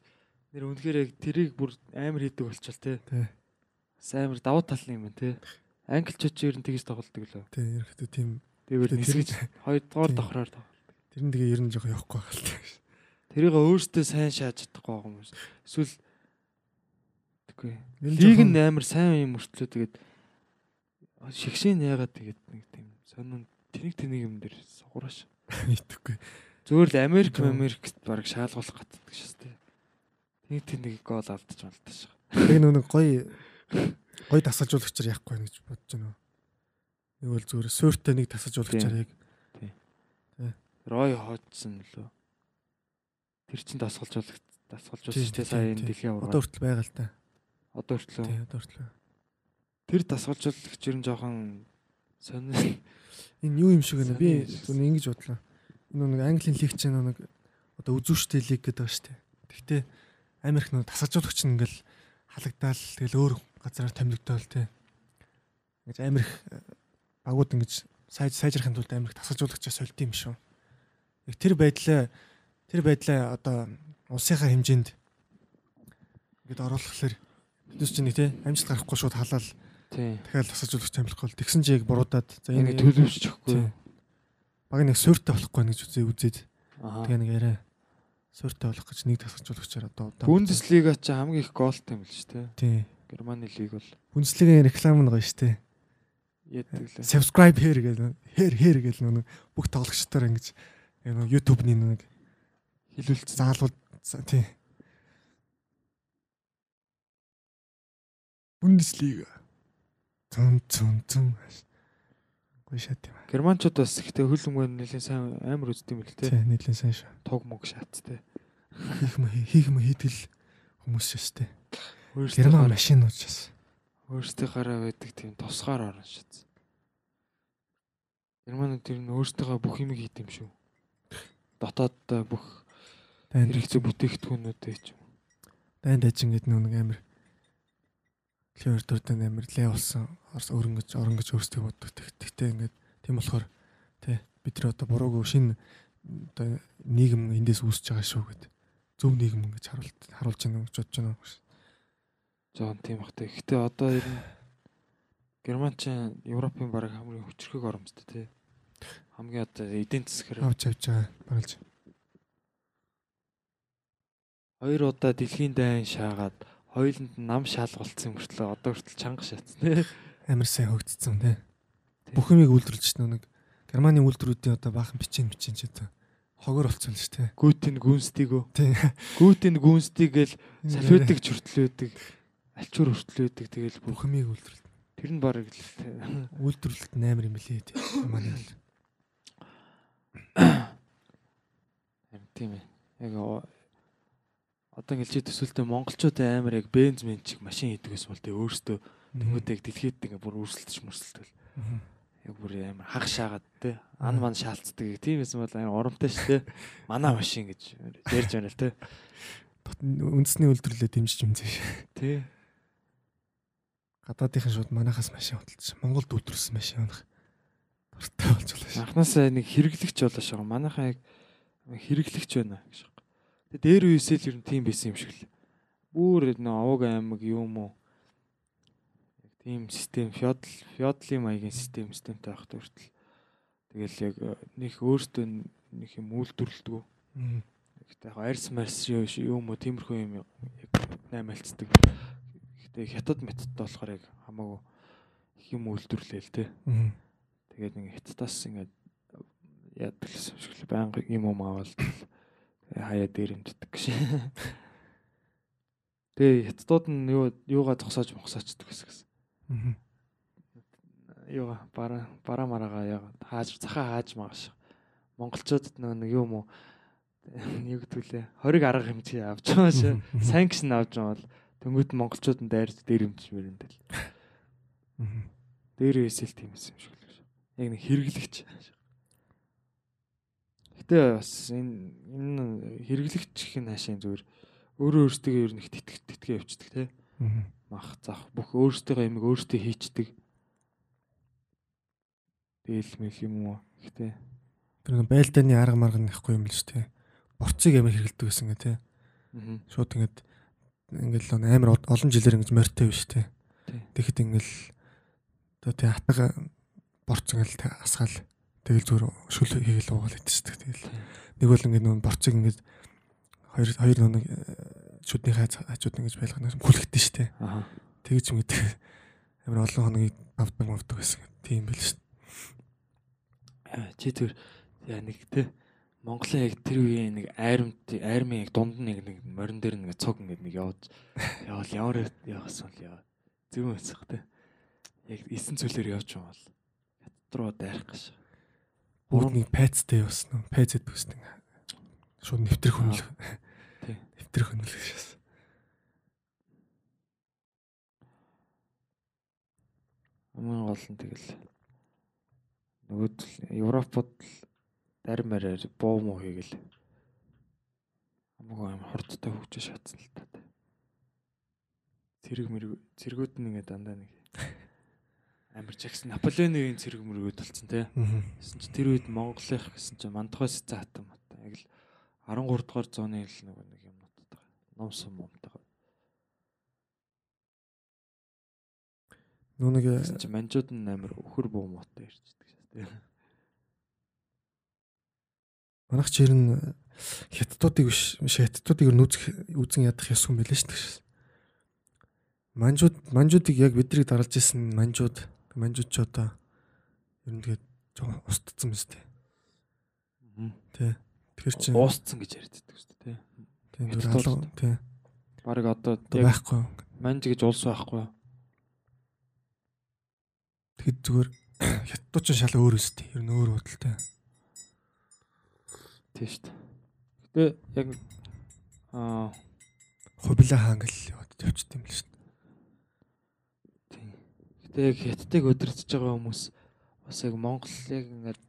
нэр үнэхээр яг тэрийг бүр амар хийдэг болчихвол те. Тий. Бас амар давуу тал юм байна те. Англичууд ч ер нь тэгж тоглодог лөө. Тий ерөөхдөө тийм Тэгвэл Тэр- нисгэж хоёрдугаар Тийм. давхраар тав. тэр нь тэгээ ер нь жоохон явахгүй байна. Тэрийг өөртөө сайн шааж чадахгүй байгаа юм шиг. Эсвэл нь Лиг нь амар сайн юм мөртлөө тэгээд шигшээ яагаад тэгээд нэг тийм сонин тэнийг тэнийг юм дээр сугуураш. Итгэхгүй. Зүгээр л Америк. Америкт баг шаалгуулах гатдаг шээс тээ. Тэнийг тэнийг гол алдаж малтаж. Тэгээ нөө нэг гоё гоё тасалжуулагчаар яахгүй байна гэж бодож байна. Нэг бол зүгээр суурьтай нэг тасалжуулагчаар яг Рой Ходжсон лөө. Тэр чин дасгалжуулагч дасгалжуулж Тийм, тээ тийм, сая энэ дэлхийн одоо аврал. хүртэл байгаа л та. Одоо хүртэл Тий, одоо хүртэл. Тэр дасгалжуулагч ер нь жоохон сонир Энэ юу юм шиг байна. Би зөв ингэж бодлоо. Энэ нэг Английн лиг чинь нэг одоо үзүүштэй лиг гэдэг шүү дээ. Гэхдээ Америк нэг тасалжуулагч нь ингээл халагдаал тэгэл өөр газараар томилогдоол те. Ингэж Америк э, багууд ингэж сайж сайжрахын тулд Америк тасалжуулагчаа сольд юм шүү. Тэр байдлаа тэр байдлаа одоо улсынхаа хэмжээнд ингэж оруулахлаар бидээс чинь нэг те амжилт гарахгүй шууд халаал дахиад тасалжуулагч амлахгүй бол тэгсэн чи яг буруудаад за энэ төлөвшчихгүй. Баг нэг суурьтай болохгүй гэж үзээ үзээд. Тэгээ нэг яриа суурьтай болох гэж нэг тасалжуулагчаар одоо удаа Бундеслига ч хамгийн их голтой юм л шүү дээ. тий. Германы лиг бол. Бүнслэгийн реклам нь гоё штэ яадаг лээ. subscribe here гэдэг here here гэдэг нэг бүх тоглогчдоор ингэж яг нэг YouTube-ний нэг Хилүүлсэн. заалууд за- тий. Бундеслига зун зун зун гоё шат юм. Германчууд бас ихтэй хөлбөмбөг нэлээд сайн амар үздэг юм л тий те. нийтлэн сайн шүү Туг мог шат те. хийх юм хийх юм хийдэл хүмүүс шээ Өөрсдөө Герман машинууд шээс өөрсдөө гараа байдаг тийм тусгаар орно шат. Германууд тэр нь өөрсдөө бүх юм хийд юм шүү. Дотооддоо бүх танд хэрэгцээ бүтээгдэхүүнүүдээ ч юм. дайнд ажин гэдэг нэг амир клевер дурдан амир лээ болсон орс өрөнгөж оронгөж өөрсдөө боддог. Тэгтээ ингээд тийм болохоор тий бид нар одоо буруугүй шинэ одоо нийгэм эндээс үүсэж байгаа шүү гэд зөв нийгэм ингэж харуулт харуулж байна гэж бодож байна. Жоон тийм бахтай. Гэхдээ одоо ер нь Герман ч Европын баг хамгийн хүчрхэг оромжтой те. Хамгийн одоо эдийн засгаар Авч авч байгаа барилж. Хоёр удаа дэлхийн дайн шаагаад хоёуланд нам шаалгалцсан мөртлөө одоо хүртэл чанга шатсан тий. Амир сайн хөгжцсөн тий. Тий. Бүх юмыг үйлдвэрлэж чинь нэг Германы үйлдвэрүүдийн одоо баахан бичин бичин ч одоо хогор болцсон л шүү дээ. Гүтин гүнстигөө. Тий. Гүтин гүнстиг гэл салфетик байдаг. Альчуур хүртэл байдаг. Тэгэл бүх юмыг үйлдвэрлэж. тэр нь баг л тий. Үйлдвэрлэлт нь амир юм билээ тий. Германы бол. Тийм ээ. Яг одоо ингээл чи төсөлтөө монголчууд амар яг бенз мен чиг машин хийдэг гэсэн бол өөрсдөө тэнгууд яг дэлхийд ингээ бүр өрсөлдөж мөрсөлдөл. Мгм. Яг бүр амар хаг шаагаад те ан ман шаалцдаг. Тийм байсан бол амар урамтай шүү те. Манай машин гэж ярьж байна л. Дот- үндэсний үйлдвэрлэлээ дэмжиж юмзээ ш. Тий. Гадаадынхан шууд манахаас машин худалдаж Монголд үйлдвэрлэсэн машин унах. Дуртай болж байна ш. Анхнаасаа нэг хэрэглэгч болоо шаа. Манайхаа яг хэрэглэгч байна гэж. Дээр үесэл ер нь тийм байсан юм шиг л. Бүр нөө овог аймаг юм уу? Яг тийм систем феодал феодлын маягийн систем системтэй байх төртөл. Тэгэл яг э, нэг өөртөө нэг юм үйлдвэрлэдэг. Мгм. Гэхдээ яг арьс марс юм уу тиймэрхүү юм яг наймаалцдаг. Гэхдээ хятад методтой болохоор яг хамаагүй их юм үйлдвэрлээл те. Мгм. Тэгээд ингээ хятадаас ингээ л юм шиг л байнга юм юм аваад хаяа дээр юмддаг гэж. Тэгээ хятадууд нь юу юугаа зогсоож мохсоочдөг гэсэн. Мгм. Юугаа бараа бараа мараага яа хааж захаа хааж мааш. Монголчуудад нэг юм уу юу гэдгүүлээ 20 арга хэмжээ авч байгаа шээ. Санкшн авч байгаа бол тэнгуут нь монголчууд нь дайр дээр юмч мөрөндөл. Мгм. Дээр эсэл тийм юм шиг л. Яг нэг хэрэглэгч. Гэтэ бас энэ энэ хэрэглэгч гэх нь хаашийн зүгээр өөрөө өөртөө ер нь их тэтгэж тэтгэ явчихдаг те. Мах зах бүх өөртөө ямиг өөртөө хийчдэг. Дээл мэл юм уу. Гэтэ Тэр нэг байлдааны арга марга нэхгүй юм л шүү дээ. Борцыг амар хэрэгэлдэг гэсэн гэ тий. Аа. Шууд ингээд ингээл амар ол- олон жилээр ингэж морьтой биш. Тий. Тэгэхэд ингээл одоо тий хатага борц ингээл асгаал тэгэл зүгээр шүл хийгээл уугаал идчихдэг. Тэгэл нэг бол ингээд нүүн борцыг ингээд хоёр хоёр нүг шүднийхээ хажууд ингэж байлгана хүлэгдэн штэ. Аа. Тэгж юм гэдэг амар олон хоногийг авдаг мавдаг гэсэн тийм байл штэ. Аа, Чи тэр яа нэг те Монголын яг тэр үеийн нэг айрамт айрмын яг дунд нь нэг нэг морин дээр нэг цог ингээд нэг яваад явал ямар явасан л яа. Зөв өсөх те. Яг эсэн цөлөөр явж байгаа бол хятад руу дайрах гэж. Нэг пайцтай явсан. Пайц гэдэг үстэн. Шууд нэвтрэх хүнэл. Тий. Нэвтрэх хүнэл гэж байна. Хамгийн гол нь тэгэл нөгөөд Европод л дарин мараар буу муу хийгээл хамгийн амар хурдтай хөгжиж шатсан л та. Цэрэг мэрэг цэргүүд нь ингээ дандаа нэг амар жагсан Наполеоны цэрэг мэрэгүүд болсон те. Аа. Гэсэн чи тэр үед Монголынх гэсэн чи Мандахой Сэцэн хатан мат. Яг л 13 дугаар зууны л нэг нэг юмнуудтай. Ном сум нэг Гэсэн чи манжууд нь амар өхөр буу муутай ирчихдэг шээ. те. манайх чир нь хятадуудыг биш хятадуудыг ер нь үзэх үзэн ядах ёсгүй юм байлээ шүү дээ. Манжууд манжуудыг яг бидрийг даралж исэн манжууд манжууд ч одоо ер нь тэгээд жоохон устдсан биз дээ. Тий. Тэгэхээр чи Уусцсан гэж ярьддаг шүү дээ. те. тийм зүгээр алга тий. Бараг одоо байхгүй. манж гэж улс байхгүй. Тэгэд зүгээр хятадууд ч шал өөр өстэй. Ер нь өөр худалтай. Тийм шүү дээ. Гэтэ яг аа Хубила хаан гэл яваад явчихсан юм л шүү дээ. Яг хятадыг өдөртөж байгаа хүмүүс бас яг Монгол яг ингээд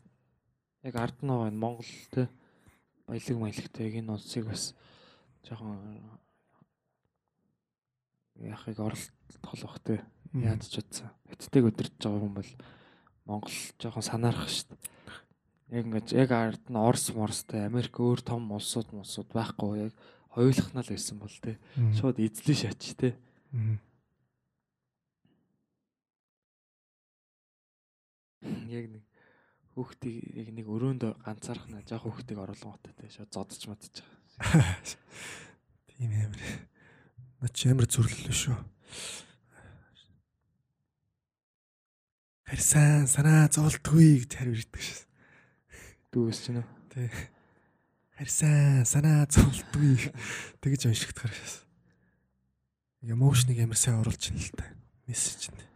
яг ард нь байгаа Монгол те баялаг маягтай яг энэ улсыг бас жоохон яхыг оролдох болох те яаж ч утсан. Хятадыг өдөртөж байгаа хүн бол Монгол жоохон санаарах шүү дээ. Яг ингээд яг ард нь Орос Морстой Америк өөр том улсууд улсууд байхгүй яг хоёулахнаа л байсан бол те шууд эзлэн шаач те. Мгм. Яг нэг хүүхдийг яг нэг өрөөнд ганцаарх на жоох хүүхдийг оруулгоотой те шууд модож байгаа. Тийм амар. Наа чи амар зүрлэлээ шүү. Харсан санаа зовлтгүй гэж хариу ирдэг шээ. Дүүс чинь үү? Тий. Харсан санаа зовлтгүй тэгж уншигдахаар шээ. Эмоушныг амар сайн оруулж ин л та. Мессежэнд.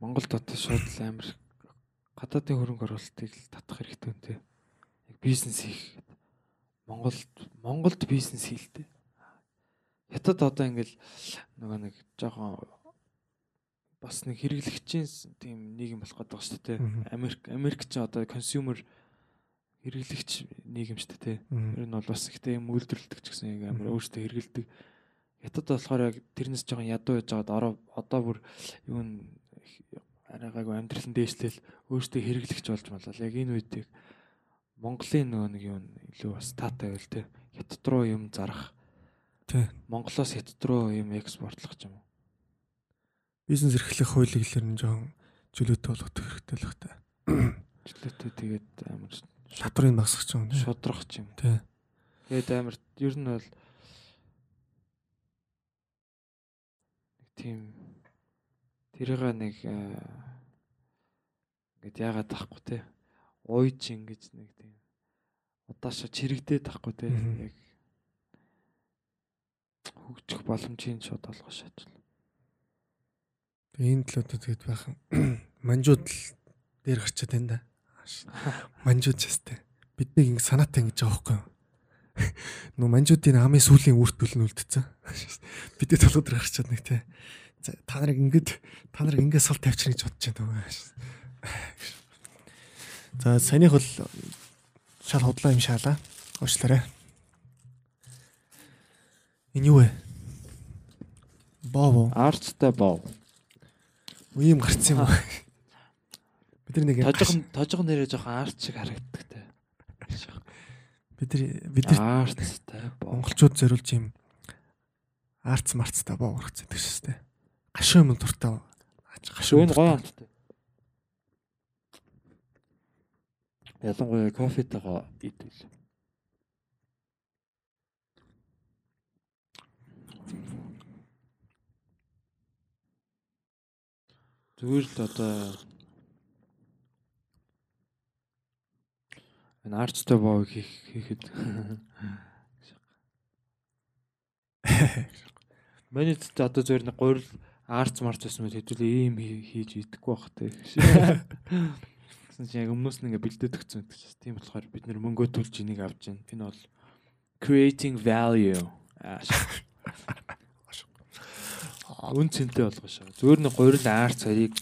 Монгол дотор шууд амар гадаадын хөрөнгө оруулалтыг татах хэрэгтэй үнтэй. Яг бизнес хийх. Монголд Монголд бизнес хийлтэй. Хятад одоо ингээл нөгөө нэг жоохон бас нэг хэрэглэгчийн тийм нийгэм болох гэдэг шүү дээ. Америк Америк ч одоо консюмер хэрэглэгч нийгэм шүү дээ. Ер нь бол бас ихтэй юм үйлдвэрлэдэг ч гэсэн яг амар өөртөө хэрэгэлдэг. Хятад болохоор яг тэрнээс жоохон ядуу байж байгаад ороо одоо бүр юу н арайгаагүй амьдрал нь дээшлэл өөртөө хэрэглэгч болж болол. Яг энэ үед яг Монголын нөгөө нэг н илүү бас таатай байл те. Хятад руу юм зарах. Тий. Монголоос хятад руу юм экспортлох юм уу. Бизнес эрхлэх хуулийг л нь жоохон чөлөөтэй болгох хэрэгтэй л хта. Жилэтээ тэгээд амар Татврыг багсгах ч юм уу. шудрах ч юм. Тий. Тэгээд амар ер нь бол нэг тийм тэрийг нэг аа, ингээд яагаад тахгүй те уйж ингэж нэг тийм удаашаа чирэгдээд тахгүй те яг хөгжих боломжийн шууд олгож. Тэгээ энэ талууд тэгээд бахан манжууд л дээр гарчаад байна да. Манжууд ч ястэй. Биднийг ингэ санаатай ингэж байгаа юу? Нөө манжуудын амын сүүлийн үртүүл нь үлдсэн. Бидний толгойд гарчаад нэг те. Та нарыг ингэж та нарыг ингэ сул тавьчихна гэж бодож байна. За саяных бол шал худлаа юм шаалаа. Уучлаарай. Энэ юу вэ? Боо. Арцтай боо. Ийм гарцсан юм уу? Бид нар нэг Тожхон тожхон нэрээ жоохон арц шиг харагддаг те. бид нар бид нар Арцтай боо. монголчууд зориулж юм арц марцтай боо ургац гэдэг тээ. Гашуун юм дуртай. Гашуун Шүүн гоё амттай. Ялангуяа кофетойгоо идвэл. Зүгээр л одоо энэ арцтай боо хийх хийхэд Манайд одоо зөвөр нэг гурил арц марц байсан мэт хэдүүлээ ийм хий- хийж идэхгүй байх те. Гэсэн чинь яг өмнөөс нь ингээ бэлдээд өгсөн гэдэг чинь. Тийм болохоор бид нэр мөнгөө төлж энийг авч байна. Энэ бол creating value. Үн цэнтэй болгоо шаа. Зөвөр нэг гурил арц харийг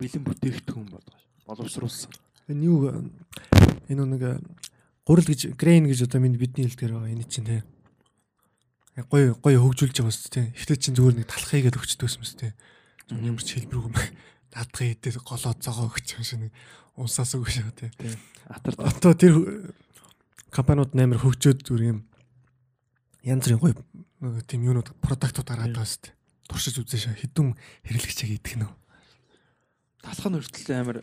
бэлэн бүтээгдэхүүн болгоо. Боловсруулсан. Энэ юу энэ нэг гурил гэж грейн гэж одоо миний бидний хэлдгээр байгаа энэ чинь те. Яг гоё гоё хөгжүүлж байгаа юм те. Эхлээд чинь зүгээр нэг талхыг гээд өгчдөг юм те. Зүгээр ямар ч хэлбэргүй юм. Даадгын идээд голоо цогоо өгч юм шиг нэг унсаас өгш байгаа те. Атар Одоо тэр компаниуд нээр хөгжөөд зүгээр юм янз бүрийн нөгөө тийм юунууд продуктууд гаргаад байгаа шүү дээ. Туршиж үзэн шаа хэдэн хэрэглэгчийг идэх нь талах нь хүртэл амар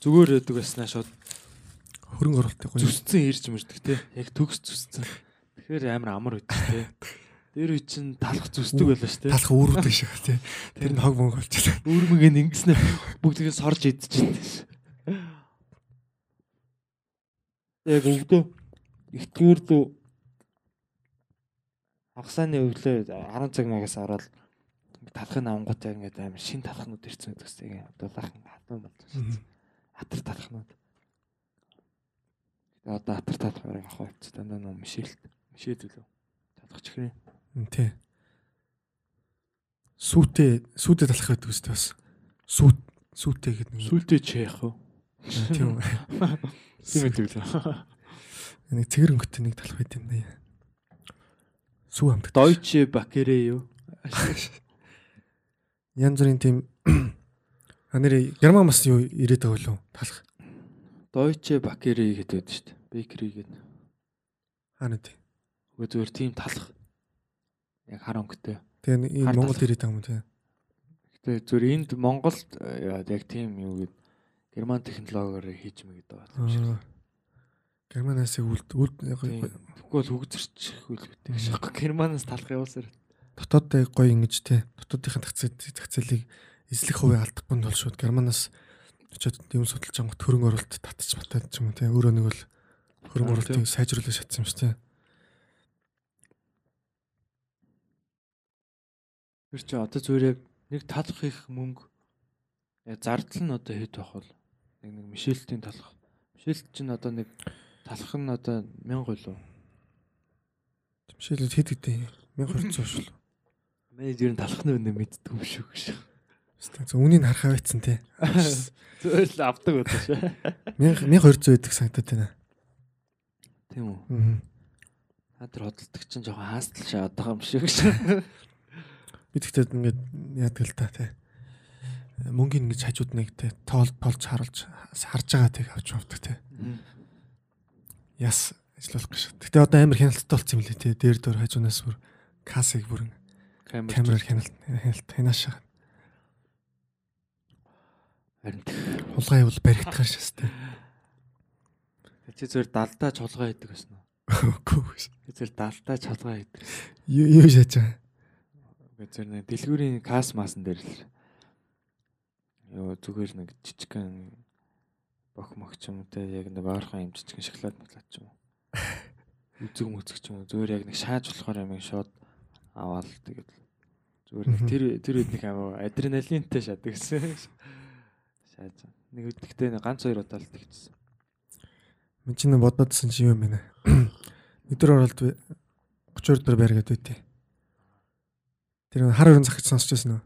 зүгээр байдаг байснаа шууд хөрөнгө оруулалтыг зүсцэн ирж мэрдэг те. Яг төгс зүсцэн. Тэгэхээр амар амар үүдтэй те. Тэр үе чин талах зүсдэг байлаа ш те. талах биш шаа тий. Тэр нь хог мөнгө болчихлоо. Үүрмэгээ ингэснэ бүгдийг сорж идчихсэн. Яг өвдөө ихтгэр дүү хагасааны өглөө 10 цаг магаас ороод талахын авангуудаа ингээд амар шин талахнууд ирсэн гэдэгсээ одоо лахан хатан болж байна. Атар талахнууд. Тэгээ одоо атар талахыг авах байц дандаа нөө мишэлт. Мишээ төлөө. Талах чихрээ. Тий. Сүүтээ сүүтээ талах байдаг үстэй бас. Сүүт сүүтээ гэдэг нэг Сүлдээ чи яах вэ? тийм үү. Тийм ээ. Нэг цэгэр өнгөтэй нэг талах байт юм да. Сүү амт. Deutsche Bäckerei юу? Янз бүрийн тийм анери герман бас юу ирээд байгаа лөө талах. Deutsche Bäckerei гэдэг байдаг шүү дээ. Bakery гэдэг. Хаана тий. Үгүй зүгээр тийм талах. Яг хар өнгөтэй. Тэгээ Хар Монгол ирээд байгаа юм тий. Гэтэ зүгээр энд Монголд яг тийм юу гэд герман технологиор хийж мэгэд байгаа юм шиг. Аа. Германаас үлд үлд яг Тэгвэл хөгзөрчих үйл битэх шахах германаас талах явуулсаар. дотооддоо гоё ингэж тий. Дотоодынхын зах эзлэх хувийг алдахгүй нь бол шууд германаас очиод юм судалж байгаа хөрөнгө оруулалт татчих батаад ч юм тий. Өөрөө нэг бол хөрөнгө оруулалтыг сайжруулах шатсан юм шүү тий. Тэр чи одоо зүгээр яг нэг талах их мөнгө зардал нь одоо хэд байх вэ? Нэг нэг мишэлтийн талах. Мишэлт чинь одоо нэг талах нь одоо 1000 болов. Жишээлбэл хэд гэдэг 1200 шул. Менежер нь талах нь өнөө мэддэг юм шүү гэж. За үнийг харахаа байцсан тий. Зүгээр л авдаг удаа шүү. 1200 байдаг санагдаад байна. Тийм үү. Аа. Та тэр хөдөлдөг чинь жоохон хаастал шаад байгаа юм шиг гэж. Тэгтээ ингээд яадаг л та тий. Мөнгөний ингэж хажууд нэг тий тоол толж харуулж харж байгаа тий авч авдаг тий. Яс ажиллах гэж. Гэтэ одоо амар хяналттай болсон юм лээ тий. Дээр дөр хажуунаас бүр кассыг бүр Камер. камераар хяналт хяналт ханаашаа Харин хулгай бол баригдахаар шээс тий. чи зүгээр далдаа чулгаа хийдэг гэсэн үү? Үгүй. Би зүгээр далдаа чулгаа хийдэг. Юу шааж байгаа. Үгүй зүгээр нэг дэлгүүрийн кас маасан дээр л ёо зүгээр нэг жижигхэн бох мох ч юм те яг нэг ойрхон юм жижигхэн шоколад маклад ч юм уу. Үзэг мүзэг ч юм уу зүгээр яг нэг шааж болохоор юм шууд аваад тэгээд зүгээр нэг тэр тэр үед нэг амар адреналинтай шатдаг гэсэн. Шааж. Нэг нэг ганц хоёр удаа л тэгчихсэн. Мен чинь бодоодсэн чи юу юм бэ? Өдөр оролт 32 дор байр гэдэг үтэй. Тэр хар өрн зах гэж сонсч байсан уу?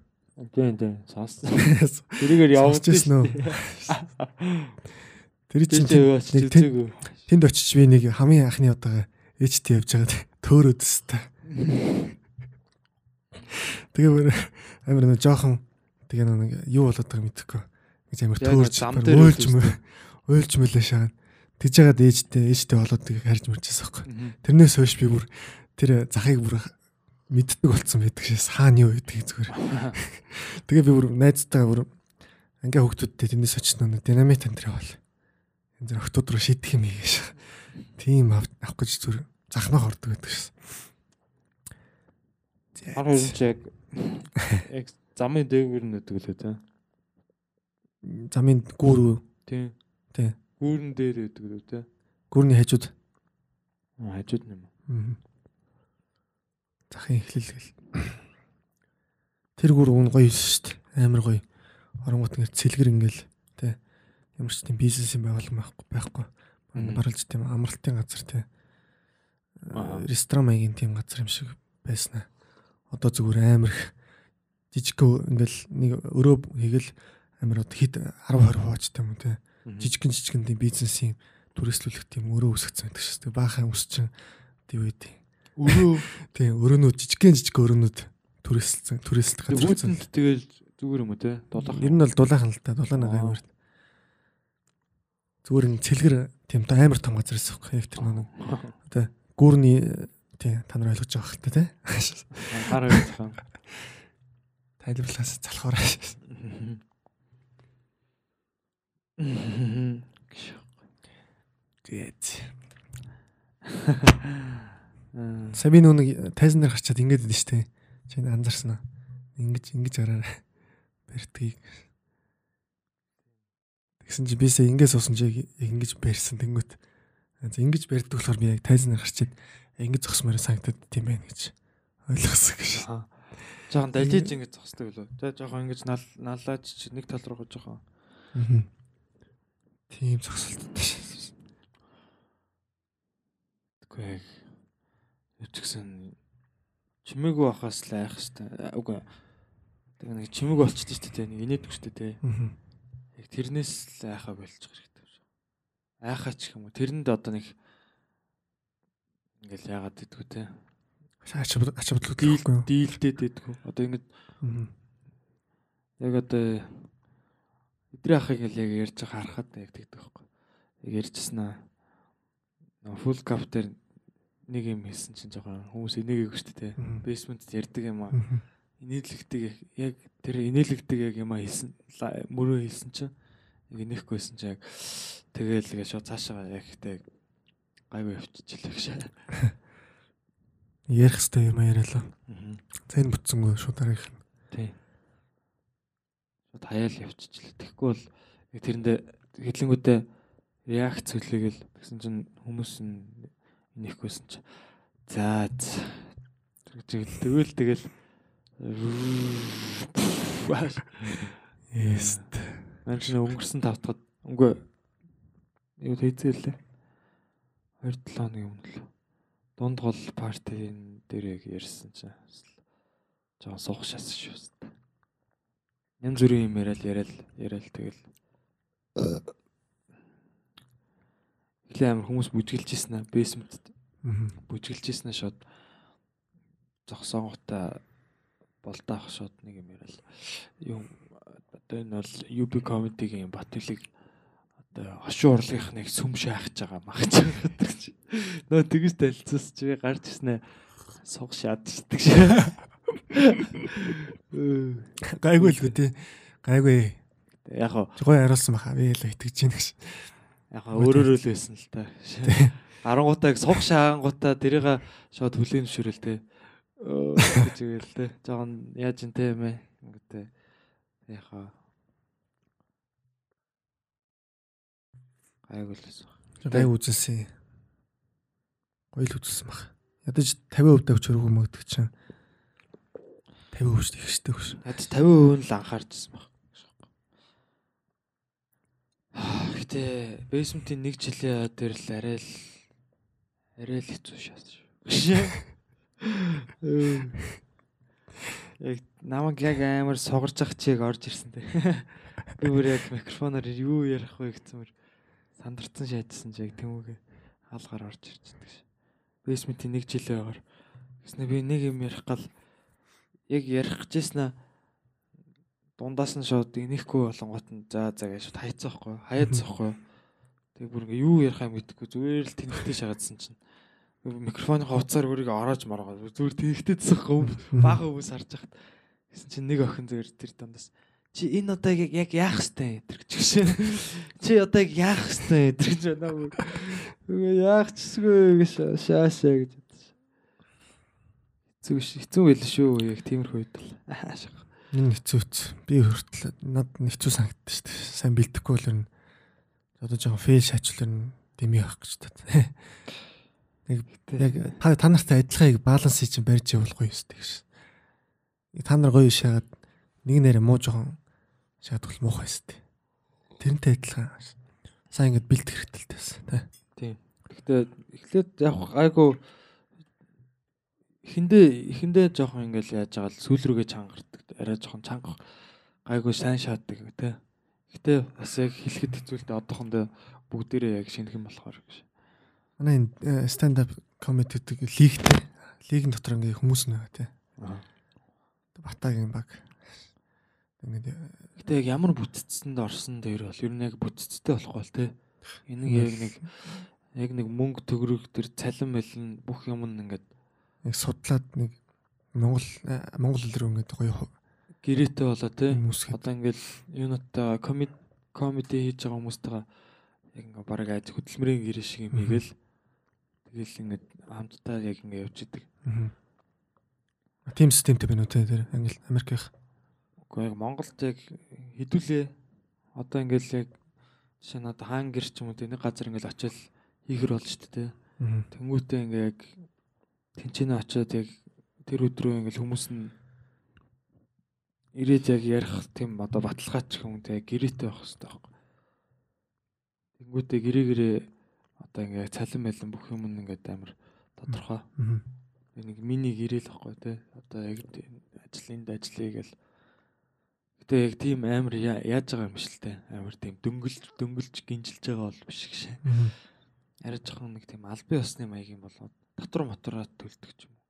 Тийм тийм сонссон. Тэрийгээр Сонсч байсан уу? Тэр чинь нэг тэнд- очиж би нэг хамгийн анхны удаага ээжтэй явж байгаад төөрөөд өстэй. Тэгээ бүр амар нэг жоохон тэгээ нэг юу болоод байгааг мэдэхгүй. Гэж уйлж үлдсэн. мө уйлж мөлөө шагаад тэгж яагаад ээжтэй ээжтэй болоод тэгээ харж мөрчээс байхгүй. Тэрнээс хойш би бүр тэр захыг бүр мэддэг болсон байдаг шээс хаана юу гэдгийг зүгээр. Тэгээ би бүр найзтайгаа бүр ангаа хүүхдүүдтэй тэрнээс очиж нэг динамит энэ төр бол. Энэ зэр октод руу шийдэх юм ийгээш. Тийм ав- авах гэж зүр захнаа хордог байдаг шээс. Хар хоёр ч яг замын дээгүүр нь өгдөг лөө тэ. Замын гүүрүү Тийм. Тийм. Гүүрэн дээр өгдөг лөө тэ. гүүрний хажууд Аа, Хажууд юм. Мгм. Захын эхлэлгэл. Тэр гүр уун гоё шүү дээ. Амар гоё. Оронгот ингэ цэлгэр ингээл тий. Ямар ч тийм бизнес юм байгуулсан байхгүй байхгүй. Баралж тийм амралтын газар тий. Ресторан маягийн тийм газар юм шиг байсан аа. Одоо зүгээр амар их жижиг ингээл нэг өрөө хийгээл амар одоо хит 10 20 хуваачтай юм тий. жижигэн жижигэн тийм бизнесийн түрээслүүлэх тийм өрөө үсгцэн байдаг шүү дээ. Баахан үсчин тийм үү. Өрөө Тийм өрөөнүүд жижигэн жижиг өрөөнүүд түрээсэлсэн түрээсэлт газар. тэгэл зүгээр юм уу те? Дулаах. Ер нь бол дулаахан л та дулаанаа Аа. амар. Зүгээр нь цэлгэр тийм та амар том газар байхгүй яг тэр нэг одоо гүүрний тийм та нар ойлгож байгаа хэрэгтэй тий. Хар цахан. Тайлбарлаас залхуураа. Тэгээд. Сая би нүг тайзан дээр гарчаад ингэж идэв штэ. Чи анзаарсан аа. Ингэж ингэж араарай. Бэртгийг. Тэгсэн чи би сая ингэж суусан чи ингэж барьсан тэнгүүт. Ингэж барьдаг болохоор би яг тайзан дээр гарчаад ингэж зогсмоор санагдаад тийм байх гэж ойлгосон гэж. Жохон далиж ингэж зогсдог лөө. Тэ жохон ингэж нал налаач чи нэг тал руугаа жохон. Тийм зогсолттой. Тэгэхгүй яг өвчгсөн чимээгүй байхаас л айх хэвээр. Үгүй. Тэгээ нэг чимээгүй болчихдээ шүү дээ. Нэг инээдэг шүү дээ. Яг тэрнээс л айхаа болчих хэрэгтэй шүү. Айхаа ч юм уу. Тэрэнд одоо нэг ингээл яагаад гэдгүү те. Ач ач бодлоо Дийл гэхгүй юу? дийлдээд байдгүй. Одоо ингэ Аа. яг одоо эдрийн ахыг л яг ярьж харахад яг тэгдэг байхгүй. Яг ярьжсэн аа. Фул кап дээр нэг юм хэлсэн чинь жоохон хүмүүс инээгээгүй шүү дээ. Бейсмент ярьдаг юм аа. Инээлэгдэг яг тэр инээлэгдэг яг юм аа хэлсэн мөрөө хэлсэн чинь яг инеехгүйсэн чинь яг тэгээл ингээ шууд цаашаа яг ихтэй гайгүй явчихлаа гэж. Ярих хэвээр юм яриалаа. Аа. За энэ бүтсэнгүй шууд дараах. нь. Тий. Шууд хаяал явчихлаа. Тэгэхгүй бол тэрэндээ хэдлэнгүүтээ реакц хүлээгээл тэгсэн чинь хүмүүс нь инеехгүйсэн чинь за. Тэгвэл тэгвэл тэгэл Yes. Ман чинь өнгөрсөн тавтахад үгүй юу хийцээлээ. 2 7 хоногийн өмнө л дунд гол партийн дээр яг ярьсан чинь жоон суух шас шүү. Ям зүрийн юм яриад яриад яриад тэгэл Илээ амар хүмүүс бүжгэлж ийсэн аа Аа. бүжгэлж ийсэн аа шууд зогсонготой болдаах шууд нэг юм яриад юм одоо энэ бол UB comedy-гийн Батүлийг одоо хошуу урлагийнхныг сүм шаахж байгаа магч. Нөө тэгэж талцсан чи би гарч ирснэ суг шаадчихдаг шээ. Гайгүй л те. Гайгүй. Яг гоо Гой харуулсан баха. Би л итгэж байна гэж. Яг өөрөөрөө л байсан л та. Арангуудаа суг шаагангуудаа тэрийг шууд хүлээн зөвшөөрөл те. Гэж игээл те. Жохон яаж ин те юм ээ. Ингээд яг гоо гайгүй л байсан. Гай үзэлсэн. Гоё л үзэлсэн баха. Ядаж 50% авч өргөө мөгдөг чинь 50% шүү дээ ихштэй биш. Над 50% нь л анхаарчсан баг. Гэтэ бейсментийн нэг жилийн дээр л арай л арай л хэцүү шаас шүү. Яг намайг яг амар сугарч ах чиг орж ирсэн те. Би бүр яг микрофоноор юу ярих вэ гэсэн мөр сандарсан шаажсан ч яг тэмүүгээ хаалгаар орж ирчихдэг ш. Basement-ийн нэг жилээ байгаар. Гэснэ би нэг юм ярих гал яг ярих гэжсэн дундаас нь шууд инехгүй болонгот нь за за гэж шууд хайцаахгүй хаяацахгүй. Тэг бүр ингээ юу ярих юм гэдэггүй зүгээр л тэнхтэй шагаадсан чинь. Микрофоны хувцаар өөрийгөө ороож маргаа зүгээр тэнхтэй засахгүй бага хүмүүс харж хахад гэсэн чинь нэг охин зүгээр тэр дундаас чи энэ одоо яг яах хэвтэй гэж гişэ чи яг яах хэвтэй энэ гэж байна уу? Үгүй яах чсгүй гэж шаашаа гэж хэцүү хэцүү байл шүү. Яг тиймэрхүү үед л. Аашаа Энэ хэцүүц. Би хүртэл над хэцүү санагддаг шүү дээ. Сайн бэлдэхгүй бол энэ одоо жоохон фейл шаачвал энэ дэмий авах гэж. Нэг яг та та нартай адилхан яг балансыг чинь барьж явуулах гоё юм гэж. Та нар гоё шагаад нэг нэрээ муу жоохон шахаад бол муухай шүү дээ. Тэрнтэй адилхан. Сайн ингэж бэлдэх хэрэгтэй л тий. Тийм. Гэхдээ эхлээд яг гайгүй эхэндээ эхэндээ жоохон ингээл яаж байгаа л сүүл рүүгээ чангардаг. Арай жоохон чанга гайгүй сайн шааддаг тий. Гэтэ бас яг хэлэхэд хэцүүлдэ одоохондоо бүгдээрээ яг шинэх юм болохоор гэж. Манай энэ stand up comedy гэдэг лигтэй. Лигийн дотор ингээ хүмүүс нэг тий. Батагийн баг. Ингээд Гэтэ яг ямар бүтцэнд орсон дээр бол ер нь яг бүтцтэй болохгүй л тий. Энэ яг нэг яг нэг мөнгө төгрөг төр цалин мэлэн бүх юм нь ингээд нэг судлаад нэг Монгол э, Монгол хэл рүү ингээд гоё гэрээтэй болоо хүмүүсгээд Одоо ингээл юунуудаа комеди комеди хийж байгаа хүмүүстэйгээ яг ингээ бараг айд хөдөлмөрийн гэрээ шиг юм хийгээл. Тэгэл ингээд хамтдаа яг ингээ явж идэг. Тим системтэй байна уу те тэр Англи Америкийнх. Уу яг Монголд яг хідүүлээ одоо ингээл яг жишээ нь одоо хаан гэр ч юм уу тэ нэг газар ингээл очил хийхэр болж шүү дээ. Тэнгүүтээ ингээ яг тэнцэнэ очиод яг тэр өдрөө ингээл хүмүүс нь ирээд яг ярих тийм одоо баталгаач хүмүүнтэй гэрээтэй байх хэрэгтэй байхгүй. Тэнгүүтээ гэрээ гэрээ одоо ингээ цалин байлан бүх юм ингээд амар тодорхой. Нэг мини гэрээ л байхгүй тий. Одоо яг ажлын ажлыг л Гэтэ яг тийм амар яаж байгаа юм биш л те. Амар тийм дөнгөлж дөнгөлж гинжилж байгаа бол биш гэж. Арай жоохон нэг тийм албан ёсны маяг юм болоод дотор мотороо төлдөг юм уу.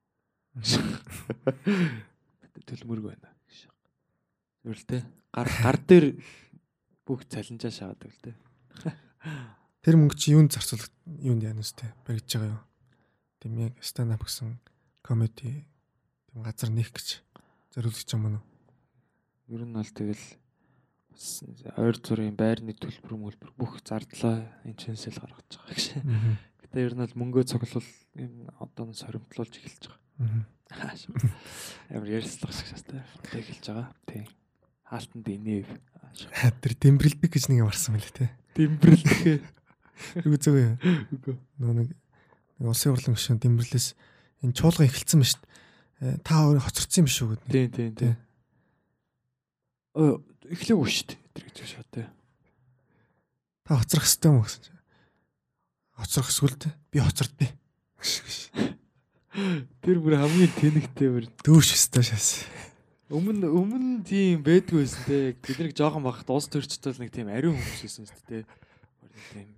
Төлмөрг байна Зүгээр л те. Гар гар дээр бүх цалинжаа шаадаг л те. Тэр мөнгө чи юунд зарцуулах юунд яана сте барьж байгаа юу? Тэм яг stand up гэсэн комеди тэм газар нэх гэж зориулж байгаа юм уу? Ер нь бол тэгэл бас ойр зүрийн байрны төлбөр мөлбөр бүх зардлаа энэ чэнсэл гаргаж байгаа гэж. Гэтэ ер нь бол мөнгөө цуглуул энэ одоо нь соримтлуулж эхэлж байгаа. Амар ярьслах шиг шастай. Эхэлж байгаа. Тийм. Хаалтанд инээв. Тэр дэмбрэлдэг гэж нэг юм арсан мэлээ те. Дэмбрэлдэг. Юу зөг юм. Нөгөө нэг улсын урлан гишүүн дэмбэрлээс энэ чуулга эхэлсэн ба шүү дээ. Та хоёр хоцорсон юм шүү гэдэг. Тийм тийм тийм. Өө эхлэв шүү дээ. Тэр гэж шат те. Та хоцрох хэвтэй юм гэсэн чинь. Хоцрох эсвэл те. Би хоцордъё. Тэр бүр хамгийн тэнэгтэй бүр Дөөш өстой шас. Өмнө өмнө тийм байдгүй байсан те. Бид нэг жоохон багт улс төрчтөл нэг тийм ариун хүмүүс байсан шүү дээ. Тийм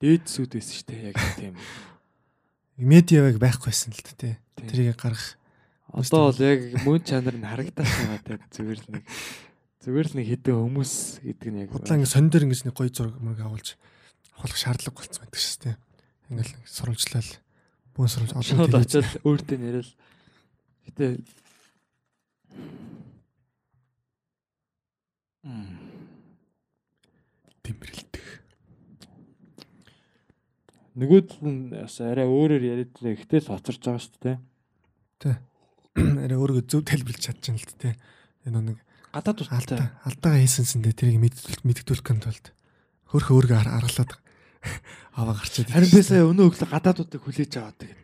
дээд сүд байсан шүү дээ. Яг тийм. Медиавэг байхгүйсэн л дээ те. Тэрийг гаргах. Одоо бол яг мөн чанар нь харагдах байгаа те. Зүгээр л нэг зүгээр л нэг хідэн хүмүүс гэдэг нь яг Худлаа ингэ сонь дээр ингэж нэг гоё зураг мөрөг агуулж авах шаардлага болцсон байдаг шүү дээ. Ингээл сурвалжлал бүүн сурвалж олон телевиз очиод өөртөө нэрэл. Гэтэ тэмрэлдэг. нөгөөдөл нь бас арай өөрөөр яриад лээ. Гэтэл хоцорж байгаа шүү дээ. Арай өөрийгөө зөв тайлбарлаж чадчихна л дээ. Энэ нэг Гадаад утгатай. алдаагаа хийсэнсэндээ тэрийг мэддүүлэх мэддүүлэх тулд хөрхө өөргөө ар- аргалаад аваа гарчаад Харин би сая өнөө өглөө гадаадуудыг хүлээж аваад тэгээд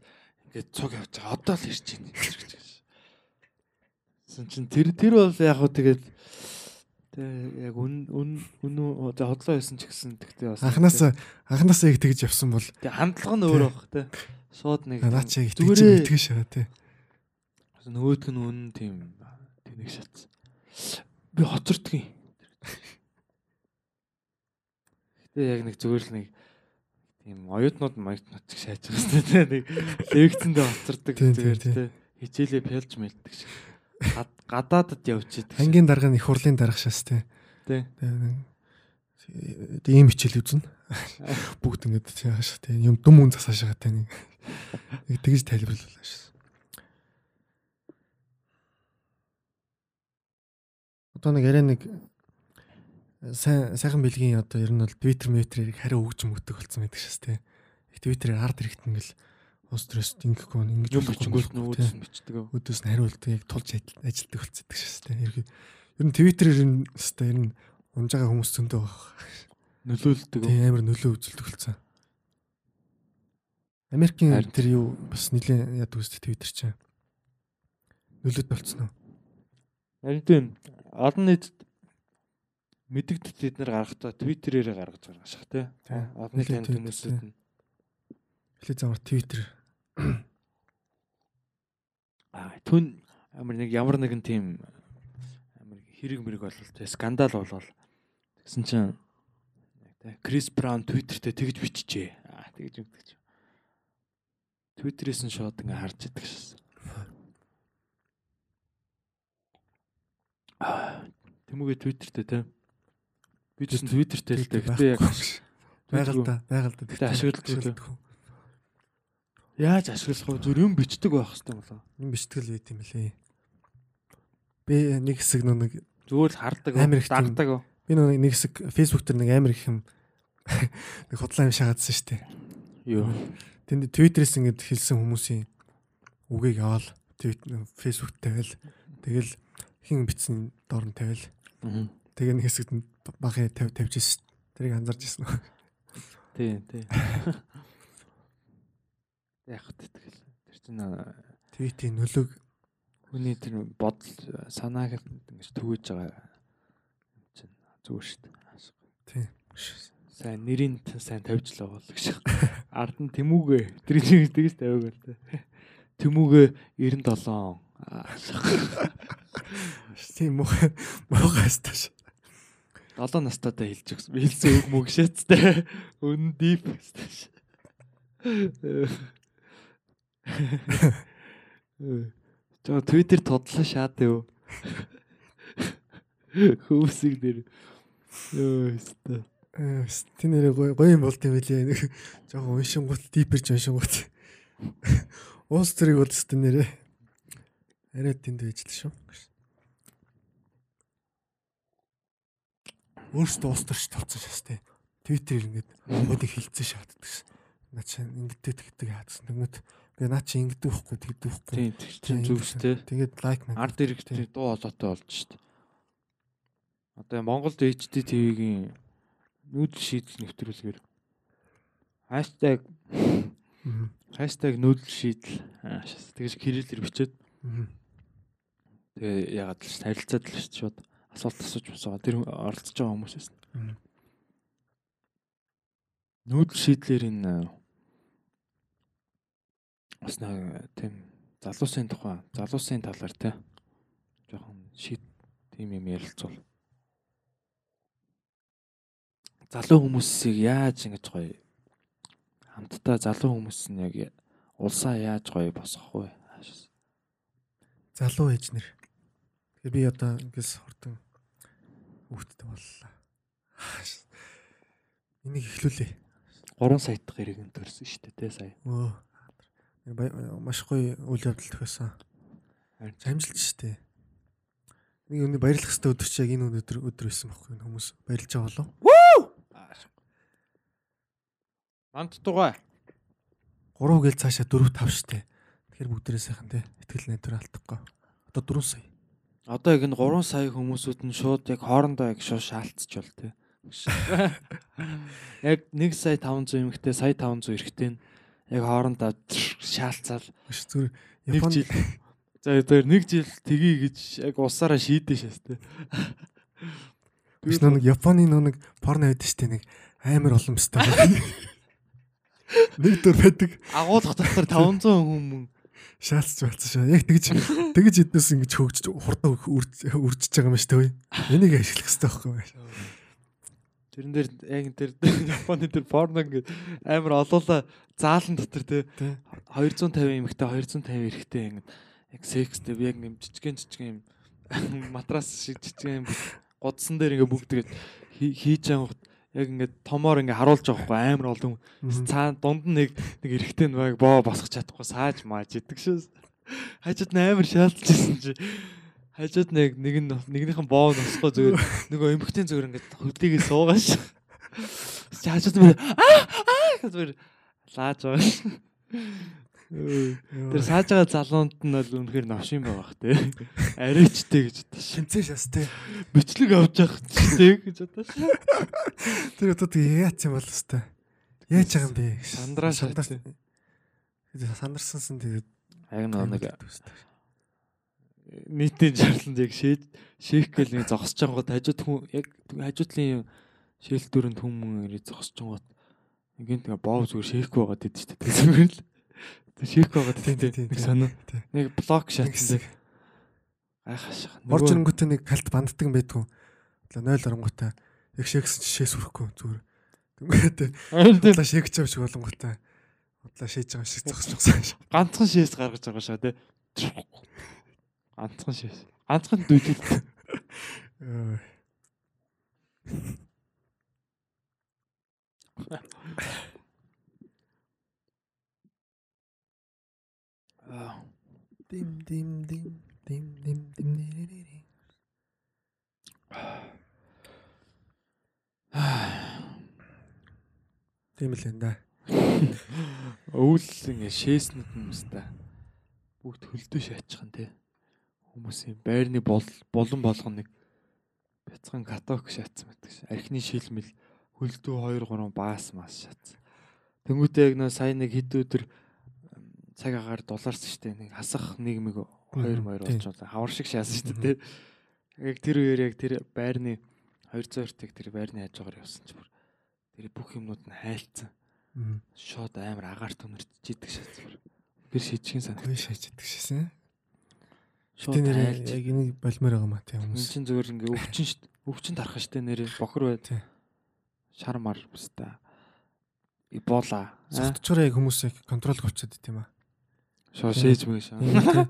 ингээд цуг явж байгаа. Одоо л ирж байна. Сэн чин тэр тэр бол яг хөө тэгээд тэг яг үн үн үнүү за хотлоо байсан ч гэсэн тэгтээ бас анханасаа анханасаа их тэгж явсан бол тэг хандлага нь өөр баг те. Шууд нэг наа чи их Зүгээрээ- тэгж итгэж шагаа те. нөгөөдг нь үн тийм тэнэг шатсан. Би хоцордгийн. Гэтэ яг нэг зүгээр л нэг тийм оюутнууд маягтнууд ч шааж байгаа шүү дээ. Нэг лекцэндээ хоцордог Тийм, зүгээр тий. Хичээлээ пялж мэлдэг шиг. Гад- Гадаадад явж идэг. шиг. Ангийн дарга нь их хурлын дарга шээс тий. Тий. Тэгээ ийм хичээл үзнэ. Бүгд ингэж хааш тий юм дүм үн засааш байгаа тий нэг тэгж тайлбарлуулаа шээс. Одоо нэг арай нэг сайн сайхан бэлгийн одоо ер нь бол Twitter метрийг хариу өгч мөгдөг болсон байдаг шээс тий. Их Twitter-ээр ард ингээл ус стресс ингэхгүй ингэж Юм болохгүй, бичгүүл нь бичдэг. өдөөс нь хариултыг яг тулж ажил- ажилтдаг болцдог тий. Ер нь- Twitter-ээр ер нь өстой ер нь унж байгаа хүмүүс зөндөө баг. Нөлөөлдөг. Тийм амар нөлөө үзүүлдэг болсон. Америкийн тэр юу бас нэлээд яд үзтээ Twitter чинь. Нөлөөд болцсон уу? Харин тийм олон нийтэд мэдэгдэт бид нар гаргахдаа Twitter-ээр гаргаж байгаа шах тий. Олон нийтийн хүмүүсүүд нь Эхлээд замаар Twitter. Аа түн амар нэг ямар нэгэн тийм амар хэрэг мэрэг болвол тий скандал болвол тэгсэн чинь Крис Браун Twitter-тэй тэгж биччихээ. Аа тэгж юмдаг. Twitter-ээс нь шууд ингээ харж идэг шээс. Аа Тэмүүгээ Twitter-тэй тий. Би ч гэсэн Twitter-тэй л дээ. Гэтэ яг байгаль да, байгаль да. Гэтэ ашигладаг үү? Яаж ашиглах вэ? Зүр юм бичдэг байх хэрэгтэй болоо. Юм бичтгэл байт юм лээ. Би нэг хэсэг нэг Зүгээр л хардаг, Амар их дагдаг. би нэг нэг хэсэг Facebook дээр нэг амар их юм нэг худлаа юм шагаадсан шүү дээ. Юу? Тэнд Twitter-с ингэж хэлсэн хүмүүсийн үгийг Twitter Facebook тавиал тэгэл хин бичсэн доор нь тавиал тэгээ нэг хэсэгт нь багын тавь тавьж ирсэн. Тэрийг анзарч ирсэн. Тий, тий. Яг хөт тэгэл. Тэр чинь аа, Твитийн нөлөөг хүний тэр бодол санааг ингэж түгэж байгаа юм чинь зүгээр шүү дээ. тийм. Сайн нэрийн сайн тавьж л байгаа л гэж. Ард нь Тэмүүгээ. Тэр чинь тэгж тавиаг л дээ. Тэмүүгээ 97. Аа, Тийм муу муугаас тааш. 7 настайдаа хэлж өгсөн. Хэлсэн үг мөг шээцтэй. Өн дип. Жоо Twitter тодлоо шаад юу. Хөөсөг дээр. Йоо өстө. Тийм нэрээ гоё гоё юм болт юм билээ. Нэг жоохон уншингууд дипэрч уншингууд. Уус зэрэг бол өстө нэрээ. Арай тэнд байж л шүү. Өөрөөсөө уус төрч толцсон тээ. Твиттер ингээд модыг хилцэн шаарддаг ш. Наа чи ингээд тэгдэг яадсан. Тэгмэд би наа чи ингээд байхгүй тэгдэг байхгүй. Тийм тийм дээ. Тэгээд лайк маа. Ард иргэдтэй дуу хоолойтой болж дээ. Одоо Монголд HD TV-гийн нүүдэл шийдэл нэвтрүүлгээр хаштаг хаштаг нүүдэл шийдэл тэгэж кириллэр бичээд тэгээ ягаад л харилцаад л шууд асуулт асууж босоо тэр оролцож байгаа хүмүүс байсан. Нүүдэл шийдлэр энэ бас нэг тийм залуусын тухай залуусын талаар те жоохон шийд тийм юм ярилцвал залуу хүмүүсийг яаж ингэж гоё хамтдаа залуу хүмүүс нь яг улсаа яаж гоё босгох вэ? Залуу ээж нэр. Тэгээ би одоо ингээс хурдан хүүхдтэй боллоо. Энийг эхлүүлээ. 3 сая дахь иргэн төрсөн шүү дээ те сая. Өө. Маш гоё үйл явдал. Харин Амжилт шүү дээ. Нэг өнөө баярлах хэвээр өдөр чи яг энэ өнөдөр өдөр байсан байхгүй энэ хүмүүс баярлж байгаа болов. Мант дугай. 3 гээл цаашаа 4 5 штэ. Тэгэхээр бүгдээрээ сайхан те. Итгэл найдвар алдахгүй. Одоо 4 сая. Одоо яг энэ 3 сая хүмүүсүүд нь шууд яг хоорондоо яг шууд шаалтцчвал те. Яг 1 сая 500 эмэгтэй сая 500 эрэгтэй нь яг хоорондоо зүгээр нэг Японд жил за зөв нэг жил тгий гэж яг усаараа шийдэж шээс те. биш нэг Японы нэг порно байдаг штэ нэг амар олон өстэй. Нэг дөр байдаг Агуулгах дотор 500 хүмүүс шаалцж болцсон шаа. Яг тэгж тэгж эднээс ингэж хөгж хурдан үрж үржиж байгаа юм штэ үе. Энийг ашиглах хэрэгтэй байхгүй юу? Тэрэн дээр яг тэр Японы тэр порно ингээд амар олоола заалан дотор те. Тий. 250 эмэгтэй 250 эрэгтэй ингээд яг секстэй би яг юм жижигэн жижигэн юм. Матрас шиг жижигэн гудсан дээр ингээд бүгд тэгээд хийж ангууд яг ингээд томоор ингээд харуулж байгаа хгүй амар олон цаана дунд нэг нэг эрэгтэй нэг боо босгох чадахгүй сааж мааж идэг шээс. Хажууд нь амар шаалтчихсан чи хажууд нэг нэг нь нэгнийхэн боо носгоо зүгээр нөгөө эмхтэн зүгээр ингээд хөдөлгөөс суугааш хажууд нь аа аа зүгээр лааж байгаа. Тэр сааж байгаа залуунд нь бол үнэхээр новшин байгаа бах те. Арайчтэй гэж бодож ш. Шинцээ шас тий. Бичлэг авч явах те гэж бодож. Тэр одоо яац юм бол өстэй. Яаж байгаа юм бэ? Сандраа Сандраа- шат. Тэгээд сандарсансан тэгээд Яг нэг нийтийн яг шийд шийх гэл нэг зогсож ангууд хажууд хүн яг хажуудлын шээлт дүрэнд хүмүүс ирээ зогсож ангууд нэг юм тэгээ боо зүгээр шийхгүй байгаа гэдэг чинь тэг зүгээр л тэг шийхгүй байгаа гэдэг тий, нэг Тий. нэг блок Ингэсэн. шатсан гайхашаа Орж ирэнгүүтээ нэг калт банддаг байдгүй. Одоо 0 оронгуудаа яг шэксэн чи шээс хүрхгүй зүгээр. Тэнгүүтээ удлаа шэкч авч болонгуудаа удлаа шээж байгаа шиг зогсож байгаа. ганцхан шээс гаргаж байгаа шаа тий ганцхан шээс ганцхан дүүжил Ой. Дим дим дим дим дим дим нэрэрэрэ. Тийм л энэ да. өвөл ингээ шээснүүд юм өстой бүгд хөлдөө шаачхан тий хүмүүсийн байрны бол болон болгоно нэг бяцхан каток шаацсан байдаг ш. Архины шилмэл хөлдөө 2 3 баас мас шаацсан. Тэнгүүтээ яг нөө сая нэг хэд өдөр цаг агаар дулаарсан штэ нэг хасах нийгмиг 2 2 тий. болж байгаа. Хавар шиг шаасан штэ тий. Яг тэр үеэр яг тэр байрны 200 өртөг тэр байрны хажуугаар явсан ч бүр тэр бүх юмнууд нь хайлтсан шууд амар агаарт өнөрч идэг шатсан. Тэр. Хөөе шааж идэх шээсэн. Шууд хайлж. яг энийг болмоор байгаа маа тийм Энд хүмүүс. чинь зүгээр ингээ өвчин шít. Өвчин тарах штэ нэрээ бохор бай. Тий. Шар мар баста. Эбола. Согтчоор яг хүмүүсийг контрол дит юм аа. Шоо Тий. шээж мэг шаа. Тийм, тий.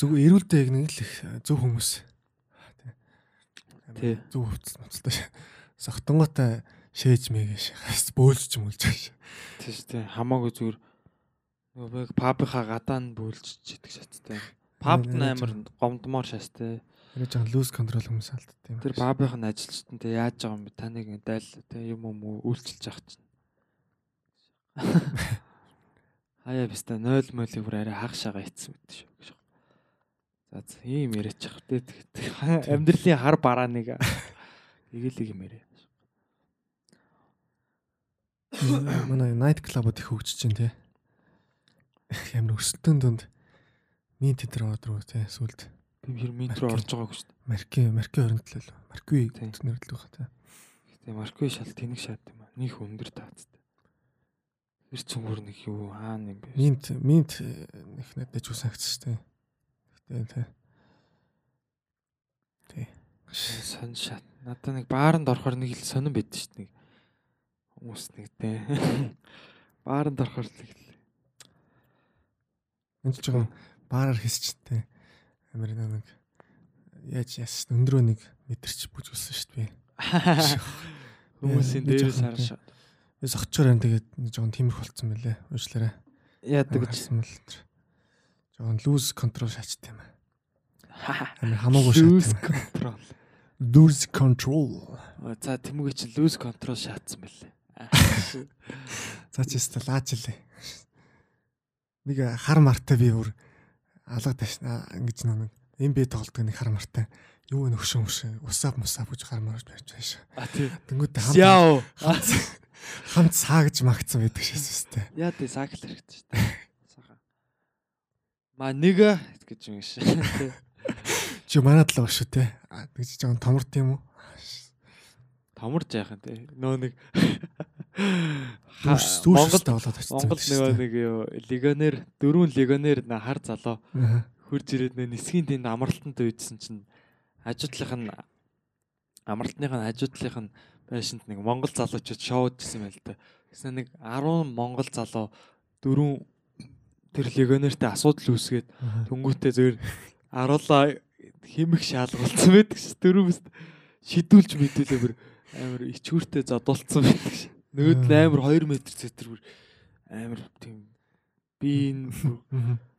Зөв эрүүлдэ яг нэг л их зөв хүмүүс. Тий. Тий. Зөв хувцас муцалтай ш. Согтонготой шээж мэг ш. Бөөлж ч мөлж ш. Тийм шүү дээ. Хамаагүй зүгээр нөгөө яг пабынхаа гадаа нь бөөлж идэг шаттай. Пабд амар гомдмоор шаастай. Энэ жоо лүүс контрол хүмүүс алддаг юм. Тэр пабынх нь ажилчтан те яаж байгаа юм бэ? Таныг ингээл те юм юм уу үйлчилж явах чинь. Хаяа биста 0 молыг бүр арай хагшаага ицсэн мэт шүү. За ийм яриач явах те тэгээд амьдралын хар бараа нэг эгэлэг юм яриа. Манай night club-ууд их хөгжиж чинь тий. Ямар өсөлтөн дунд мин тетр ордруу тий сүлд. Би хэр метро орж байгааг шүү дээ. Марки марки орнолоо. Марки Тий. байх тий. Гэтэ маркви шал тэнэг шат юм аа. Них өндөр таацтай. Тэр цүнгээр нэг юу хаана юм бэ? Минт минт их надад ч үсэгцсэн тий. Гэтэ тий. сон шат. Надаа нэг бааранд орохоор нэг л сонирн байд шүү дээ. Нэг хүмүүс нэг те. Бааранд орохоор л нэг л Энд ч жоохон баараар хийсч тий. Амар нэг яаж яас өндрөө нэг мэдэрч бүжгэлсэн шүү дээ. хүмүүсийн дээрээс харшаа. Би сохчоор энэ тэгээд нэг жоохон тиймэрхүү болцсон мөлий. Уучлаарай. Яадаг бол тэр жоохон лүүс контрол шаачт юм аа. Амар хамаагүй шат. control. Lose control. За тэмүүгээ чи lose control шаацсан байлээ. За чи өстө лааж илээ. Нэг хар мартай би бүр алга ташна ингэж нэг эм би тоглодог нэг хар мартай. Юу вэ нөхшөн хөшөө усаап мусаап гэж хар марж байж байгаа. А тий. Тэнгүүтээ хамт хамт саагж магтсан байдаг шээс өстө. Яа тий сакл хэрэгтэй шүү дээ. Саха. Ма нэгэ гэж юм. Тий. Чи манад л шүү те. Тэгж жоохон томорт юм уу? Томорж яахан тий. Нөө нэг Дүүш Монгол дүүштэй болоод очсон. Монгол нэг юу легионер дөрвөн легионер хар залуу хурж ирээд нэ нисхийн тэнд амралтанд үйдсэн чинь хажуудлынх нь амралтных нь хажуудлынх нь байшинд нэг монгол залуучууд шоуд гэсэн байл та. Гэсэн нэг 10 монгол залуу дөрөв тэр легионертэй асуудал үүсгээд Түнгүүтээ зөвөр аруулаа химих шаалгуулсан байдаг ш. Дөрөвс шидүүлж мэдүүлээ бүр амар ичгүүртэй зодолцсон байдаг ш. Нөгөөд нь амар 2 м цэтэр бүр амар тийм би энэ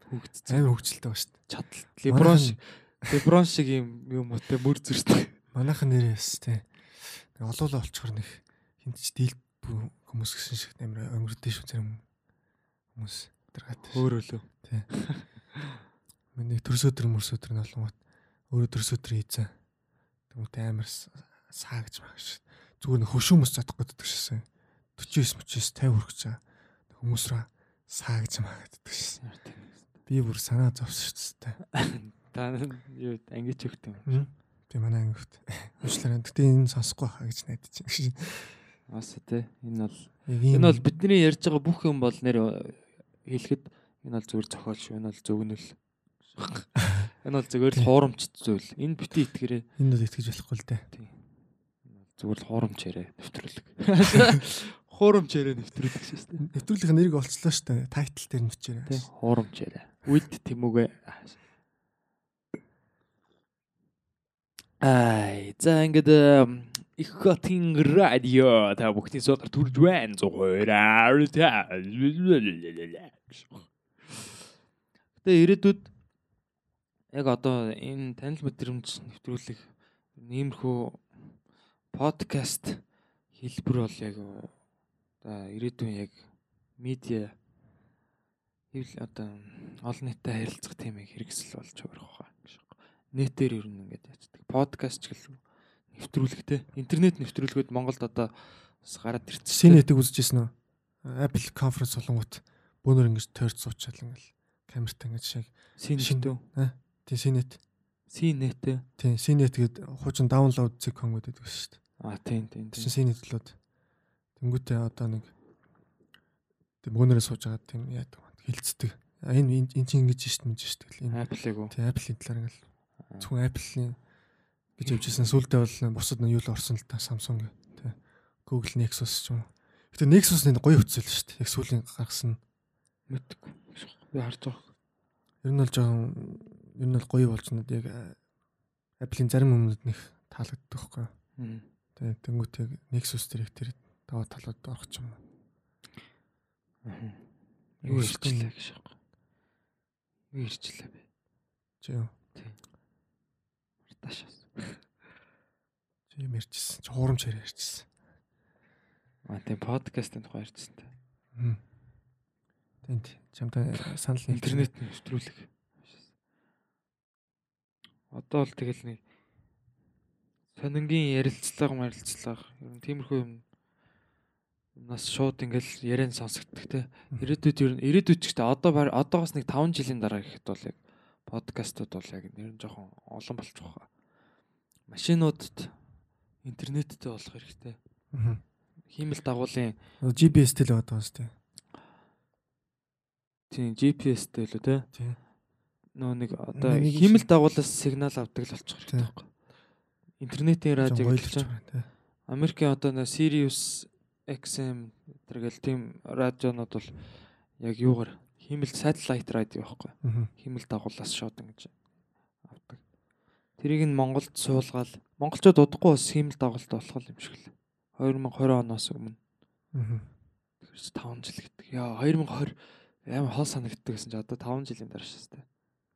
хөгжсөн Амар хөвгчлээ ба шүү дээ. чадал. Леброн шиг Леброн шиг юм юм уу те мөр зүртэй. Манайхан нэрээс тий. Нэг олоолаа олчхор нэг хинт ч дийлбүү хүмүүс гэсэн шиг амар өнгөрдөө шүү зарим хүмүүс тэргат. Өөрөөлөө. Миний төрсөдөр мөрсөдөр нь олонгот өөрөө төрсөдөр хийцэн. Тэгмээ амар саагж магаш. Зүгээр нэг хөшөө мөс задах гэдэг шсэн. 49 мөчөөс 50 хүрэх чаа. Хүмүүс рүү саагж магаддаг шсэн. Би бүр санаа зовсчихсан. Та юу ангиж өгт юм. Би манай ангивт уучлаарай. Гэтэ энэ сонсохгүй хаа гэж найдаж байна. Аас те энэ бол энэ бол бидний ярьж байгаа бүх юм бол нэр хэлэхэд энэ бол зүгээр зохиол шүү. Энэ бол зөвгнөл. Энэ бол зүгээр л хуурамч зүйл. Энэ бити итгэрээ энэ бол итгэж болохгүй л дээ. зүгээр л хуурамч яриа нэвтрүүлэг. Хуурамч яриа нэвтрүүлэг шүү дээ. Нэвтрүүлгийн нэрийг олцлоо шүү дээ. Тайтл дээр нь бичээрэй. Тэ хуурамч яриа. Үд тэмүүгээ. Ай, за ингээд их хотын радио та бүхний содор төрж байна зуураа. Гэтэ ирээдүйд яг одоо энэ танил мэдрэмж нэвтрүүлэх ниймэрхүү подкаст хэлбэр бол яг ирээдүйн яг медиа хэвэл одоо олон нийтэд харилцах тийм яг хэрэгсэл болж өөрөх хаа. Нэтээр ер нь ингээд яцдаг. Подкаст ч гэлээ нэвтрүүлэгтэй. Интернет нэвтрүүлгүүд Монголд одоо бас гараад ирсэн. Синэтиг үзчихсэн үү? Apple conference болонгууд бөөнөр ингэж тойрч суучаал ингээл камертаа ингэж шиг. Синэтөө. Тийм Синет. Синэтээ. Тийм Синет гээд хуучин download зэг хөнгөд байдаг шүү дээ. А тийм тийм чинь Синетлүүд. Тэнгүүтээ одоо нэг тийм бөөнөрөө сууж байгаа тийм яадаг. Хилцдэг. Энэ энэ чинь ингэж шít мэдэж шít гэл. Энэ Apple-ыг уу. тийм Apple-ийн талаар ингээл зөвхөн Apple-ийн гэж явжсэн. Сүүлдээ бол бусад нь юу л орсон л та Samsung тийм Google Nexus ч юм. Гэтэ Nexus-ны гоё хөцөл шүү дээ. Яг сүүлийн гаргасан. мэдгүй. Би харж байгаа. Ер нь бол жоохон ер нь бол гоё болж надад яг Apple-ийн зарим өмнөд нэх таалагддаг байхгүй. Тэгээ тэнгуүтэй Nexus дээр их тэр даваа талууд орох юм. Аха. Юу ирчлээ гэж байна. Юу ирчлээ бэ? Чи юу? Мартаашаас. Чи юм ярьчихсан. Чи хуурамч яриа ярьчихсан. А тийм подкастын тухай ярьжсэн та. Мм. Тэнд чамтай санал нэг Интернет нэвтрүүлэг. Одоо л тэгэл нэг сонингийн ярилцлага марилцлага ер нь тиймэрхүү юм нас шууд ингээл ярен сонсогдох те. Ирээдүйд ер нь ирээдүйд ч гэдэг одоо одоогоос нэг 5 жилийн дараа гэхэд бол яг подкастууд бол яг нэр нь жоохон олон болчих واخа. Машинуудад интернеттэй болох хэрэгтэй. Хиймэл дагуулын GPS-тэй л байдаг юм шүү дээ. Тийм GPS-тэй л үү те. Тийм. Нөө нэг одоо хиймэл дагуулаас сигнал авдаг л болчих хэрэгтэй байхгүй. Интернетийн радио гэж байна те. Америкийн одоо Sirius XM тэргээл тийм радионууд бол яг юугаар хиймэл satellite радио байхгүй. Хиймэл дагуулаас шууд ингэж авдаг. Тэрийг нь Монголд суулгаал. Монголчууд удахгүй бас хиймэл дагуулт болох юм шиг л. 2020 оноос өмнө тэрс 5 жил гэдэг. Яа 2020 амар хол санагддаг гэсэн чи одоо 5 жилийн дараа шээ.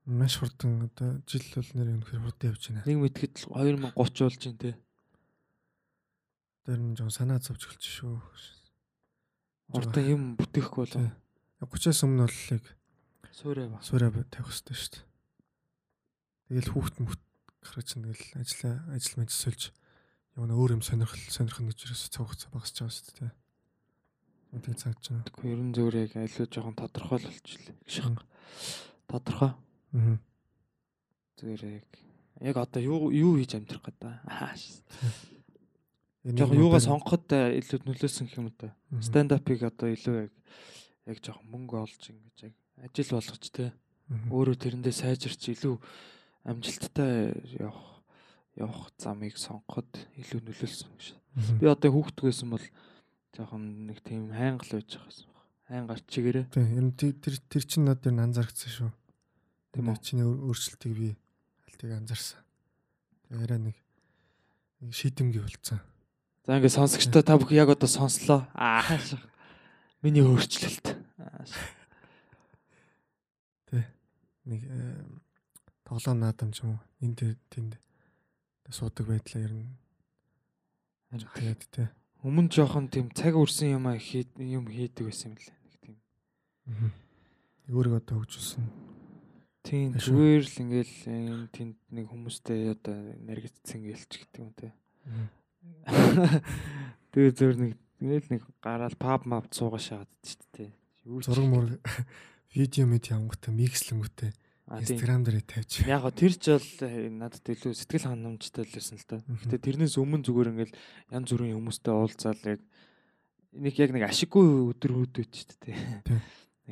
Маш хурдан одоо жил бол нэр өнөхөр хурдан явж байна. Нэг мэтгэд л 2030 болж байна те. Тэр нь жоо санаа зовж эхэлж шүү. Урдан юм бүтэхгүй Тий. болоо. 30-аас өмнө бол яг Суурай ба. суурай тавих хэрэгтэй шүү дээ. Тэгэл хүүхд мөхт гаргаж чинь тэгэл ажиллаа ажил мэж сольж явна өөр юм сонирхол сонирхно гэж ерөөсө цаг хугацаа багасч байгаа шүү дээ. Үнтэй цагж байна. Тэгэхгүй ер нь зөвөр яг аливаа жоохон тодорхой. Гэж байна. Тодорхой. Аа. Зүгээр яг яг одоо юу юу хийж амьдрах гэдэг аа. Жоохон юугаа сонгоход илүү нөлөөсөн гэх юм. Мгм. Stand up-ыг одоо илүү яг яг жоохон мөнгө олж ингэж яг ажил болгож. Мгм. Өөрөө тэрэндээ сайжирч илүү амжилттай явах явах замыг сонгоход илүү нөлөөлсөн гэж. Би одоо хүүхдг байсан бол жоохон нэг тийм хайнгал байж байгаа юм. Хайн гарч чигээрээ Тийм ер нь тэр тэр- чинь ер нь анзаарчихсан шүү. Тийм үү? чиний өөр- өөрчлөлтийг би алтыг анзаарсан. Тэгээ арай нэг шийдэмгий болцсон. За ингээд сонсогчдоо та бүхэн яг одоо сонслоо. Аа. Миний өөрчлөлт. Ааш. Нэг э, тоглоом наадам ч юм уу тэр тэнд суудаг байдлаа ер нь тэгээд тий. Өмнө жоохон тийм цаг үрсэн юм а хий юм хийдэг байсан юм лээ. Нэг тийм. Өөрийгөө одоо хөгжүүлсэн. Тийм зүгээр л ингээл тэнд нэг хүмүүстэй одоо наригдсан гэлч гэдэг юм те. Тэгээ зөвөр нэг ингээл нэг гараад паб мап цуугаа шахаад шүү дээ. Зураг мөр видео мэд А, тийм. инстаграм дээр тавьж. Яг гоо тэр ч бол э, надад илүү сэтгэл ханамжтай л байсан л та. Гэтэ тэрнээс өмнө зүгээр ингээл янз бүрийн хүмүүстэй уулзаал яг нэг яг нэг ашиггүй өдөр үүдвэж шүү дээ.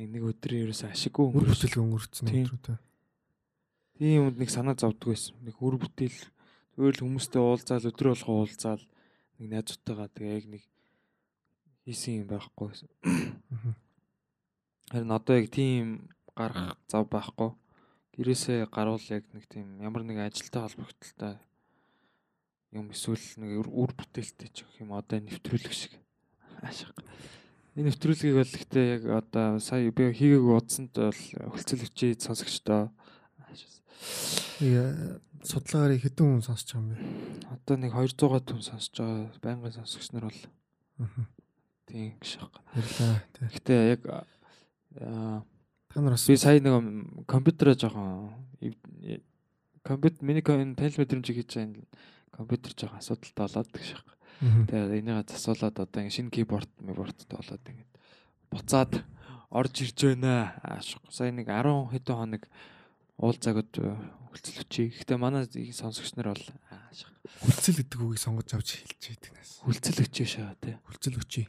Нэг нэг өдөр ерөөсөө ашиггүй бүтээл өнгөрцөн өдрүүдээ. Тийм юмд нэг санаа зовдөг байсан. Нэг үр бүтээл зүгээр л хүмүүстэй уулзаал өдөр болгоо уулзаал нэг найзуудтайгаа тэгээ яг нэг хийсэн юм байхгүй. Харин одоо яг тийм гарах зав байхгүй. Гэрээсээ гарвал яг нэг тийм ямар нэг ажилтай холбогдолтой юм эсвэл нэг үр- бүтээлтэй ч гэх юм одоо нэвтрүүлэг шиг. Аашиг. Энэ нэвтрүүлгийг бол гэхдээ яг одоо сая би хийгээг удсанд бол хөлцөл хүчээ сонсогчдоо аашиг. Судалгаагаар хэдэн хүн сонсч байгаа юм бэ? Одоо нэг 200 хүн сонсож байгаа байнгын сонсогч нар бол тийм байна. Баярлалаа. Тий. Гэхдээ яг аа Та нар бас би сая нэг компьютероо жоохон компьютер миний танил мэдрэмж хийж байгаа компьютер жоохон асуудалтай болоод байна. Мгм. Тэгээ энийгээ засуулаад одоо ингэ шинэ keyboard keyboardтай болоод ингэ буцаад орж ирж байна. Ааш, Сая нэг 10 хэдэн хоног уулзаагад хөлцөл өчий. Гэхдээ манай сонсогч нар бол ааш, Хүлцэл гэдэг үгийг сонгож авч хэлж байдаг нас. хөлцөл өчөө шаа тий. Хүлцэл өчий.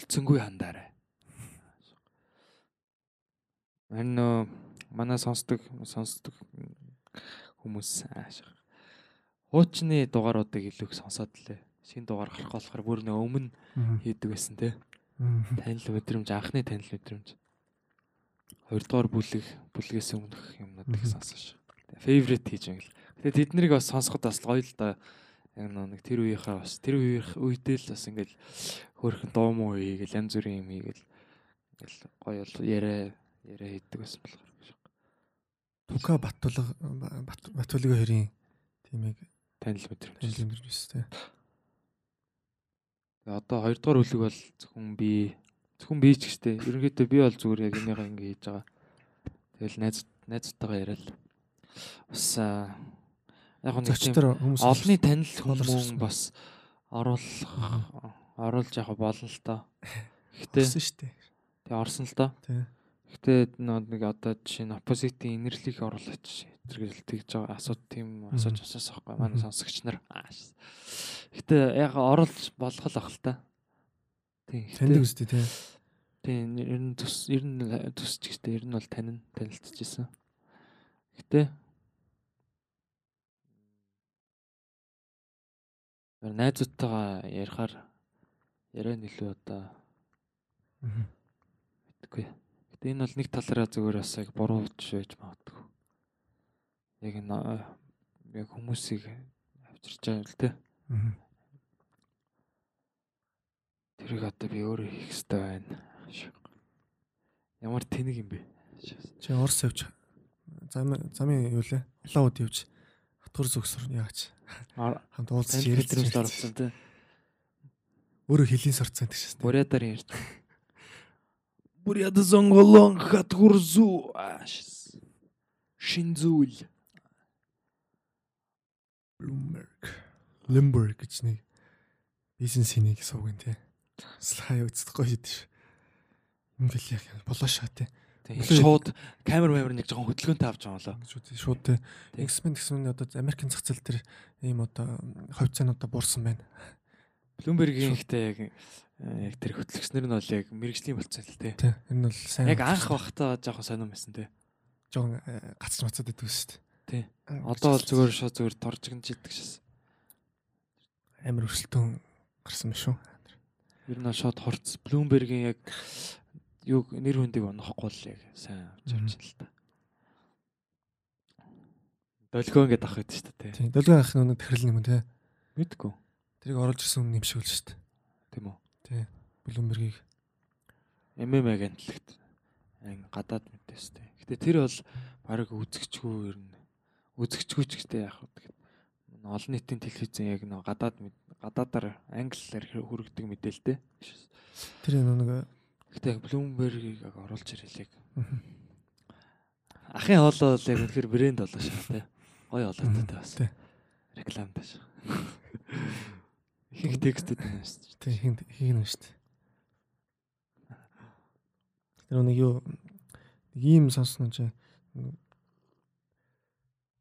Үлцэнгүй хандаарай. Мань нөө манай сонсдог сонсдог хүмүүс ааш. Хуучны дугааруудыг илүү их сонсоод лээ. Шинэ дугаар гарах болохоор бүр нөө өмнө хийдэг байсан. Мгм. Танил мэдрэмж анхны танил мэдрэмж. Хоёрдугаар бүлэг бүлгээс өмнөх юмнуудыг Мгм. сонсож. Favorite хийж байгаа л. Тэгээ тэднийг бас сонсоход бас гоё л да. Яг нэг тэр үеийнхаа бас тэр үеийнх үедээ л бас ингээл хөөрхөн дуу муу хийгээл янз бүрийн юм хийгээл ингээл гоё бол яриа яриа хийдэг байсан болохоор. Тука Батулга Бат- Батулга хоёрын тимийг Танил мэдрэмж. танил тий. Тэгээ одоо хоёрдугаар бүлэг бол зөвхөн би зөвхөн би ч гэжтэй. Ерөнхийдөө би бол зүгээр яг энийгээ ингэ хийж байгаа. Тэгэл найз найзтайгаа яриад бас яг нэг тийм олонний танил хүмүүс бас оруулах оруулж явах болно л доо. Гэтэ орсон шүү дээ. тэг орсон л доо. Гэтэ нэг одоо жишээ нь оппозитийн инэрлийг оруулаач зэрэгэл тэгж байгаа асууд тийм асууж асуусан байхгүй манай сонсогч нар. Гэтэ яг оруулж болгох ах л та. Тийм. Таньдаг үстэй тий. Тийм ер нь төс ер нь төсч гэжтэй ер нь бол танин танилцчихсан. Гэтэ найзуудтайгаа ярихаар яриа нэлээ одоо мэдгүй. Гэтэ энэ бол нэг талаараа зүгээр бас яг буруу жишээж магадгүй. Яг энэ а, яг хүмүүсийг авчирч байгаа л те. Тэрийг одоо би өөрөө хийх хэрэгтэй байна. Ямар тэнэг юм бэ? Чи Орос явж зам замын юу лээ? Улаауд явж хатгур зүгсөр яач. Хамт уулзч ярилцж мэдрэмж орсон те. Өөрөө хэлийн сорцсон гэж шээ. Бурятаар ярьж. Бурята сонголон хатгурзу. Ааш. Шинзүүл. Bloomberg. Limburg гэж нэг бизнес хийнийг суугин тий. Үздэг гоё шийдэж. Юм бэл яг болоо шаа тий. Тэгээ шууд камер камер нэг жоохон хөдөлгөөнтэй авч байгаа болоо. Шууд шууд тий. X-Men гэсэн нь одоо Америкийн зах зээл дээр ийм одоо ховцоонуудаа буурсан байна. Блумбергийн ихтэй яг э, яг тэр хөтлөгчнөр нь бол яг мэрэгжлийн болцсон л тий. Тий. Энэ бол сайн. Яг анх бахтаа жоохон сонирм байсан тий. жоон гацч мацаад идэв шүү дээ. Тий. Одоо бол зүгээр шууд зүгээр торжигнж идэг шээс. амар өрсөлдөөн гарсан байна шүү. Ер нь шууд хорц Bloomberg-ийн яг юу нэр хүндийг онохгүй л яг сайн авч явж л та. Долгоо ингээд авах гэдэг шүү дээ. Тийм. Долгион ах нэг тахирлын юм те. Мэдгүй. Тэрийг оруулж ирсэн шиг л шүү дээ. Тийм үү. Bloomberg-ийг MMA гэнтлэгт ан гадаад мэдээстэй. Гэтэ тэр бол баг үзэгчгүй ер нь үзэгчгүй ч гэдэг яг хөө олон нийтийн телевизэн яг нэг гадаад гадаадаар англиар хүргэдэг мэдээлэлтэй. тэр нэг Гэтэ Bloomberg-ийг оруулж ирэлэг. Ахын хоолоо бол яг үнэхээр брэнд болоо шээ тий. Гой олоотой бас. Тий. Реклам тааш. Их их текстүүд байна шүү дээ. тийм хин хин шүү дээ. Тэр нэг юу нэг ийм сонсно ч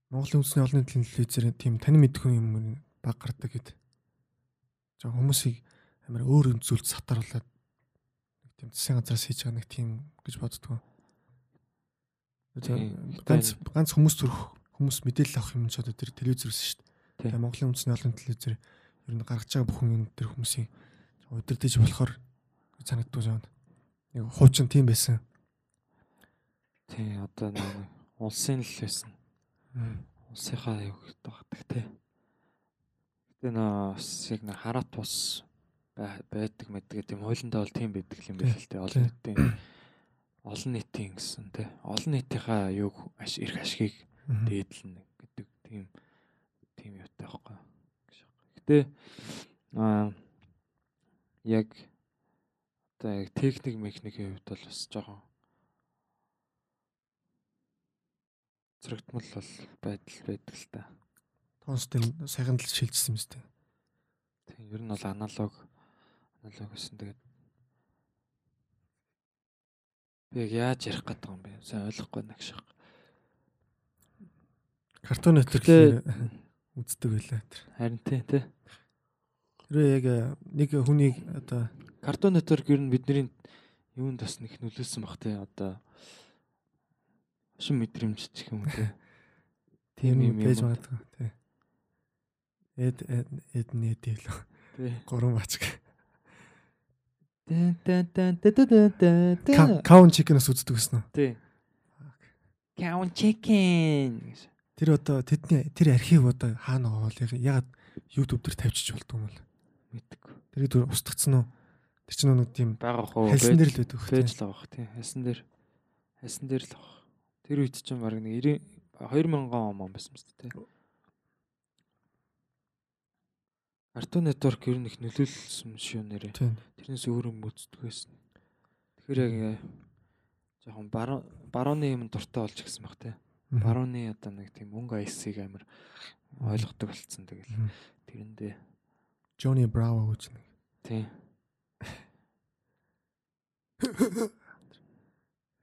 Монголын үндэсний олон нийтийн телевизээр тийм тань мэдгүй юм баг гардаг гэд. За хүмүүсийг амар өөр юм зүйлд сатаруулаад нэг тийм засгийн газраас хийж байгаа нэг тийм гэж боддгоо. Ганц ганц хүмүүс төрөх хүмүүс мэдээлэл авах юм ч одоо тэр телевизээс шүү дээ. Тэгээ Монголын үндэсний олон телевизээр ер нь гаргаж байгаа бүхэн юм тэр хүмүүсийн удирдах болохоор санагддаг жаа. Нэг хуучин тийм байсан. Тий, одоо нэг улсын л байсан. Улсынхаа юу гэдэг тий. Гэтэ нөө яг нэг хараат тус бай- байдаг мэддэг тийм хуулиндаа бол тийм байдаг юм байна л тий. Олон нийтийн олон нийтийн гэсэн тий. Олон нийтийнхаа юу аш эрх ашгийг дээдлэн гэдэг тийм тийм юутай байхгүй. гэж байна. Гэтэ аа яг одоо яг техник механикийн хувьд бол бас жоохон зэрэгтмэл бол байдал байдаг л та. Тоонстой сайхан л шилжсэн юм зү. Тийм ер нь бол аналог аналог гэсэн тэгээд би яаж ярих гэдэг юм бэ? Сайн ойлгохгүй нэг шиг. Картон нэтгэл үздэг байлаа тэр. Харин тий, тий. Тэр яг э, нэг хүнийг одоо Cartoon Network ер нь бидний юунд бас нэг нөлөөлсөн баг тий. Одоо шин мэдрэмж ч юм уу тий. тийм юм байж магадгүй тий. Эд эд нэт л Тий. гурван бачг. Каун чикнээс үздэг гэсэн үү? Тий. Chicken. гэж. Тэр одоо тэдний тэр архив одоо хаана яг- ягаад YouTube дээр тавьчих болдгоо юм бол. Мэдгүй. Тэр дөр устгацсан уу? Тэр чинь нэг тийм Бага хоо. хэлсэн дээр л байдаг хөө. Пэйж л авах тий. Хэлсэн дээр. Хэлсэн дээр л авах. Тэр үед чинь баг нэг 90 2000 он он байсан мэт тий. Cartoon Network ер нь их нөлөөлсөн шүү нэрээ. Тийм. Тэрнээс өөр юм үздэг байсан. Тэгэхээр яг э, жоохон баруун барууны юм дуртай болж гисэн баг. Мгм. Барууны одоо нэг тийм өнгө айсыг амар ойлгодог болцсон тэгэл. Тэрэндээ Johnny Bravo гэж нэг. тий.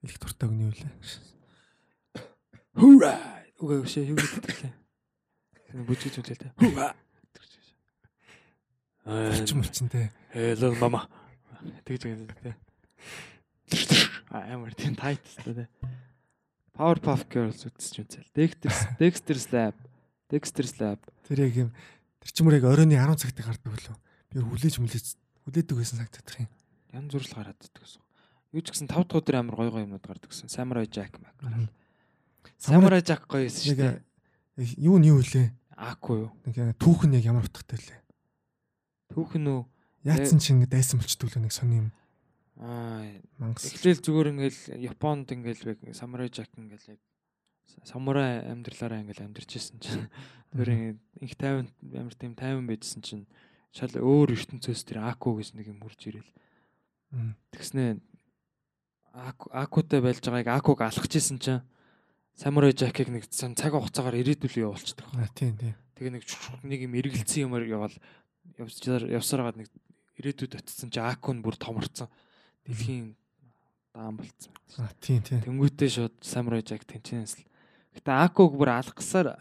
Их дуртай өгний үлээ. Хура. Үгүй биш юу гэдэг лээ. Бүжгэж үлээ тэ. Хура. Орчин мөрчин те. Hello mama. Тэгж байгаа тэ. А амар тийм тайтстай тэ. Powerpuff Girls үзэж үзэл. Dexter's Dexter's Lab. Dexter's Lab. Тэр яг юм тэр ч мөр яг оройны 10 цагт гардаг болов. Би хүлээж мүлээж хүлээдэг байсан санагдаад байна. Янз бүр л гараад иддэг гэсэн. Юу ч гэсэн 5 дахь өдөр амар гой гой юмнууд гардаг гэсэн. Samurai Jack маг гараад. Samurai Jack гоё байсан шүү дээ. юу нь юу вэ? Аку юу? Нэг яг түүхэн яг ямар утгатай лээ. Түүхэн үү? Яатсан чи ингэ дайсан болчдөг л нэг сони юм. Аа. Эхлээл зүгээр ингээл Японд ингээл яг самурай жак ингээл яг самурай амьдралаараа ингээл амьдарч ирсэн чинь тэр их тайван амар тийм тайван байжсэн чинь шал өөр ертөнцөөс тэр аку гэж нэг юм хурж ирэл. Тэгснээ аку акутай байлж байгааг акуг алхаж исэн чинь самурай жакийг нэг цаг хугацаагаар ирээдүлээ явуулчихдаг. Тийм тийм. Тэгээ нэг нэг юм эргэлцсэн юмар явал явсаар явсараад нэг ирээдүйд очсон чи аку нь бүр томорцсон. Дэлхийн даан болцсон. А тийм тийм. Тэнгүүтээ шууд самурай жак тэнчнээс л. Гэтэ акуг бүр алгахсаар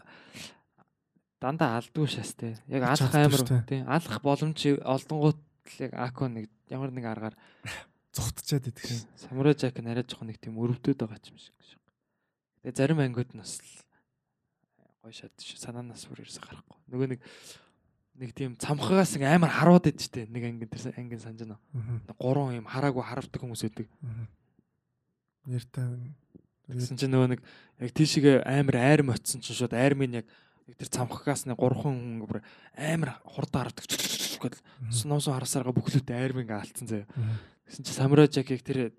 дандаа алдгүй шээс те. Яг алах амар шүү дээ. тий. Алах боломж олдонгууд яг аку нэг ямар нэг аргаар Зүхтчихэд идэх шин. самурай жак нь арай жоохон нэг тийм өрөвдөд байгаа юм шиг. Тэгээ зарим ангиуд нь бас гоё шат санаанаас бүр ерөөсө гарахгүй. Нөгөө нэг нэг тийм цамхагаас амар харууд идэж штэ. Нэг ангийн тэр ангийн санаж байна. Гурван юм хараагүй харавдаг хүмүүс өгдөг. Нэртэй Тэгсэн чинь нөгөө нэг яг тийшээ амар айрм очсон чинь шууд айрмын яг яг тэр цамхагаас нэг гурван хүн бүр амар хурдан харавдаг гэдэг сноусон харасаараа бүхлүүтэй айрм ингээ алдсан заяа. Тэгсэн чинь самурай жак яг тэр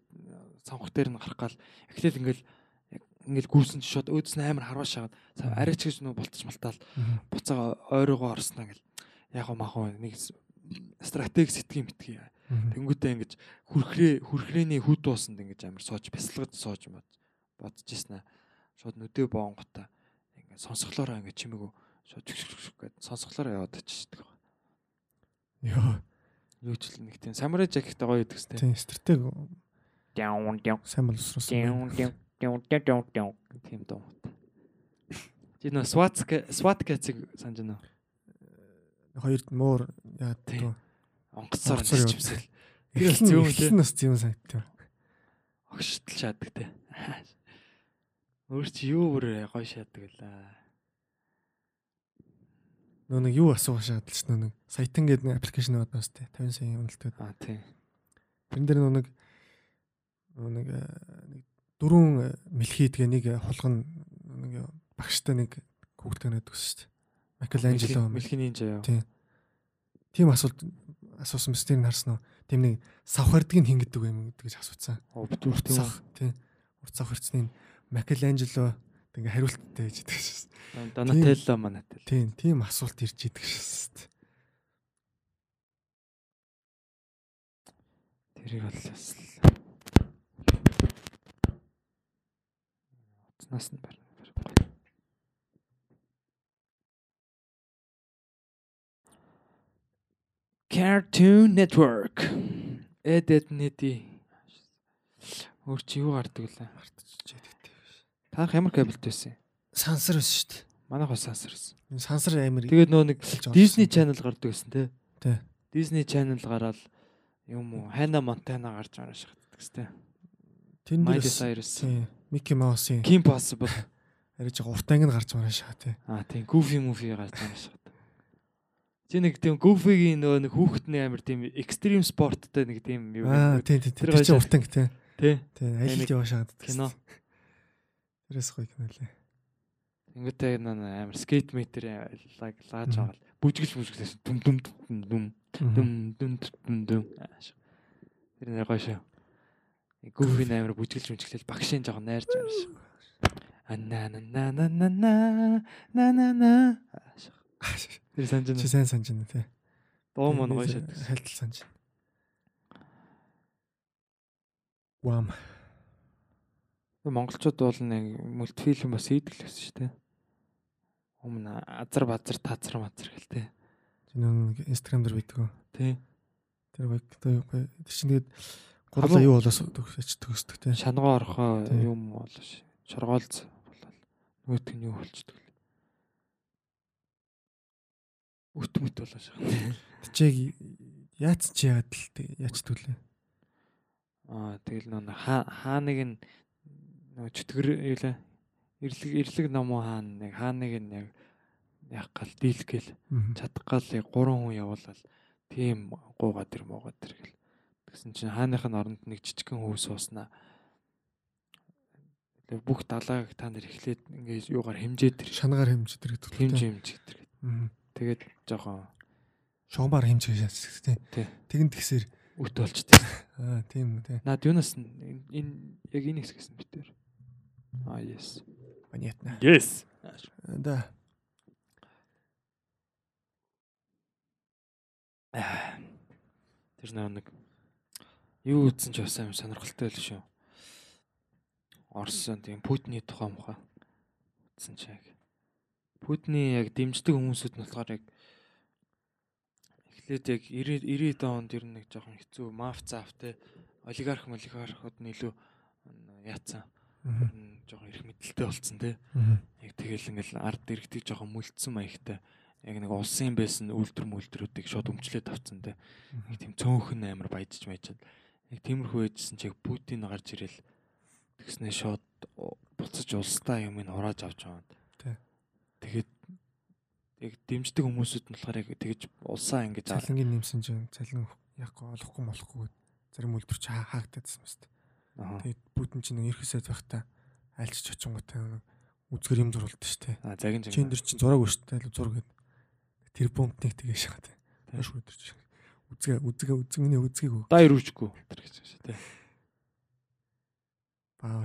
цамхаг дээр нь гарах гал эхлээл ингээл ингээл гүйсэн чинь шууд өөдс нь амар харваа шагаад арайч гэж нөгөө болтож малтаал буцаага ойрогоо орсноо ингээл яг махуу нэг стратеги сэтгэн мэтгий. Тэнгүүтээ ингэж хүрхрээ хүрхрээний хүд дуусанд ингэж амар сууж бясалгаж сууж бод бодож ирсэн аа. Шууд нүдээ боонготой ингээд сонсголоороо ингээд чимээгөө шууд гэд сонсголоороо яваад оччихдаг. Йоо. Юу ч л нэг тийм самурай жакет гоё идэг сте. Тийм стратеги Даун даун сайн боловсруулсан. даун даун даун даун даун тийм дуу. Чи нөө SWAT SWAT гэцэг санаж байна уу? Хоёр муур яа Тийм. Онгоцоор нэрч юмсэл. Тэр бол зөв? Тэр бас зөв санагдав. Огшдл шаадаг те. Өөр чи юу бүр гоё шаадаг байлаа. Нөө нэг юу асуух шаардлагатай ч нөө нэг саятан гэдэг нэг аппликейшн байгаа бас тий 50 сая үнэлтэд. Аа тийм. Тэрэн дээр нөө нэг нөө нэг э, нэг дөрвөн э, мэлхийдгээ нэг э, хулган нэг багштай нэг хүүхдтэй нэдэг шүү дээ. Микеланжело Мэлхиний жаа. Тийм. тийм асуулт асуусан тэр нь харсан уу? Тэм нэг савхардгийг хин гэдэг юм гэж асуусан. Оо битүүр тийм үү? Тийм. Урт савхардсны Микеланжело ингээ хариулттай гэж идэг шээс. Донателло манател. Тийм, тийм асуулт ирж идэг шээс. Тэрийг бол бас л Утснаас нь барина. Cartoon Network. Эдэд нэди. Өөр чи юу гардаг вэ? Мартчихжээ гэдэг. Таах ямар кабелт байсан? юм? Сансар байсан шүү дээ. Манайх бас сансар байсан. Сансар амир. Тэгээд нөө нэг. Disney Channel гардаг байсан те. Тий. Disney Channel гараад юм уу? Hannah Montana гарч байгаа шахдаг тест. Тэн Miley дээр. Микки Маусын Kim Possible. арай жоо уртанг нь гарч байгаа шаа тий. Аа тийм Goofy movie гарч байгаа шахдаг. Чи нэг тийм Goofy-гийн нөгөө нэг хүүхдний амир тийм extreme спорттой нэг тийм юу Аа тий тий. Тэр чинь гоё уртанг тий. тий. Нэг Аялалд яваа шаад. Кино. Тэрээс гоё кино лээ. Ингэхдээ нөө амир скейт метр лааж байгаа л бүжгэлж бүжгэлээс дүм дүм дүм дүм дүм дүм дүм. Тэр нэр гоё шүү. Goofy амир бүжгэлж бүжгэлэл багшийн жоо найрж байгаа шүү. Анна на на на на на на на на. Тэр санаж Чи байна. сайн санаж байна тий. Дуу мөн гоё шүү. Хайлтал санаж. Вам. Монголчууд бол нэг мультфильм бас хийдэг л байсан шүү дээ. Өмнө азар базар тацар мазар гэлтэй. Чи нэг Instagram дээр бийдэг. Тий. Тэр гоё гоё. Тэр чинь тэгээд гурлаа юу болоос төгсөж төгсдөг тий. Шангоо орхоо Тий. юм болоош. Шоргоолц болол. Нөгөөт нь юу болчдөг л. Өт мөт болоош. Тичээг яац чи яад л тэг- яач түлээ. Аа тэгэл нөө хаа нэг нь нөө чөтгөр юу лээ. Ирлэг ирлэг номоо хаана нэг хаа нэг нь яг яг гал дийлгээл чадах гал гурван хүн явуулаад тийм гуугаа тэр муугаа тэр гэл. Тэгсэн чинь хааных нь оронд нэг жижигхэн хүү сууснаа. Тэгээ бүх далааг та нар эхлээд ингээд юугаар хэмжээд тэр Шанагаар хэмж тэр гэдэг. хэмж хэмж тэр. Мгм. Тэгээд жоохон Шугамар хэмж гэж яац тий. Тий. Тэгэн тэгсэр үт болчтой. аа тийм үү тий. Наад юунаас энэ яг энэ хэсгээс нь битэр. Аа yes. Понятно. Yes. Да. Тэр нэг юу ütсэн ч бас амар сонирхолтой байл шүү. Орсон тийм Путиний тухай муха ütсэн ч яг. Путиний яг дэмждэг хүмүүсүүд нь болохоор яг эхлээд яг 90 90 онд ер нь нэг жоохон хэцүү маф заав те олигарх олигархууд нь илүү яатсан. Жоохон их мэдлэлтэй болцсон те. Яг тэгэл ингээл ард иргэдэг жоохон мүлдсэн маягтай. Яг нэг улсын байсан үйлдвэр мүлдрүүдийг шууд өмчлөөд авцсан те. Нэг тийм цөөхөн амар баяжж маячаад яг тиймэрхүү байжсэн чи яг Путин гарч ирэл тэгснээ шууд буцаж улстай юм ин хурааж авч байгаа. Тэгээд яг дэмждэг хүмүүсүүд нь болохоор яг тэгж улсаа ингэж Цалингийн нэмсэн чинь цалин яахгүй олохгүй молохгүй гэд зарим үйлдвэр чи хаа- хаагдчихсан юм шүү дээ. Тэгээд бүтэн чинь сайд байхдаа айлч очингуудаа үзгэр юм зурулдаг шүү дээ. Аа загин загин. энэ дэр чинь зураг шүү дээ. Зураг гэдэг. Тэр бомбтник тэгээ шахаад. Тийм. Яш өдөрч. Үзгээ үзгээ үзэг миний үзгийг үү. Дай рүүжгүй тэр гэж байна шүү дээ. Баа.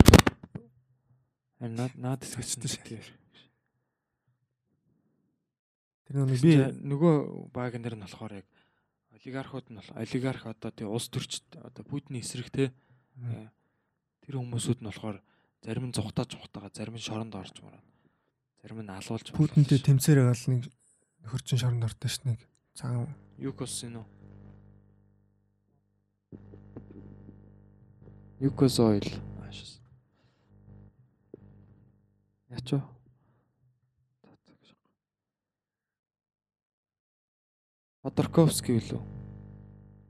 Харин наад хэсэгч шүү. тийм. Тэр нэг Би нөгөө багийн дээр нь болохоор яг олигархууд нь бол олигарх одоо тий улс төрч одоо Путиний эсрэг те э, тэр хүмүүсүүд нь болохоор зарим нь зүхтааж зүхтаага зарим нь шоронд орж мараа. Зарим нь алуулж Путинтэй тэмцээрээ гал нэг хөрчин шоронд ордог ш нэг цагаан Юкос энэ үү? Юкос ойл. Аашс. Ячо. Ходорковский үлээ.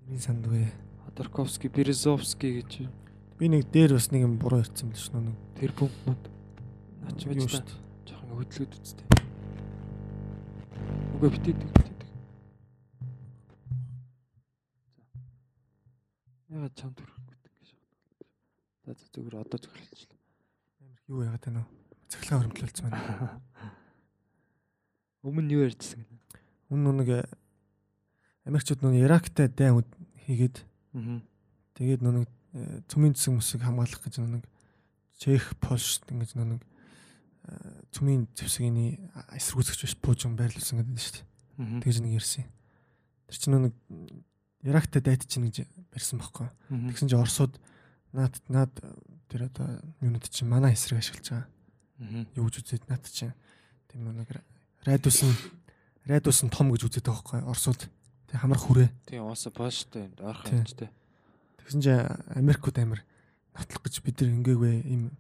миний санд вэ. Ходорковский, Березовский гэж Би нэг дээр бас нэг юм буруу ярьсан л ш нэг. тэр. Наач Юу байж та. Жохон хөдлөөд үсттэй. Үгүй битээдэг битээдэг. Ягаад чам төрөхгүй гэж байна. За зүгээр одоо зөвхөлчлээ. Амар их юу яагаад байна вэ? Цахилгаан хөрөмтлөлцсөн байна. Өмнө нь юу ярьжсэн гэнэ? Үн нэг Америкчууд нүг Ирактай дайн хийгээд тэгээд нүг э, цөмийн засаг мөсийг хамгаалах гэж нүг Чех, Польш ингэж нүг э, цөмийн зэвсгийн эсэргүүцэгч биш буужин байрлуулсан гэдэг нь шүү дээ. Тэгж нэг юм. Тэр чинь нүг Ирактай дайт чинь гэж барьсан байхгүй. Тэгсэн чинь Оросууд наад наад тэр одоо юунууд чинь манай эсрэг ашиглаж байгаа. Аа. Юу гэж үзээд наад чинь тийм нэг радиус нь радиус нь том гэж үзээд байгаа байхгүй. Оросууд тэг хамар хүрээ. Тийм ууса пооштой юм ойрхон юмчтэй. Тэгсэн чинь Америкууд амир нотлох гэж бид нар ингээгүй им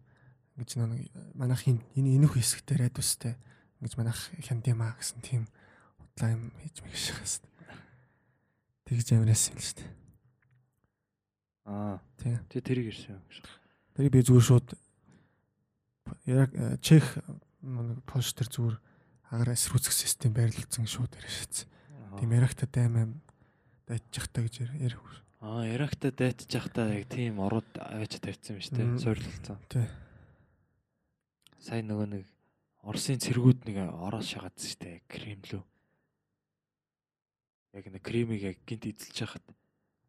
ингэж нэг манайх энэ энүүх хэсэгтэй радиустай ингэж манайх хяндимаа гэсэн тийм удлаа юм хийж мэгш хаас. Тэгж амираас юм л шүү дээ. Аа. Тийм. Тэ тэрийг ирсэн юм шиг. Тэр би зүгээр шууд яг э, Чех нэг Польш төр зүгээр агаар эсрүүцэх систем байрлуулсан шууд яриашац. Тийм Иракта даймаа дайчих та гэж ярих. Аа, Иракта дайтж явахдаа яг тийм орууд аваач юм шүү дээ. Мм. Суурлалцсан. Тий. Сайн нөгөө нэг Оросын цэргүүд нэг ороо шагаадсан шүү дээ. Кремлөө. Яг нэг кремийг яг гинт эзэлж яхад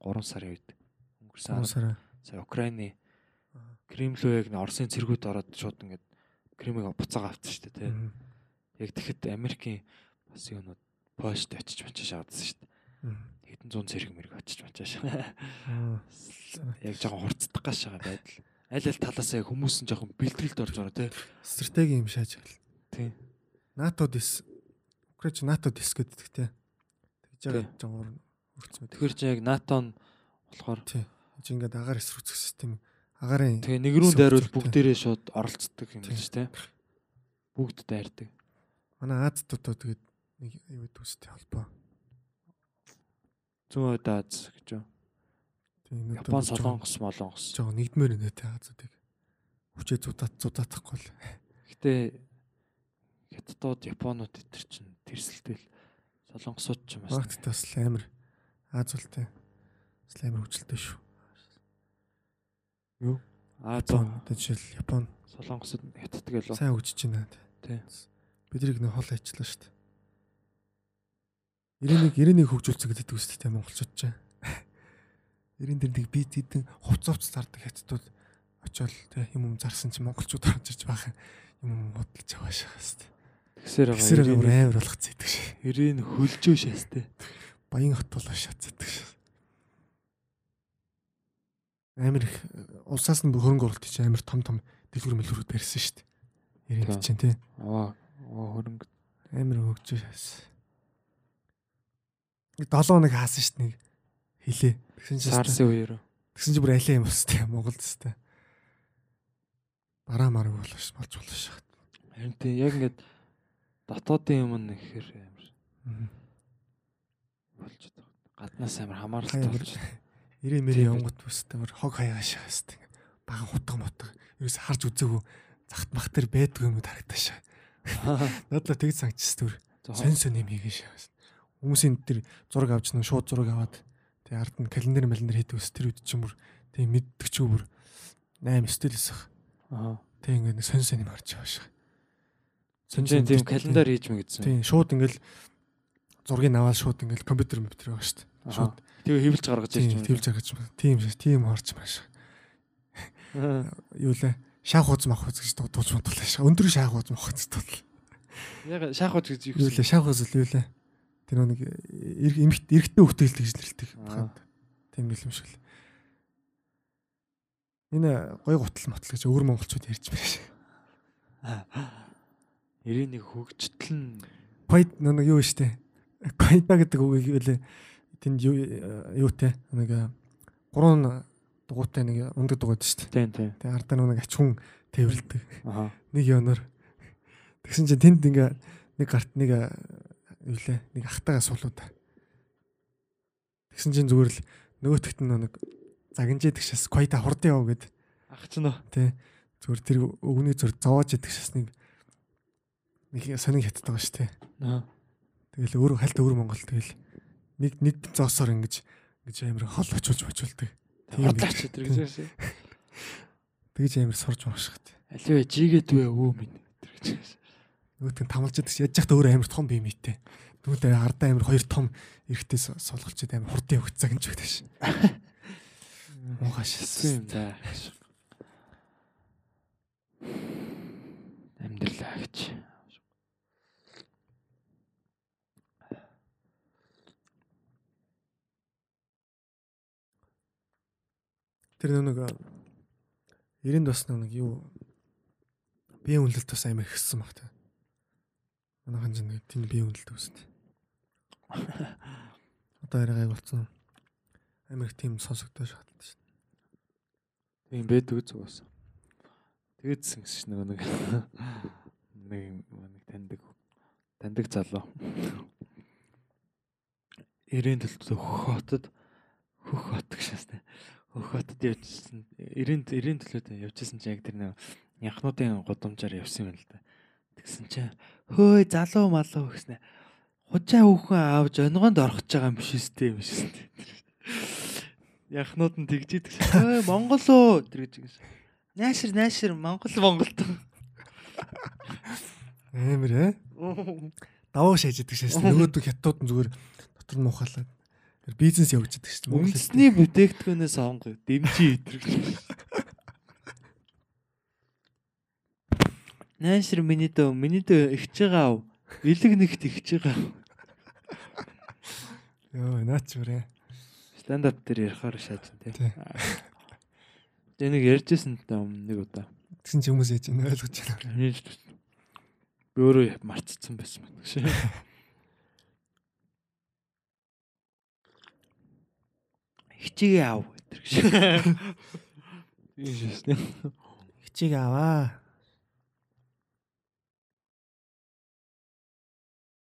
3 сарын үед өнгөрсөн Сараа. сар сая Украины Кремлөө яг Оросын цэргүүд ороод шууд ингээд кремийг буцаага авчихсан шүү дээ. Яг тэгэхэд Америкийн бас юунууд Польшд очиж мочиж шагаадсан шүү дээ. Хэдэн зуун цэрэг мэрэг очиж мочиж. Яг жоохон хурцдах гаш байгаа байдал. Аль аль талаас яг хүмүүс нь жоохон бэлтгэлд орж байгаа тий. Стратеги юм шааж байгаа. Тийм. НАТО дис Украин НАТО дис гэдэг те. Тэгж Тий. байгаа өрцсөн мэт. Тэгэхээр чи яг НАТО нь болохоор Тий. Ингээд агаар эсрүүцэх систем агарын тэгээ нэг рүү дайруул тий. бүгдээрээ шууд оролцдог юм Тий. биш тий. Бүгд дайрдаг. манай Аз дотоо тэгээд нэг юу үстэй холбоо. Зүүн хойд Аз гэж юу. Тийм Япон, Солонгос, Молонгос. жоо нэгдмээр нэ те Азуудыг хүчээ зудаат зудаатахгүй л. Гэтэ Хятадууд, Японууд тэр чинь тэрсэлтэй л Солонгосууд ч юм бас. Магт бас л амар Аз ултай. Амар хүчтэй шүү. Япон зоо. одоо жишээл Япон Солонгосууд Хятад гэлөө. сайн хөгжиж байна. Тий. Бидрийг нэг хол ажиллаа шүү дээ. 91 91 хөгжүүлсэн гэдэг үстэй те монголчууд ч. 90 дэр нэг бит хэдэн хувцовц зардаг хятадууд очиод те юм юм зарсан чи монголчууд орж ирж байх юм юм бодлож байгаа шахаас. Тэгсээр Тэгсэр байгаа. амар амар болгоц идэг шээ. Ирэн хөлжөө шээстэй. Баян хот болоо шатдаг шээ. Амар их улсаас нь хөрөнгө оруулалт чинь амар том том дэлгүр мэлгүрүүд барьсан дээ. 90 чинь те. Аа, хөрөнгө. Амар хөгжиж шээс. 7 хоног хаасан дээ нэг хилээ. Тэгсэн чинь Сарсын үеэр. Тэгсэн чинь бүр алиа юм өстэй Монголд өстэй. Бараа мараг болоош болж болоош шахат. Харин тийм яг ингээд дотоодын юм нь ихээр амар болж байгаа. Гаднаас амар хамааралтай болж. 90 мэрийн онгот өстэй бүр хог хаяа шахастай. Бага хутга мотго. Ерөөс харж үзээгүй захт мах төр байдгүй юм харагдаж шаа. Надлаа тэгж санагчс түр. За, Сон сон юм хийгээ шээ. Хүмүүсийн тэр зураг авч нэг шууд зураг аваад тэг ард нь календар календар хийдэг ус тэр үед ч юм бүр тэг мэддэг ч бүр 8 стилс ах. Аа. Тэг ингээд нэг сон сон юм харж байгаа шээ. Сонжин тийм календар хийж мэ гэсэн. Тийм шууд ингээл зургийг аваад шууд ингээл компьютер мөтер байгаа шүү дээ. Шууд Тэгээ хөвлж гаргаж ирж тийм төвлж гаргаж байна. Тийм шээ. Тийм харж маш. Юу лээ? Шаах уз мах уз гэж дууж бодглоо шээ. Өндөр шаах уз мах уз дуудлаа. Яг шаах уж гэж Юу лээ? Шаах уз л юу лээ? Тэр нэг эмхт эрэгтэй хөвтөлтэй гэж нэрлэдэг. Аа. Тийм л юм шиг л. Энэ гой гутал мотл гэж өвөр монголчууд ярьж байна шээ. 91 хөгжтөл нь Койд нэг юу штэ. Койда гэдэг үгийг үлээ тэнд юу юутэй нэг гурван дугуйтай нэг ундаг дугуйд штэ. тийм тийм. Тэгээ ардаа нэг ачхун тээвэрлдэг. Нэг ёноор тэгсэн чинь тэнд ингээ нэг гарт нэг юу лээ нэг ахтайгаа суулууд. Тэгсэн чинь зүгээр л нөгөөтгт нь нэг загинжээд гişэс койда хурдан яв гэд Ах ч нөө. тий зүгээр тэр өвгний зүр зовоож идэх шээс нэг нэг сониг хятад байгаа шүү дээ. Аа. Тэгэл өөр хальт өөр Монгол тэгэл нэг нэг зоосоор ингэж ингэж амар хол очуулж бочулдаг. Тийм Хотлаач өдр гэж байсан. Тэгж амар сурж уушгад. Аливаа жигээд вэ өө минь өдр гэж байсан. Нөгөөт нь тамалж идэх яаж яхад өөр амар том бие мэйтэй. Түүнтэй ардаа амар хоёр том эрэхтэй суулгалчид амар хурдан явах цаг гэж байдаг шин. Муухаш. Тийм да. Амьдралаа гэж. Тэр нэг 90-д бас нэг юу бие үнэлэлт бас амар ихсэн баг та. Манайхан ч нэг тийм бие үнэлэлт үст. Одоо арай гайг болсон. Амар их тийм сонсогдож шатлаа шин. Тийм байдаг зүг бас. Тэгээдсэн гэсэн чинь нөгөө нэг нэг нэг таньдаг таньдаг залуу. Ирээн төлтөө хотод хөх хот гэшээстэй. Хөх хотод явжсэн. Ирээн ирээн төлөөд явжсэн чинь яг тэр нэг янхнуудын гудамжаар явсан юм л да. Тэгсэн чинь хөөй залуу малуу гэснэ. Хужаа хүүхэн аавж онгонд орох гэж байгаа юм биш үстэй юм биш үстэй. Янхнууд нь тэгж идэг. Хөөй Монгол уу тэр гэж гэсэн. Наашир наашир Монгол Монголд. Амар ээ. Даваа шааж идэг шээс. Нөгөөдөг хятадууд нь зүгээр дотор нь мухалаад тэр бизнес явуулж идэг шээс. Үндэсний бүтээгдэхүүнээс сонгоо дэмжиж идэг. Наашир миний дөө миний дөө ихж байгаа ав. Илэг нэгт ихж байгаа. Йоо, наач бүрээ. Stand up дээр ярихаар шааж тий. Тэгээ нэг ярьжсэн та өмнө нэг удаа. Тэгсэн чи хүмүүс яаж энэ ойлгож байна. Нээж би өөрөө марцсан байсан байна гэж. Хичээгээ ав гэтэр гэж. Тийм шээ. Хичээг аваа.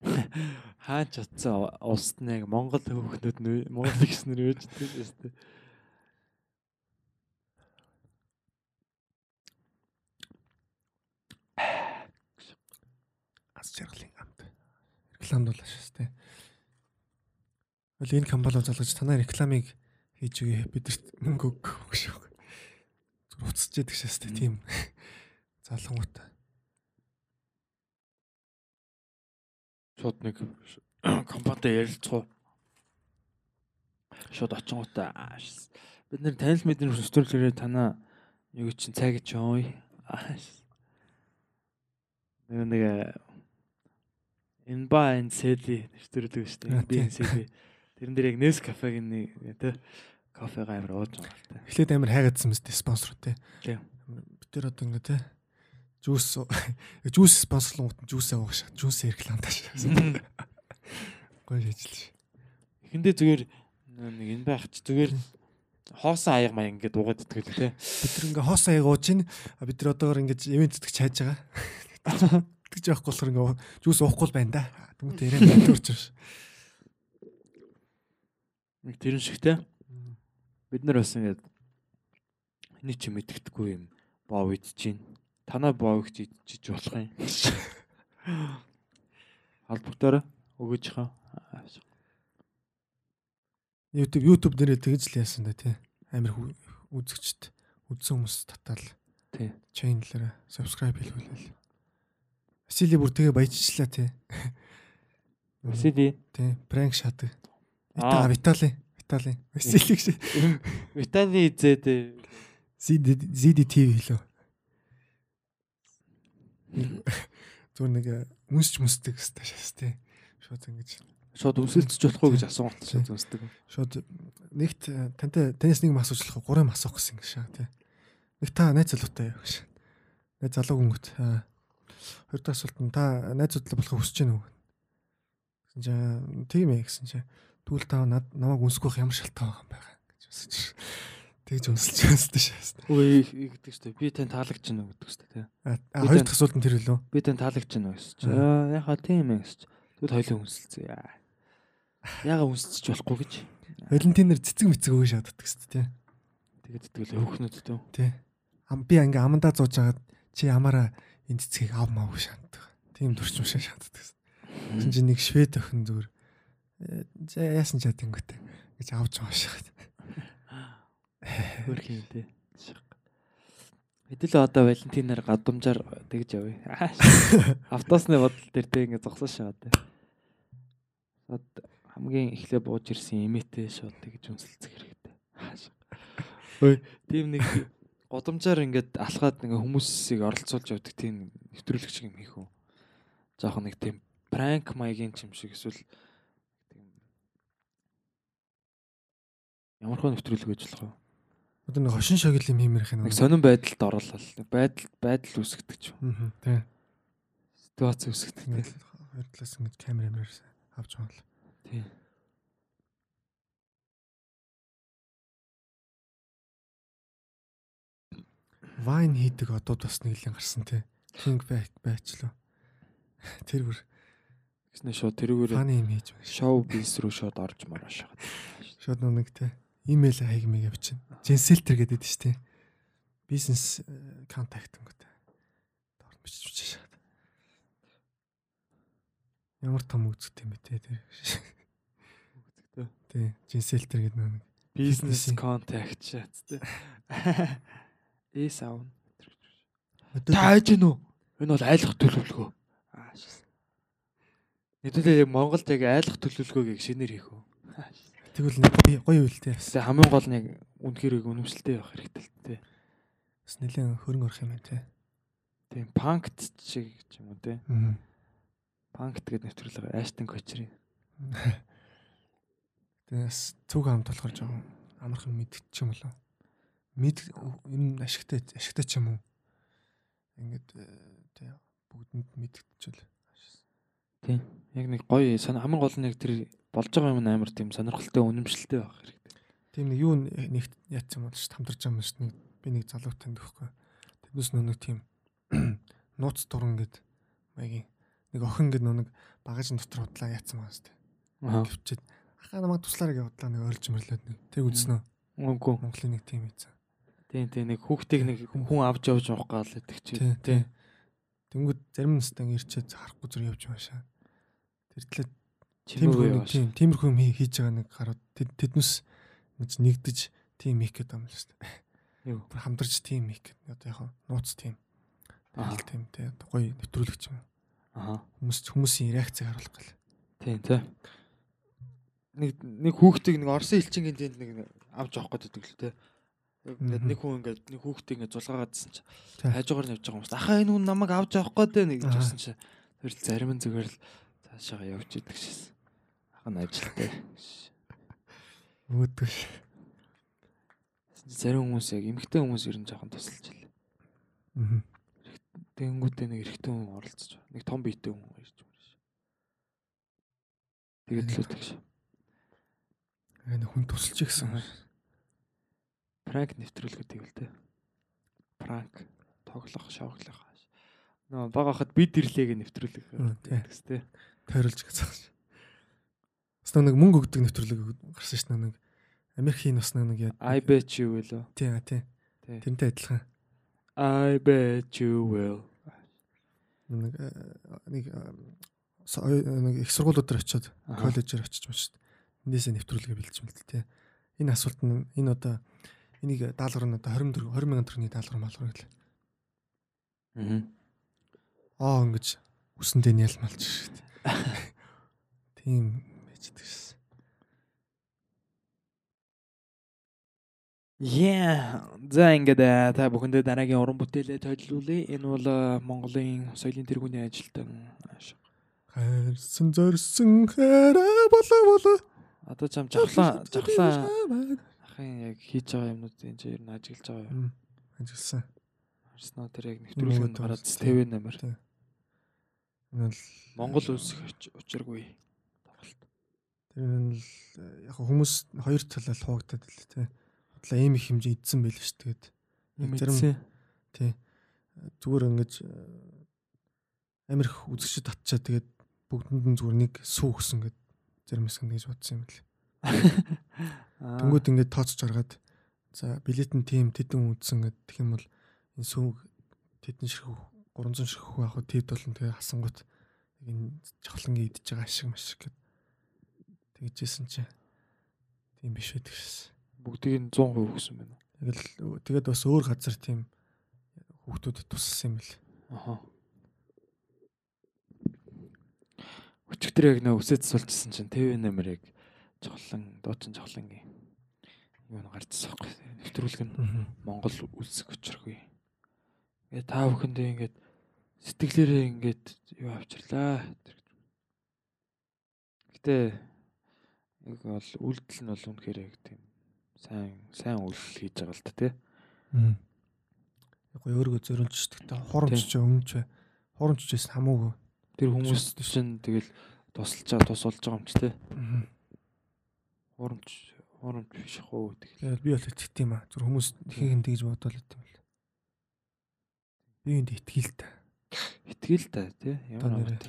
Хаач утсан улсад нь яг Монгол хөөхнүүд Монгол гиснэр үйждэг шүү дээ. Аз жаргалын амт. Рекламд болоо шээс тээ. Бол энэ компани залгаж танай рекламыг хийж өгье. Бидэрт мөнгө өгөх гэж шүү. Зүр уцаж яддаг шээс тээ. Тийм. Залангууд. Шууд нэг компанитай ярилцгаа. Шууд очингуудаа. Бид нэр танил мэднэр төсtöрлөрөө танаа юу чинь цаг чи ой. Нэг нэг энэ ба энэ сэли төсtöрлөг шүү дээ. Би энэ сэли. Тэрэн дээр яг Нес кафегийн нэг тэ кофега амар ууж байгаа л та. Эхлээд амар хайгаадсан мэт спонсор тий. Тийм. Бид тэр одоо ингэ тий. Жүүс жүүс спонсорлонгууд нь жүүс авах шээ. Жүүс реклам тааш. Гой шийдэл. Эхэндээ зүгээр нэг энэ байх чи зүгээр хоосон аяг маяг ингээд уугаад идэх л тэ. Бид тэр ингээ хоос аяг ууж ин бид тэр одоогор ингээ ивент зүтгэж хайж байгаа. Тэгж явахгүй болохоор ингээ жүүс уухгүй л байна да. Тэмүүт ярэ мэдэрч ш. Нэг тэрэн шиг те. Бид нар бас ингээд эний чи мэддэггүй юм боо идэж чинь. Танаа боо их идчих болох юм. Холбогдороо өгөөж хаа. YouTube YouTube дээрээ тэгж л яасан да тий. Амир үзэгчд үзсэн хүмүүс татаал Тий. channel-аараа subscribe хийлгүүлээ. Васили бүр тэгээ баяжчлаа тий. Васили Тий, prank шатаг. Аа. Витали, Витали. Василиг шиг Витали зээд ZD TV хэлөө. Зүгээр нэг э, мүсч мүсдэг хэвээр шээс тий. Шууд ингэж шууд өмсөлдөж болох уу гэж асуулт шууд үнсдэг. шууд нэгт э, тантай танаас нэг мас уучлах гурван авах гэсэн гэж шаа тий. Нэг та найз залуутай юу гэж. Найз залуу гүнгөт. Аа. Хоёр дахь асуулт нь та найзуудлаа болохыг хүсэж байна уу? Гэсэн чинь тийм ээ гэсэн чинь тэгвэл та намайг үнсгөх ямар шалтгаан байгаа юм байгаа гэж үсэж. Тэгж үнсэлж байсан шээс. Үгүй гэдэг шүү дээ. Би тань таалагч уу гэдэг шүү дээ. А хоёр дахь асуулт нь тэр үлээ. Би тань таалагч уу гэсэн чи. Яхаа тийм ээ гэсэн чи. Тэгвэл үнсэлцээ. Яа. Яга үнсэж болохгүй гэж. Валентинэр цэцэг мэцэг өгөө шааддаг шүү дээ. Тэгээд тэгэл өвхнүүд төө. Тий. Ам би ингээ амандаа зууж хагаад чи ямаараа энэ цэцгийг ав мав шааддаг. Тийм төрчм шиг шааддаг. Тэгсэн чинь нэг швед охин зүгээр «Э, яасан ч ядангүйтэй гэж авч байгаа шахаад. Хөрх юм тий. Хэдэл одоо Валентинаар гадамжаар тэгж явъя. Автосны бодол дээр тэг ингэ зогсоо. Шууд хамгийн эхлээ бууж ирсэн эмээтэй шууд тэгж үнсэлцэх хэрэгтэй. Ой, тийм нэг годамжаар ингээд алхаад нэг хүмүүсийг оролцуулж явдаг тийм нэвтрүүлэг шиг юм хийх үү. Жохон нэг тийм пранк маягийн юм шиг эсвэл тийм ямар хөө нэвтрүүлэг гэж болох вэ? Одоо нэг хошин шогил юм хиймэрх юм. Нэг сонирн байдалд оруулаад нэг байдал байдал үүсгдэг ч юм. Аа. Тий. Ситуац үүсгдэг. Ингээл хоёр талаас ингэж камер камер авч байгаа л. Тийм. Вайн хийдэг одууд бас нэглэн гарсан тий. King back байчлаа. Тэр бүр Гэснэ шууд тэрүүгээр фаны юм хийж байгаа. шоу бизнес рүү шууд орж мараш шахаад. Шууд нэг тий. Имэйл хаягмыг авчин. Жинсэлтер гэдэг шүү дээ. Бизнес контакт өнгөтэй. Дорд бичиж шахаад. Ямар том үзэгтэй юм бэ те тэр. Тий, жинсэлтер гэдэг нэг. Бизнес контакт шаттай. Э сав. Одоо Та хайж гэнэ үү? Энэ бол айлах төлөвлөгөө. Аа шээс. Хэдүүлээ яг Монголд яг айлах төлөвлөгөөгийг шинээр хийх үү? Тэгвэл нэг гоё- гоё үйл те. Тэгсээ хамгийн гол нь яг үнэхээр үнэмшилтэй байх хэрэгтэй л дээ. Бас нэлээд хөрөнгө орох юм байна те. Тийм панкт шиг ч юм уу. Аа. Панкт гэдэг нэвтрүүлэг Аштон Кочри. Тэгээс цуг хамт болохоор жоохон амархан мэдчих юм болоо. Мэд ер нь ашигтай ашигтай ч юм уу. Ингээд э, тий бүгдэнд мэдчихвэл. Тийм. Яг нэг гоё хамгийн гол нь яг тэр болж байгаа юм амар тийм сонирхолтой үнэмшилтэй байх хэрэгтэй. Тийм нэг юу нэг яатсан бол ш хамтарч байгаа юм ш нэг би нэг залуутай танд өгөхгүй. Тэднээс нэг тийм нууц дуран гэд маягийн нэг охин гэд нэг багажин дотор худлаа яатсан байгаа сте. Аа. Гэвчээд ахаа намайг туслаарай гэж худлаа нэг ойлж мөрлөөд нэг тэр үзсэн үү? Үгүй. Монголын нэг тийм ийцэн. Тийм тийм нэг хүүхдийг нэг хүн авч явж явах гал гэдэг чи. Тий, тий. Тэнгүүд зарим нь стан ирчээд харахгүй зүр явж маашаа. Тэр талаа тиймэрхүү нэг тийм тиймэрхүү юм хий- хийж байгаа нэг гарууд тэд- тэднээс нэг нэгдэж тийм их гэдэг юм л шүү дээ. Юу? Бүр хамдарч тийм их гэдэг. Одоо яг нууц тийм. Тэгэл тийм тий. Одоо гоё нэвтрүүлэгч юм. Аа. Хүмүүс хүмүүсийн реакцийг харуулах гал. Тийм тий. Нэг нэг хүүхдийг нэг Орсын элчингийн тэнд нэг авч явах гэдэг л тий. Ингээд нэг хүн ингээд нэг хүүхдийг ингээд зулгаагаадсан чи Тий. хажуугаар нь явж байгаа юм. Ахаа энэ хүн намайг авч явах гээд байна гэж хэлсэн чи тэр зарим нь зүгээр л цаашаа явж идэг шээс. Нь ажилтай. Өөдгөө. ш. Зарим хүмүүс яг эмэгтэй хүмүүс ер нь жоохон тусалж илээ. Мгм. Тэнгүүдээ нэг эрэгтэй хүн оролцож байгаа. Нэг том биетэй хүн ирж байгаа ш. Тэгээд л үтгш. Аа, нэг хүн тусалж гисэн. Пранк нэвтрүүлгээ тэгвэл тэ. Пранк тоглох, шавглах. Нөө бага хахад бид ирлээ гэ нэвтрүүлэг Мм, тий. тэгс тэ. тойруулж Бас нэг мөнгө өгдөг нэвтрүүлэг гарсан ш нь нэг Америкийн бас нэг яа. I bet you will. тий тий. Тий. Тэрнтэй адилхан. I bet you will. нэг нэг нэг их сургуулиуд дээр очиод коллежээр очиж мочд. Эндээсээ нэвтрүүлгээ бэлдэж л дээ. Энэ асуулт нь энэ одоо энийг даалгавар нь одоо 24 20 мянган төгрөгийн даалгавар малгар гэл. Аа. Аа ингэж үсэндээ нялмалж шүү дээ. Тийм байж дэгс. Yeah. За ингээд э, та бүхэндээ дараагийн уран бүтээлээ тойлуулъя. Энэ бол э, Монголын соёлын тэргүүний ажилтан ашиг. Хайрсан зорсон хараа болоо болоо. Одоо ч ам жавхлаа жавхлаа ахын яг хийж байгаа юмнуудын чинь ер нь ажиглаж байгаа юм. Ажилласан. Харснаа тэр яг Нөгөө гараад намер. Тийм. Энэ бол Монгол оч- учиргүй. Тэр нь л э, яг хүмүүс хоёр талаар хуваагдаад л тээ. Бодлоо ийм их хэмжээ идсэн байл ш тэгээд зарим тий. Зүгээр ингэж э, амир их үзэгчд татчаа тэгээд бүгдэнд нь зүгээр нэг сүү өгсөн гэд зарим хэсэг нь гэж бодсон юм бэл. Тэнгүүд ингээд тооцож гаргаад за билет нь тийм тэдэн үзсэн гэд тэгэх юм бол энэ сүү тэдэн ширхэг 300 ширхэг байх уу тэд болон тэгээ хасангууд энэ жавхлангийн идж байгаа ашиг машиг гэд тэгжсэн чи тийм биш байдаг шээс. бүгдийг нь 100% өгсөн байна. Яг л тэгээд бас өөр газар тийм хүүхдүүдэд туссан юм бэл. Аха. Өчигдөр яг нөө үсээ засуулчихсан чинь ТV намер яг жавхлан дуучин жавхлангийн юу н гарчсан байхгүй. Нэвтрүүлэг нь Монгол үлсэх учиргүй. Тэгээ та бүхэндээ ингээд сэтгэлээрээ ингээд юу авчирлаа. Гэтэ яг бол үйлдэл нь бол үнэхээр яг тийм сайн сайн үйл хийж байгаа л та тий. Яг гоё өөрийгөө зөрүүлж штэ. Хоромч ч өмнөч хоромч ч хамаагүй. Тэр хүмүүс чинь тэгэл тусалж байгаа тусалж байгаа юм ч тий. Хурамч хурамч биш хөө тэгэл. Би бол итгэх юм аа. Зүр хүмүүс ихэнх нь тэгж бодоод л юм л. Би энд итгэл та. Итгэл та тий. Ямар нэг.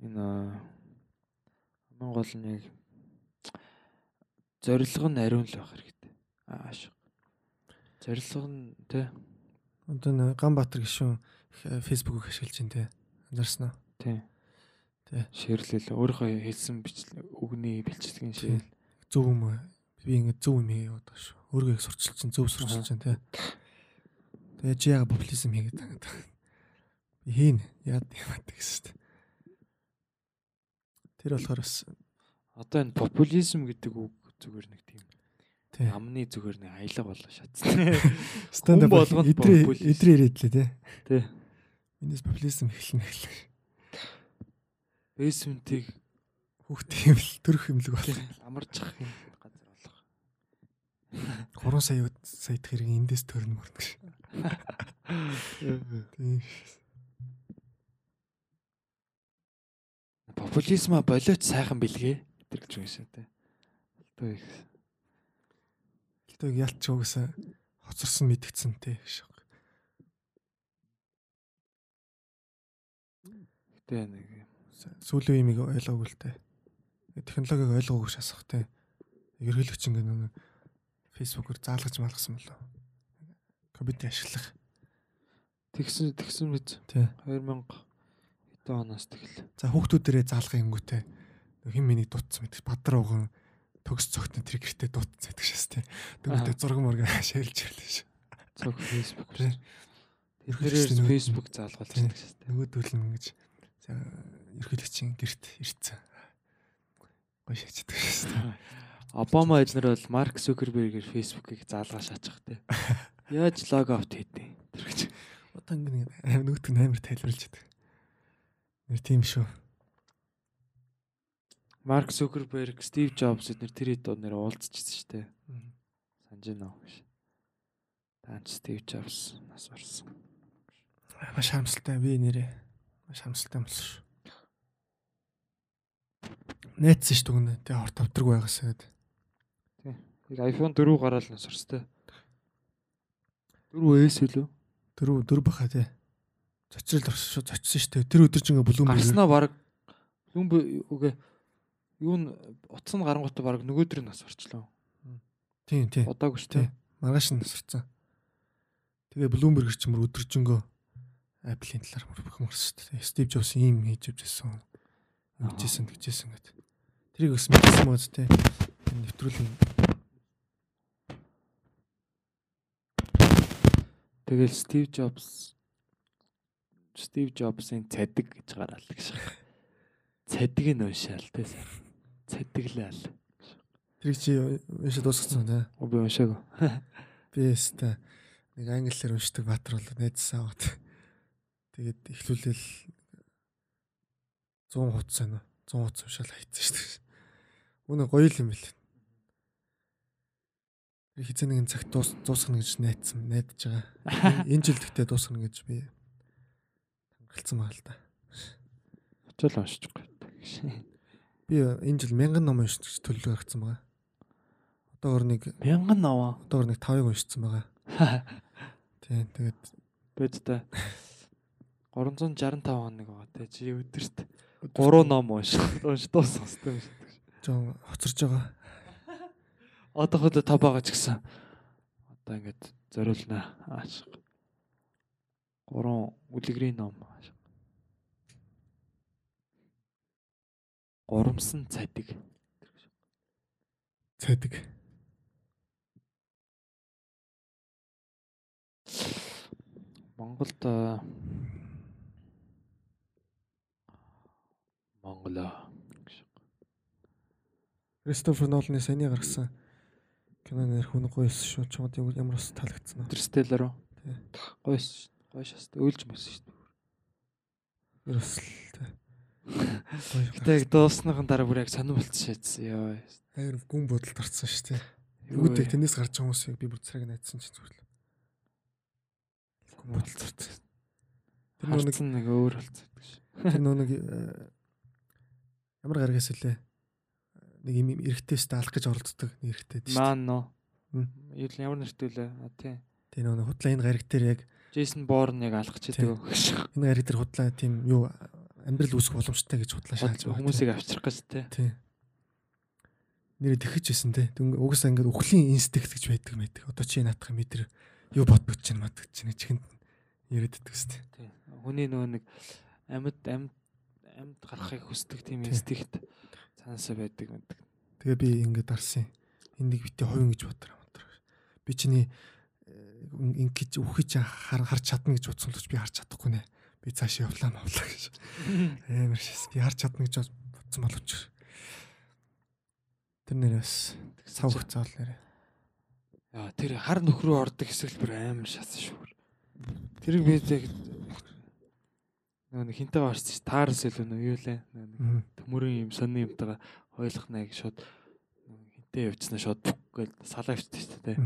Энэ аа, хамгийн гол нь яг зориг нь ариун л байх хэрэгтэй. Ааш. Зориг нь тий. Одоо Ганбаатар гişүн фэйсбүүкийг ашиглаж байна. Анзаарсан уу? Тий. Тий. Ширлэл өөрийнхөө хэлсэн бичлэг үгний бэлчилгээн шийл. Зөв юм уу? Би ингэ зөв юм байгаа шүү. Өөргөө их сурчилж чинь зөв сурчилж чинь те. Тэгээ чи яга популизм хийгээд байгаа гэдэг. Би хийн яад юм аа гэсэн. Тэр болохоор бас Одоо энэ популизм гэдэг үг зүгээр нэг тийм тий. амны зүгээр нэг аялга болоо шатсан. Stand up болгонд идрээ ирээдлээ те. Тий. Минийс популизм эхэлнэ гэх. Бэсментийг Хүүхд юм л төрөх юмлэг болох. амарчих юм газар болох. 3 сая сая хэрэг эндээс төрнө мөрнө. Тийм. Популизма болооч сайхан бэлгээ тэр гэж байна шүү дээ. Одоо их Гэтэ ялч угсаа хоцорсон мэдгдсэн те гэж. гэдэг нэг Сүүлийн имийг ойлгоогүй л те. Технологиг ойлгоогүй шасах те. Ерхийлэгч ингэ нэг фэйсбүүкээр заалгаж малгасан болоо. Компьютер ашиглах. тэгсэн тэгсэн биз Тий. 2000 хэдэн оноос тэгэл. За хүүхдүүдэрээ заалгах юмгүйтэй. Хин миний дутсан мэдээ. Бадар уган төгс цогтны триггертэй дутсан гэдэг шээс те. Тэгвэл зураг мөргө ашиглаж ирлээ ш. Цог фэйсбүүк. Тий. Тэрхээрээ Нөгөө- фэйсбүүк заалгуулж Тий. байдаг шүү дээ. Нөгөөдөл нь ингэж ерхийлэгчийн герт ирцэн. Гоё шийддэг шээс. Обама эзнэр бол Марк Зукербергээр фэйсбүүкийг заалгаа шаачих те. Яаж лог аут хийдэ? Тэр гэж. Одоо ингэ нэг нь амар тайлбарлаж байдаг. Нэр тийм шүү. Марк Зукерберг, Стив Джобс эднэр тэр хэд нэр уулзчихсан шүү дээ. Санаж байна уу? Таанч Стив Джобс нас орсон. Маш харамсалтай би нэрээ. Маш харамсалтай болсон шүү. Нээдсэн ш дүгнэ. Тэгээ хорт тавдраг байгаасаа гээд. Тэр iPhone 4 гараал нас орстой. 4S үлээ. Дөрөв дөрөв баха тий. Орсон шүү. Зочсон шүү. Тэр өдөр чинь бүлүүм Гарснаа баг юм үгүй юу н утас нь гарангуйтай баг нөгөөдөр нас орчлоо. Тийм тий. Удаагүй шүү дээ. Маргааш нь насарсан. Тэгээ Блумберг ч мөр өдөржингөө Apple-ийн талаар мөр мөрс шүү дээ. Steve Jobs ийм хийж явжсэн. Ингэжсэн тэгжсэн гэдэг. Тэрийг өс мэдсэн мод те. Нэвтрүүлэн Тэгэл Стив Джобс Стив Джобсын цадиг гэж гараал гэж. Цадиг нь уншаал те. Цадиглал. тэрийг чи уншаад дуусгацсан те. Би уншаагүй. Би өстэй нэг англиар уншдаг баатар бол найзсаа аваад. Тэгээд эхлүүлэл 100 хуц байна. 100 хуц уншаал хайцсан шүү дээ. Үнэ гоё юм бэл. Хизээ нэгэн цагт дуус дуусгана гэж найдсан, найдаж байгаа. Энэ- жил гэхдээ дуусгана гэж би тангалцсан байгаа л да. Очил уншчихгүй. Би энэ жил 1000 ном уншиж төлөв гаргацсан байгаа. Одоогор нэг Мянган наваа. одоогор нэг 5-ыг уншсан байгаа. Тийм тэгээд Бэд та 365 хоног байгаа те. Чи өдөрт 3 ном. Унш дуусах хэрэгтэй юм шиг. жоон хоцорж байгаа. Одоо хөл та байгаа ч гэсэн. Одоо ингээд зориулнаа. Ааш. 3 үлгэрийн ном. Ааш. Горомсон цадиг. Цайдаг. Монголд Монголоо Кристофер Нолны саяны гаргасан кино нэр хүн гойс шүү. Чамд ямар ямар ус таалагдсан аа. Интерстеллар уу? Тий. Гойс. Гойш хаст өөлж мөсөн шүү дээ. Ерөөс л тий. Гоё Тэг дуусныхан дараа бүр яг сонир болчихсон шээдсэн. Йоо. Аяр гүн бодолд орсон шүү дээ. Үүдээ вэ? тэрнээс гарч байгаа хүмүүсийг би бүр царайг найдсан чинь зүгээр л. Гүн бодолд орсон. Тэр нөө нэг өөр болцсон гэж. тэр нэг э, ямар гаргаас үлээ. Нэг юм эргэтэйстэй алах гэж оролддог нэг эргэтэй шүү. Маан нөө. Юу л ямар нэртэй лээ? А тий. Тэгээ нөө нэг худлаа энэ гариг дээр яг Джейсон Борн яг алах ч гэдэг. энэ гариг дээр худлаа тийм юу амьдрал үүсэх боломжтой гэж худлаа шааж байгаа. Хүмүүсийг авчрах гэж тий. тий. Нэрээ тэхэж байсан. Дүнг угсаа ингээд үхлийн инстинкт гэж байдаг байдаг. Одоо чи наадах метр юу боддог чинь маддаг чинь чихэнд яриад сте. Тий. Хүний нөгөө нэг амьд амьд амьд гарахыг хүсдэг тийм Тий. инстинкт цаанасаа байдаг мэддэг. Тэгээ би ингээд дарсан. Энийг бити хувин гэж боддог юм даа. Би чиний ингэж үхэж хар харж чадна гэж бодсон л ч би харж чадахгүй нэ. Би цаашаа явлаа мавлаа гэж. Амар шээс. Би харж чадна гэж бодсон боловч. Тэр нэрээс сав хуцаал нэрээ. Яа тэр хар нөхрөө ордог хэсэг л бүр амар шатсан шүү. Тэрийг би яг нэг хинтэйгээ орсон чи таарс илүү нөө юу лээ. Төмөрийн юм сонны юмтайгаа ойлгох нэг шууд нөгөө хинтээ явчихснаа шууд пүк гэж салаа явчихсан шүү дээ.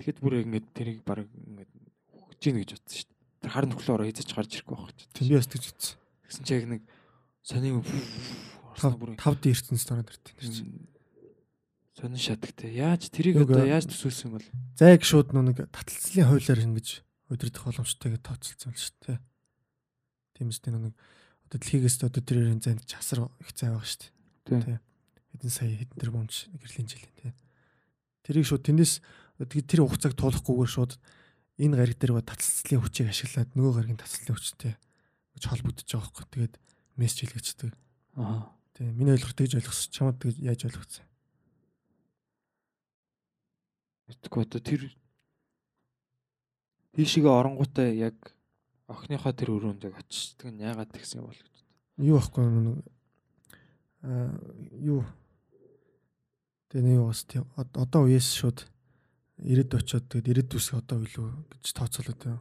Тэгэхэд бүр ингээд тэрийг баг ингээд хөгж гин гэж бодсон шүү дээ. Тэр хар нөхлөө ороо хийж гарч ирэхгүй байх гэж. Тийм би бас тэгж үзсэн. Тэгсэн чи яг нэг сони Тав бүр тав дэ ертөнцийн дороод иртэн чинь. сонин шатагтай. Яаж тэрийг одоо яаж төсөөлсөн бол? Зайг шууд нөө нэг таталцлын хуулиар ингэж удирдах боломжтой гэж тооцолцсон л шүү дээ. Тийм үстэй нөө нэг одоо дэлхийгээс одоо тэрийн зайд часар их зай байгаа шүү дээ. Хэдэн сая хэдэн тэрбум ч гэрлийн жилийн тий. Тэрийг шууд тэндээс тэр хугацааг туулахгүйгээр шууд энэ гариг дээр таталцлын хүчийг ашиглаад нөгөө гаригийн таталцлын хүчтэй гэж холбогдож байгаа хөөхгүй. Тэгээд мессеж хийлгэждэг. Аа. Тий. Миний ойлгох тэгж ойлгосон. Чамд тэгж яаж ойлгоцсон? Мэдгүй одоо тэр тийшээ оронгуудаа яг охиныхоо тэр өрөөнд яг очиж тэг нь яагаад тэгсэн юм бол гэж. юу байхгүй нэг аа юу Тэгээ нэг бас тийм од- одоо үеэс шууд ирээд очиод тэгээд ирээд үсээ одоо илүү гэж тооцоолоод байна.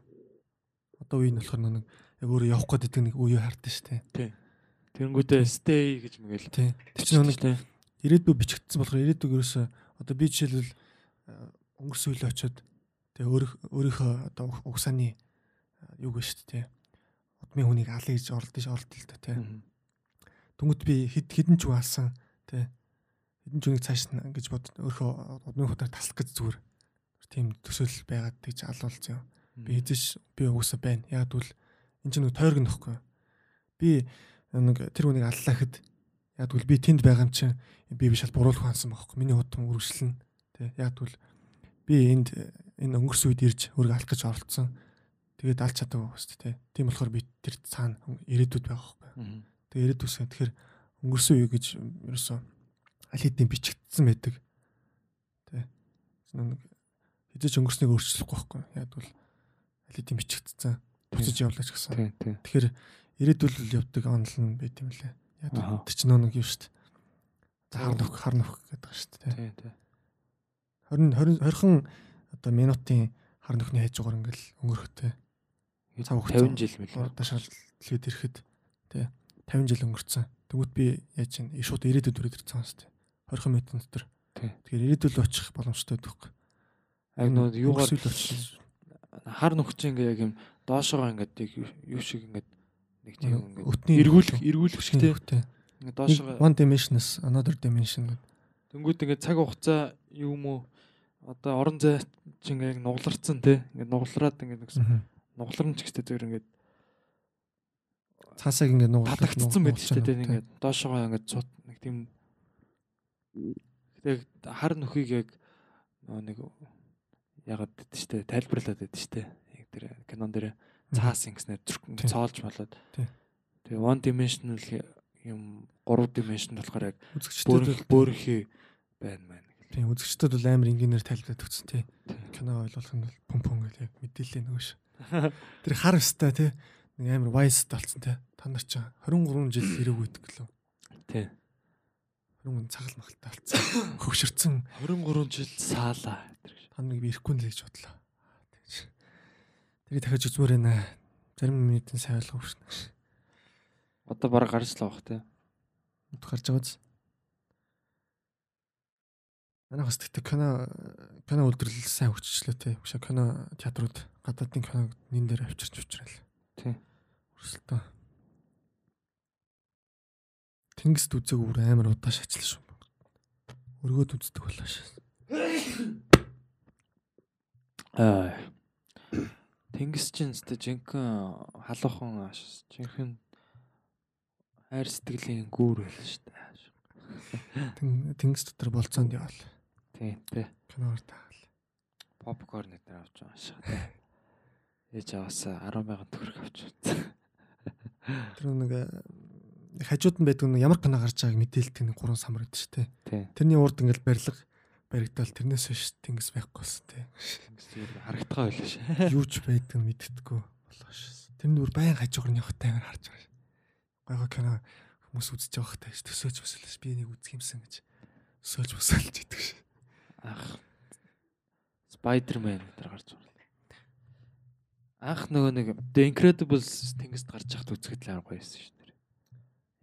Одоо үе нь болохоор нэг яг өөрөө явах гээд байдаг нэг үе хардсан шүү дээ. Тэнгүүдээ stay гэж мэгэл. Тий. Тэр чинь нэг тий. ирээдүй бичигдсэн болохоор ирээдүйг ерөөсөө одоо би жишээлбэл аа, өнгөрсөн үеийн очиод тэгээ өөр өөрийнхөө одоо уг- угсааны аа, юг ба шүү дээ. Удмын хүнийг алъя гэж оролдож оролдол та тий. Мгм. Тэнгүүт би хэд хэдэн ч үг алсан тий. Хэдэн ч үнийг цааш гэж бод өөрөө удмын хутаар таслах гэж зүгээр тийм төсөөлөл байгаад гэж алуулсан юм. Би хэзээш би угсаа байна. Яг тэгвэл энэ чинь нэг тойрог нөхгүй. Би нэг тэр хүнийг аллаа гэхэд яг тэгвэл би тэнд байгаа юм чинь би биш шал буруулах хаансан байхгүй. Миний хутам үргэлжлэн тий. Яг тэгвэл би энд энэ өнгөрсөн үед ирж өөрийгөө алах гэж оролцсон. Тэгээд алж чадаагүй хөст тий. Тийм болохоор би тэр цаана ирээдүйд байгаа байхгүй. Тэгээ ирээдүйсээ тэгэхээр өнгөрсөн үе гэж ерөөсөө аль хэдийн бичигдсэн байдаг. Тэ. Нэг хизээч өнгөрснийг өөрчлөхгүй байхгүй. Яг бол аль хэдийн бичигдсэн. Буцаж явлаач гэсэн. Тэгэхээр ирээдүйд явдаг онл нь байт юм лээ. Яг Аха. тэр чинь нэг юм шүү дээ. Хар нөх хар нөх гэдэг шүү дээ. Тий, тий. 20 20 20хан одоо минутын хар нөхний хайж байгаа ингээл өнгөрөхтэй. Цаг хугацаа. 50 жил мэл. Дашаал дэлхийд ирэхэд тий 50 жил өнгөрцөн. Тэгвэл би яаж чинь шууд ирээдүйд үрээд ирсэн юм шүү дээ. 20 минутын дотор. Тэгэхээр ирээдүйд очих боломжтой байхгүй. Яг нөө юугаар хар нөхч ингээ яг юм доошоогоо ингээд юу шиг ингээд нэг тийм ингээд Өтний эргүүлэх эргүүлэх шигтэй. ингээд доошоогоо One dimension is another dimension гэдэг. Тэнгүүд ингээд цаг хугацаа юм уу? Одоо орон зай чи ингээд яг нугларцсан те. Ингээд нуглараад ингээд нэг нугларч гэхтэй зүгээр ингээд Цаасаг ингэ нугалдаг. татагдцсан байдаг шүү дээ те ингээд доошоогоо ингээд цут нэг тийм яг хар нөхийг яг нэг ягаад гэдэг дээ тайлбарлаад байдаг дээ яг тэр кинон дээр цаас ингэснээр зүрх Тий. ингээд цоолж болоод тэгээ one dimensional юм 3 dimension болохоор яг үзэгчдэд бөөрөхий байна маань тийм үзэгчдэд бол амар энгийнээр тайлбараад өгсөн тий. Кино ойлгох нь бол пум пум гэл яг мэдээлэл нөгөө ш. Тэр хар өстэй тий. Нэг амар вайс талцсан тий. Та нар ч 23 жил ирээгүй гэдэг лөө. тий 23 цагаал махалтай талцсан. Хөвшөрцөн 23 жил саалаа та нарыг би ирэхгүй нэ гэж бодлоо. Тэгж. Тэрийг дахиад үзмээр байна. Зарим минутын сайн ойлгох шнэ. одоо бараг гарчлаа бах тий Өд гарч байгааз. Манай бас тэгтээ кино кино үйлдвэрлэл сайн хөгжчлөө тий. Биш кино театрууд гадаадын киног нин дээр авчирч авчрал. Тий. Өрсөлтөө. Тэнгист үзег бүр амар удааш ачлаа шүү. Өргөөд үздэг болоо шүү. Тэнгис чин зү жинхэнэ халуухан жинхэнэ хайр сэтгэлийн гүүр байл шүү дээ Тэн- Тэнгис дотор болцоонд явал тий тий. Киноор таавал. попкорн дээр авч байгаа тий ээж аваасаа 10 сая төгрөг авч үзсэн Тэр нэг э, хажууд нь байдаг нэг ямар кино гарч байгааг мэдээлдэг нэг гурван самар гэдэг шүү дээ. тий. Тэрний урд ингээл барилга баригдал тэрнээс биш тэнгис байхгүй болсон тий. Харагдгаа байлаа шээ Юу ч байдаг нь мэддэггүй болоо шээс. Тэр нүр байн нь явахтай амар харж байгаа. Гой гой кино хүмүүс үзэж явахтай ш төсөөж өсөлөс би нэг үзэх юмсан гэж өсөөлж өсөөлж идэг ш. анх Spider-Man дээр гарч байгаа. Анх нөгөө нэг The Incredibles тэнгист гарч яхад үзэхэд л амар гоё байсан дээ.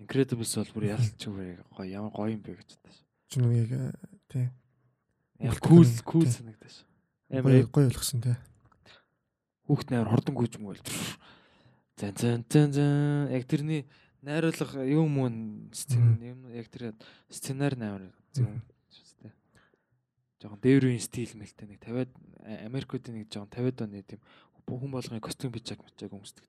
Incredibles бол бүр ялч гоё ямар гоё юм бэ гэж бодсон. Чи нэг э, тий. Кул кул тий. санагдаж. Амар гой ойлгосон тий. хүүхд амар хурдан гүйж мөөл. Зэн зэн зэн зэн яг тэрний найруулга юм уу сцен юм яг тэр сценаар амар зөв дээ. Жохон дээврийн стил мэлтэй нэг 50-аад Америкуудын нэг жохон 50-аад оны тийм хүн болгоны костюм бичаг мичаг өмсдөг.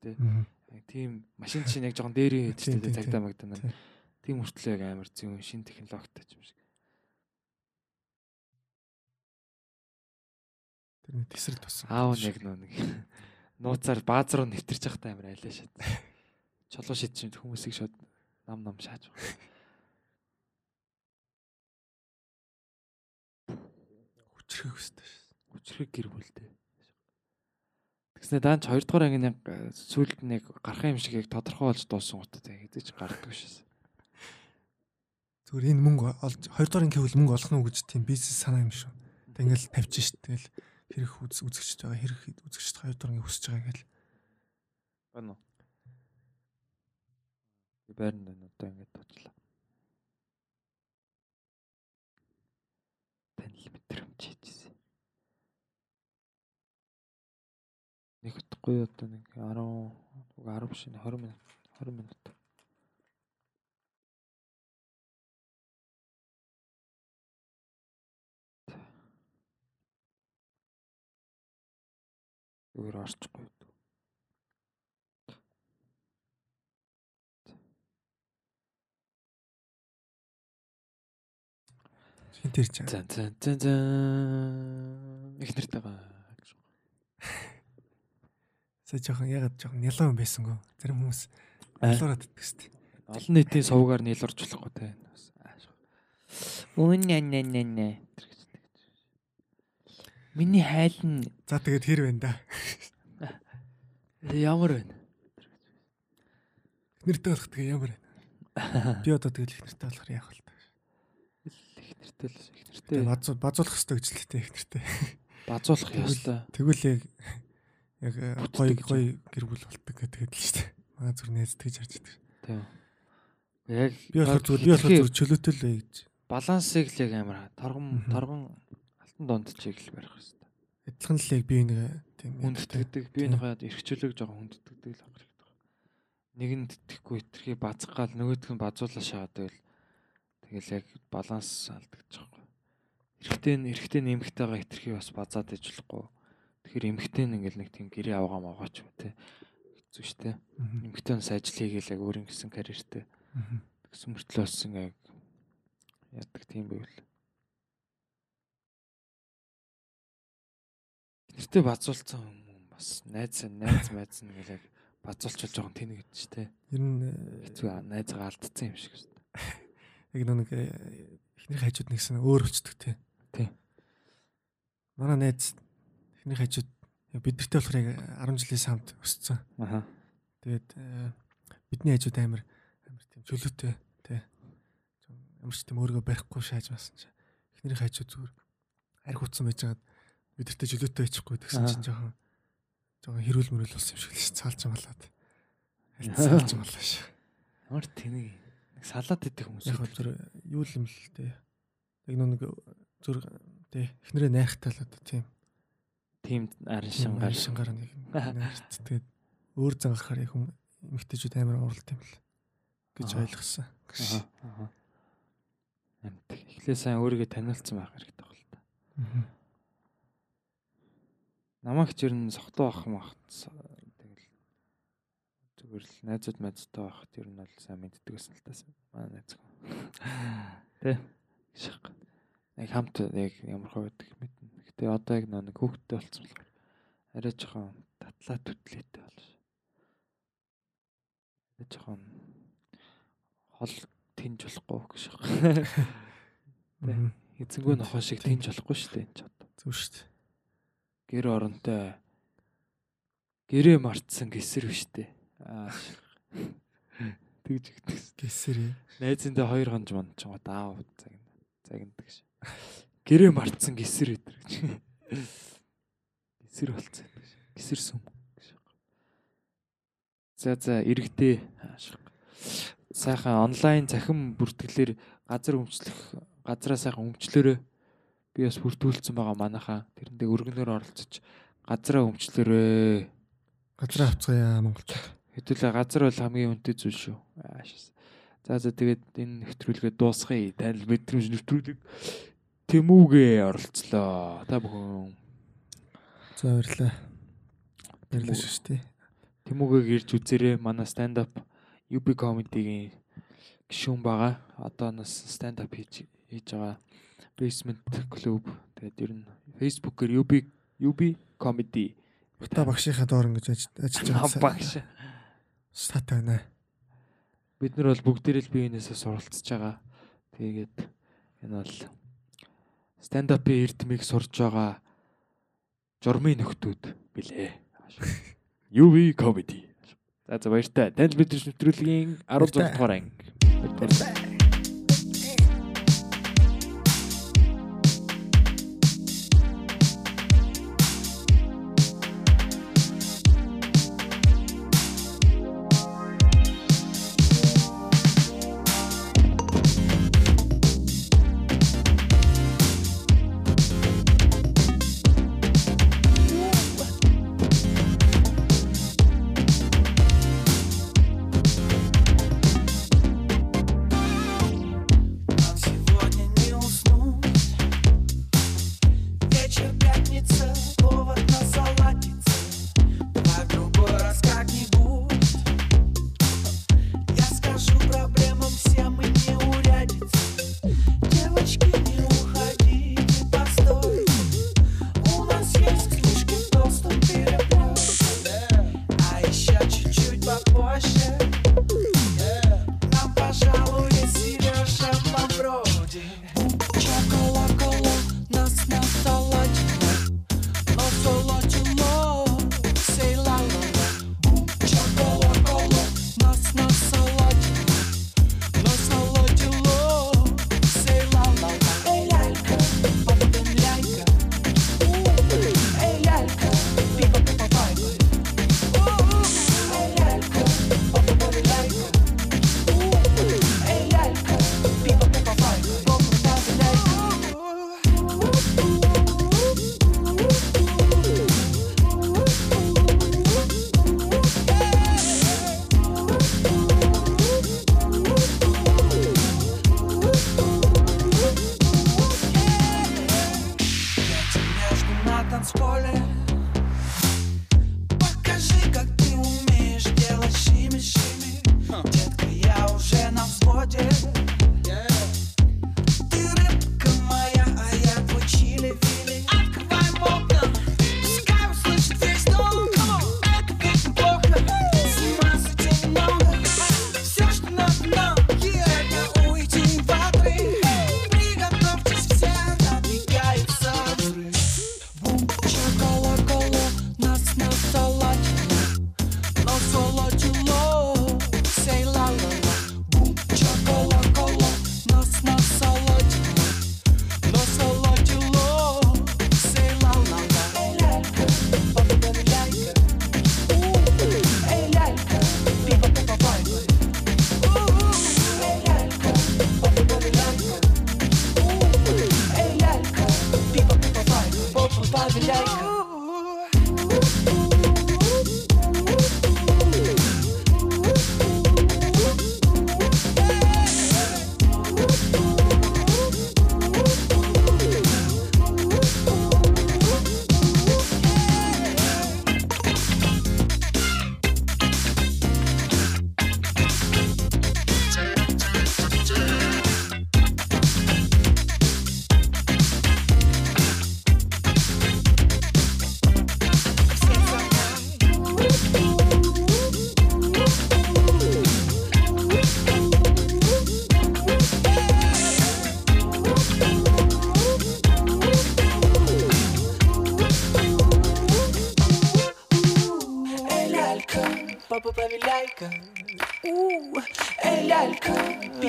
Яг тийм машин чинь яг жохон дээрийн Тийм, хэдтэй тийм, цагдаа магдана. тийм. Тийм хүртэл яг амар зөв шин технологитой юм шиг. Тэр нэг тесрэл туссан. Аав нөө нэг нууцаар бааз руу нэвтэрч явахтай амар айлаа шат. Чолоо шид чинь хүмүүсийг шууд нам нам шааж байгаа. хүчрэх өстэй ш. Хүчрэг гэр бүлтэй. Тэгснэ даанч 2 дугаар ангийн яг сүүлд нь яг гарах юм шиг яг тодорхой болж дууссан утаа тэг хэдэж гардаг шээс. Зүгээр энэ мөнгө олж хоёр дахь анги хөвөл мөнгө олох нь гэж тийм бизнес санаа юм шүү. Тэг ингээл тавьчих шít. Тэгэл хэрэг үз үзэгч байгаа хэрэг үзэгч хоёр анги хүсэж байгаа гэл. Байна уу? Би байранд байна одоо ингэж туучлаа. Танил мэдрэмж хийжсэн. Нэг утгагүй одоо нэг 10 уг 10 биш нэ 20 минут 20 минут. Зүгээр орчихгүй. Хин тэр чаа. Зэн зэн зэн зэн их нэртэйгаа гэж. За жоохон ягаад жоохон нялан байсангүй. Зарим хүмүүс Аа. нялуураад иддэг шүү дээ. Олон нийтийн сувгаар нийлурч болохгүй те. Үн нэ нэ нэ нэ. Миний хайл нь За тэгээд хэр байна да? ямар байна? Эхнэртэй болох тэгээ ямар байна? Би одоо тэгэл эхнэртэй болохоор яах вэ? Их нэртэй л их нэртэй Тэгээ базуу базуулах хэрэгтэй гэж л тээ эхнэртэй. базуулах ёстой. Тэгвэл яг яг э, гоё гоё гэр бүл болтог гэдэг л шүү дээ. Манай зүр найз тэгж харж байдаг. Тийм. Яг Би болохоор зүгээр би болохоор зүгээр чөлөөтэй л бай гэж. балансыг л яг амар торгон торгон хяналтанд донд чиглэл барих хэрэгтэй. Адилхан л яг би нэг тийм хүндэтгдэг, би нэг хаяад эрхчлөлөг жоохон хүндэтгдэг л байна нэг нь тэтгэхгүй итерхий базгаал нөгөөх нь базуулаа шахаад байл тэгэл яг баланс алдагдчихгүй. Эрэхтэй нь эрэхтэй нэмэгтэйгаа итерхий бас базаад ажиллахгүй. Тэгэхээр эмэгтэй нь ингээл нэг тийм гэрээ авгаа мавгаач үү те. Хэцүү штэ. Эмэгтэй нь ажил хийгээл яг өөрийн гэсэн карьертэй. Тэгсэн мөртлөө болсон яг яддаг тийм байвал. Нэртээ базуулсан юм бас найз найз майз яг базуулчвал жоохон тэнэг гэдэг ч те. Ер нь Хэцүү найзгаа алдсан юм шиг шүү дээ. яг нэг э, эхнэрийн хажууд нэгсэн өөр өчтдөг тий. Тий. Манай найз эхнэрийн хажууд яг бидэртэй болохоор яг 10 жилийн самт өссөн. Аха. Тэгээд э, бидний хажууд амар амар тийм чөлөөтэй. Жон Ямар ч тийм өөрийгөө барихгүй шааж басан чи. Эхнэрийн хажууд зүгээр арх утсан байжгаад бидэртэй чөлөөтэй байчихгүй тэгсэн Аа. чинь жоохон жоохон хэрүүл мөрөл болсон юм шиг л цаалж амгалаад. Харьцаалж амгалаа ш. Ямар юм. Нэг салаад идэх хүмүүс. Яг зөв юу юм л дээ. Яг нэг зүр тий эхнэрээ найхтаа л одоо тийм тийм арын шингаар шингаар нэг найрт тэгээд өөр зан гарахаар яг хүм эмгтээчүүд амар уралт юм л гэж Аа. ойлгосон. Аха. Амт. Эхлээ сайн өөрийгөө таниулсан байх хэрэгтэй байна л та. Мгм. Намайг ч ер нь сохтуу авах мах тэгэл зүгээр л найзууд найзтай байхад ер нь бол сайн мэддэг байсан л таа. Манай найз. Тэ. Шах. Яг хамт яг ямар хөө байдаг мэднэ. Гэтэ одоо яг нэг хүүхдтэй болсон болохоор арай жоохон татлаа түтлээтэй болж. Арай жоохон хол тэнж болохгүй гэж. Тэ. Мгм. Эзэнгүй нохоо шиг тэнж болохгүй шүү дээ энэ ч одоо. Зөв шүү дээ. Гэр оронтой гэрээ мартсан гэсэр биш үү? Аа. Тэгж ихтэйс. Гэсэрээ. Найзындаа хоёр хонж манд ч аав загна. Загнадаг ш. Гэрээ мартсан гэсэр өдр гэж. Гэсэр болцсон ш. Гэсэр сүм. гэж. За за иргэдээ. Сайхан онлайн цахим бүртгэлээр газар өмчлөх газараа сайхан өмчлөөрөө би бас бүртгүүлсэн байгаа манайхаа. Тэрэндээ өргөнөөр оролцож газараа өмчлөөрөө. Газраа авцгаая монголчууд. Хэдүүлээ газар бол хамгийн үнэтэй зүйл шүү. За за тэгээд энэ нэвтрүүлгээ дуусгая. Танил мэдрэмж нэвтрүүлэг Тэмүүгээ оролцлоо. Та бүхэн За баярлаа. Баярлалаа шүү дээ. Тэмүүгээг ирж үзээрэй. Манай stand up UB comedy-гийн гишүүн байгаа. Одоо нас stand up хийж хийж байгаа. Basement Club. Тэгээд ер нь Facebook-ээр UB UB comedy Та багшийнхаа доор ингэж аж- ажиллаж байгаа. багш. Статай байна. Бид нар бол бүгдээрээ л биенээсээ суралцж байгаа. Тэгээд энэ бол stand up-ийн эрдмийг сурж байгаа журмын нөхдүүд билээ. UV comedy. За за баяртай. Танд бид нэвтрүүлгийн 16 дугаар анги. Баярлалаа.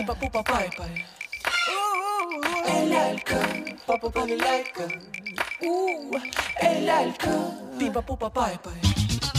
Kupa kupa pai pai. El alcohol, papa pa el alcohol. El alcohol, pipa pupa pai pai.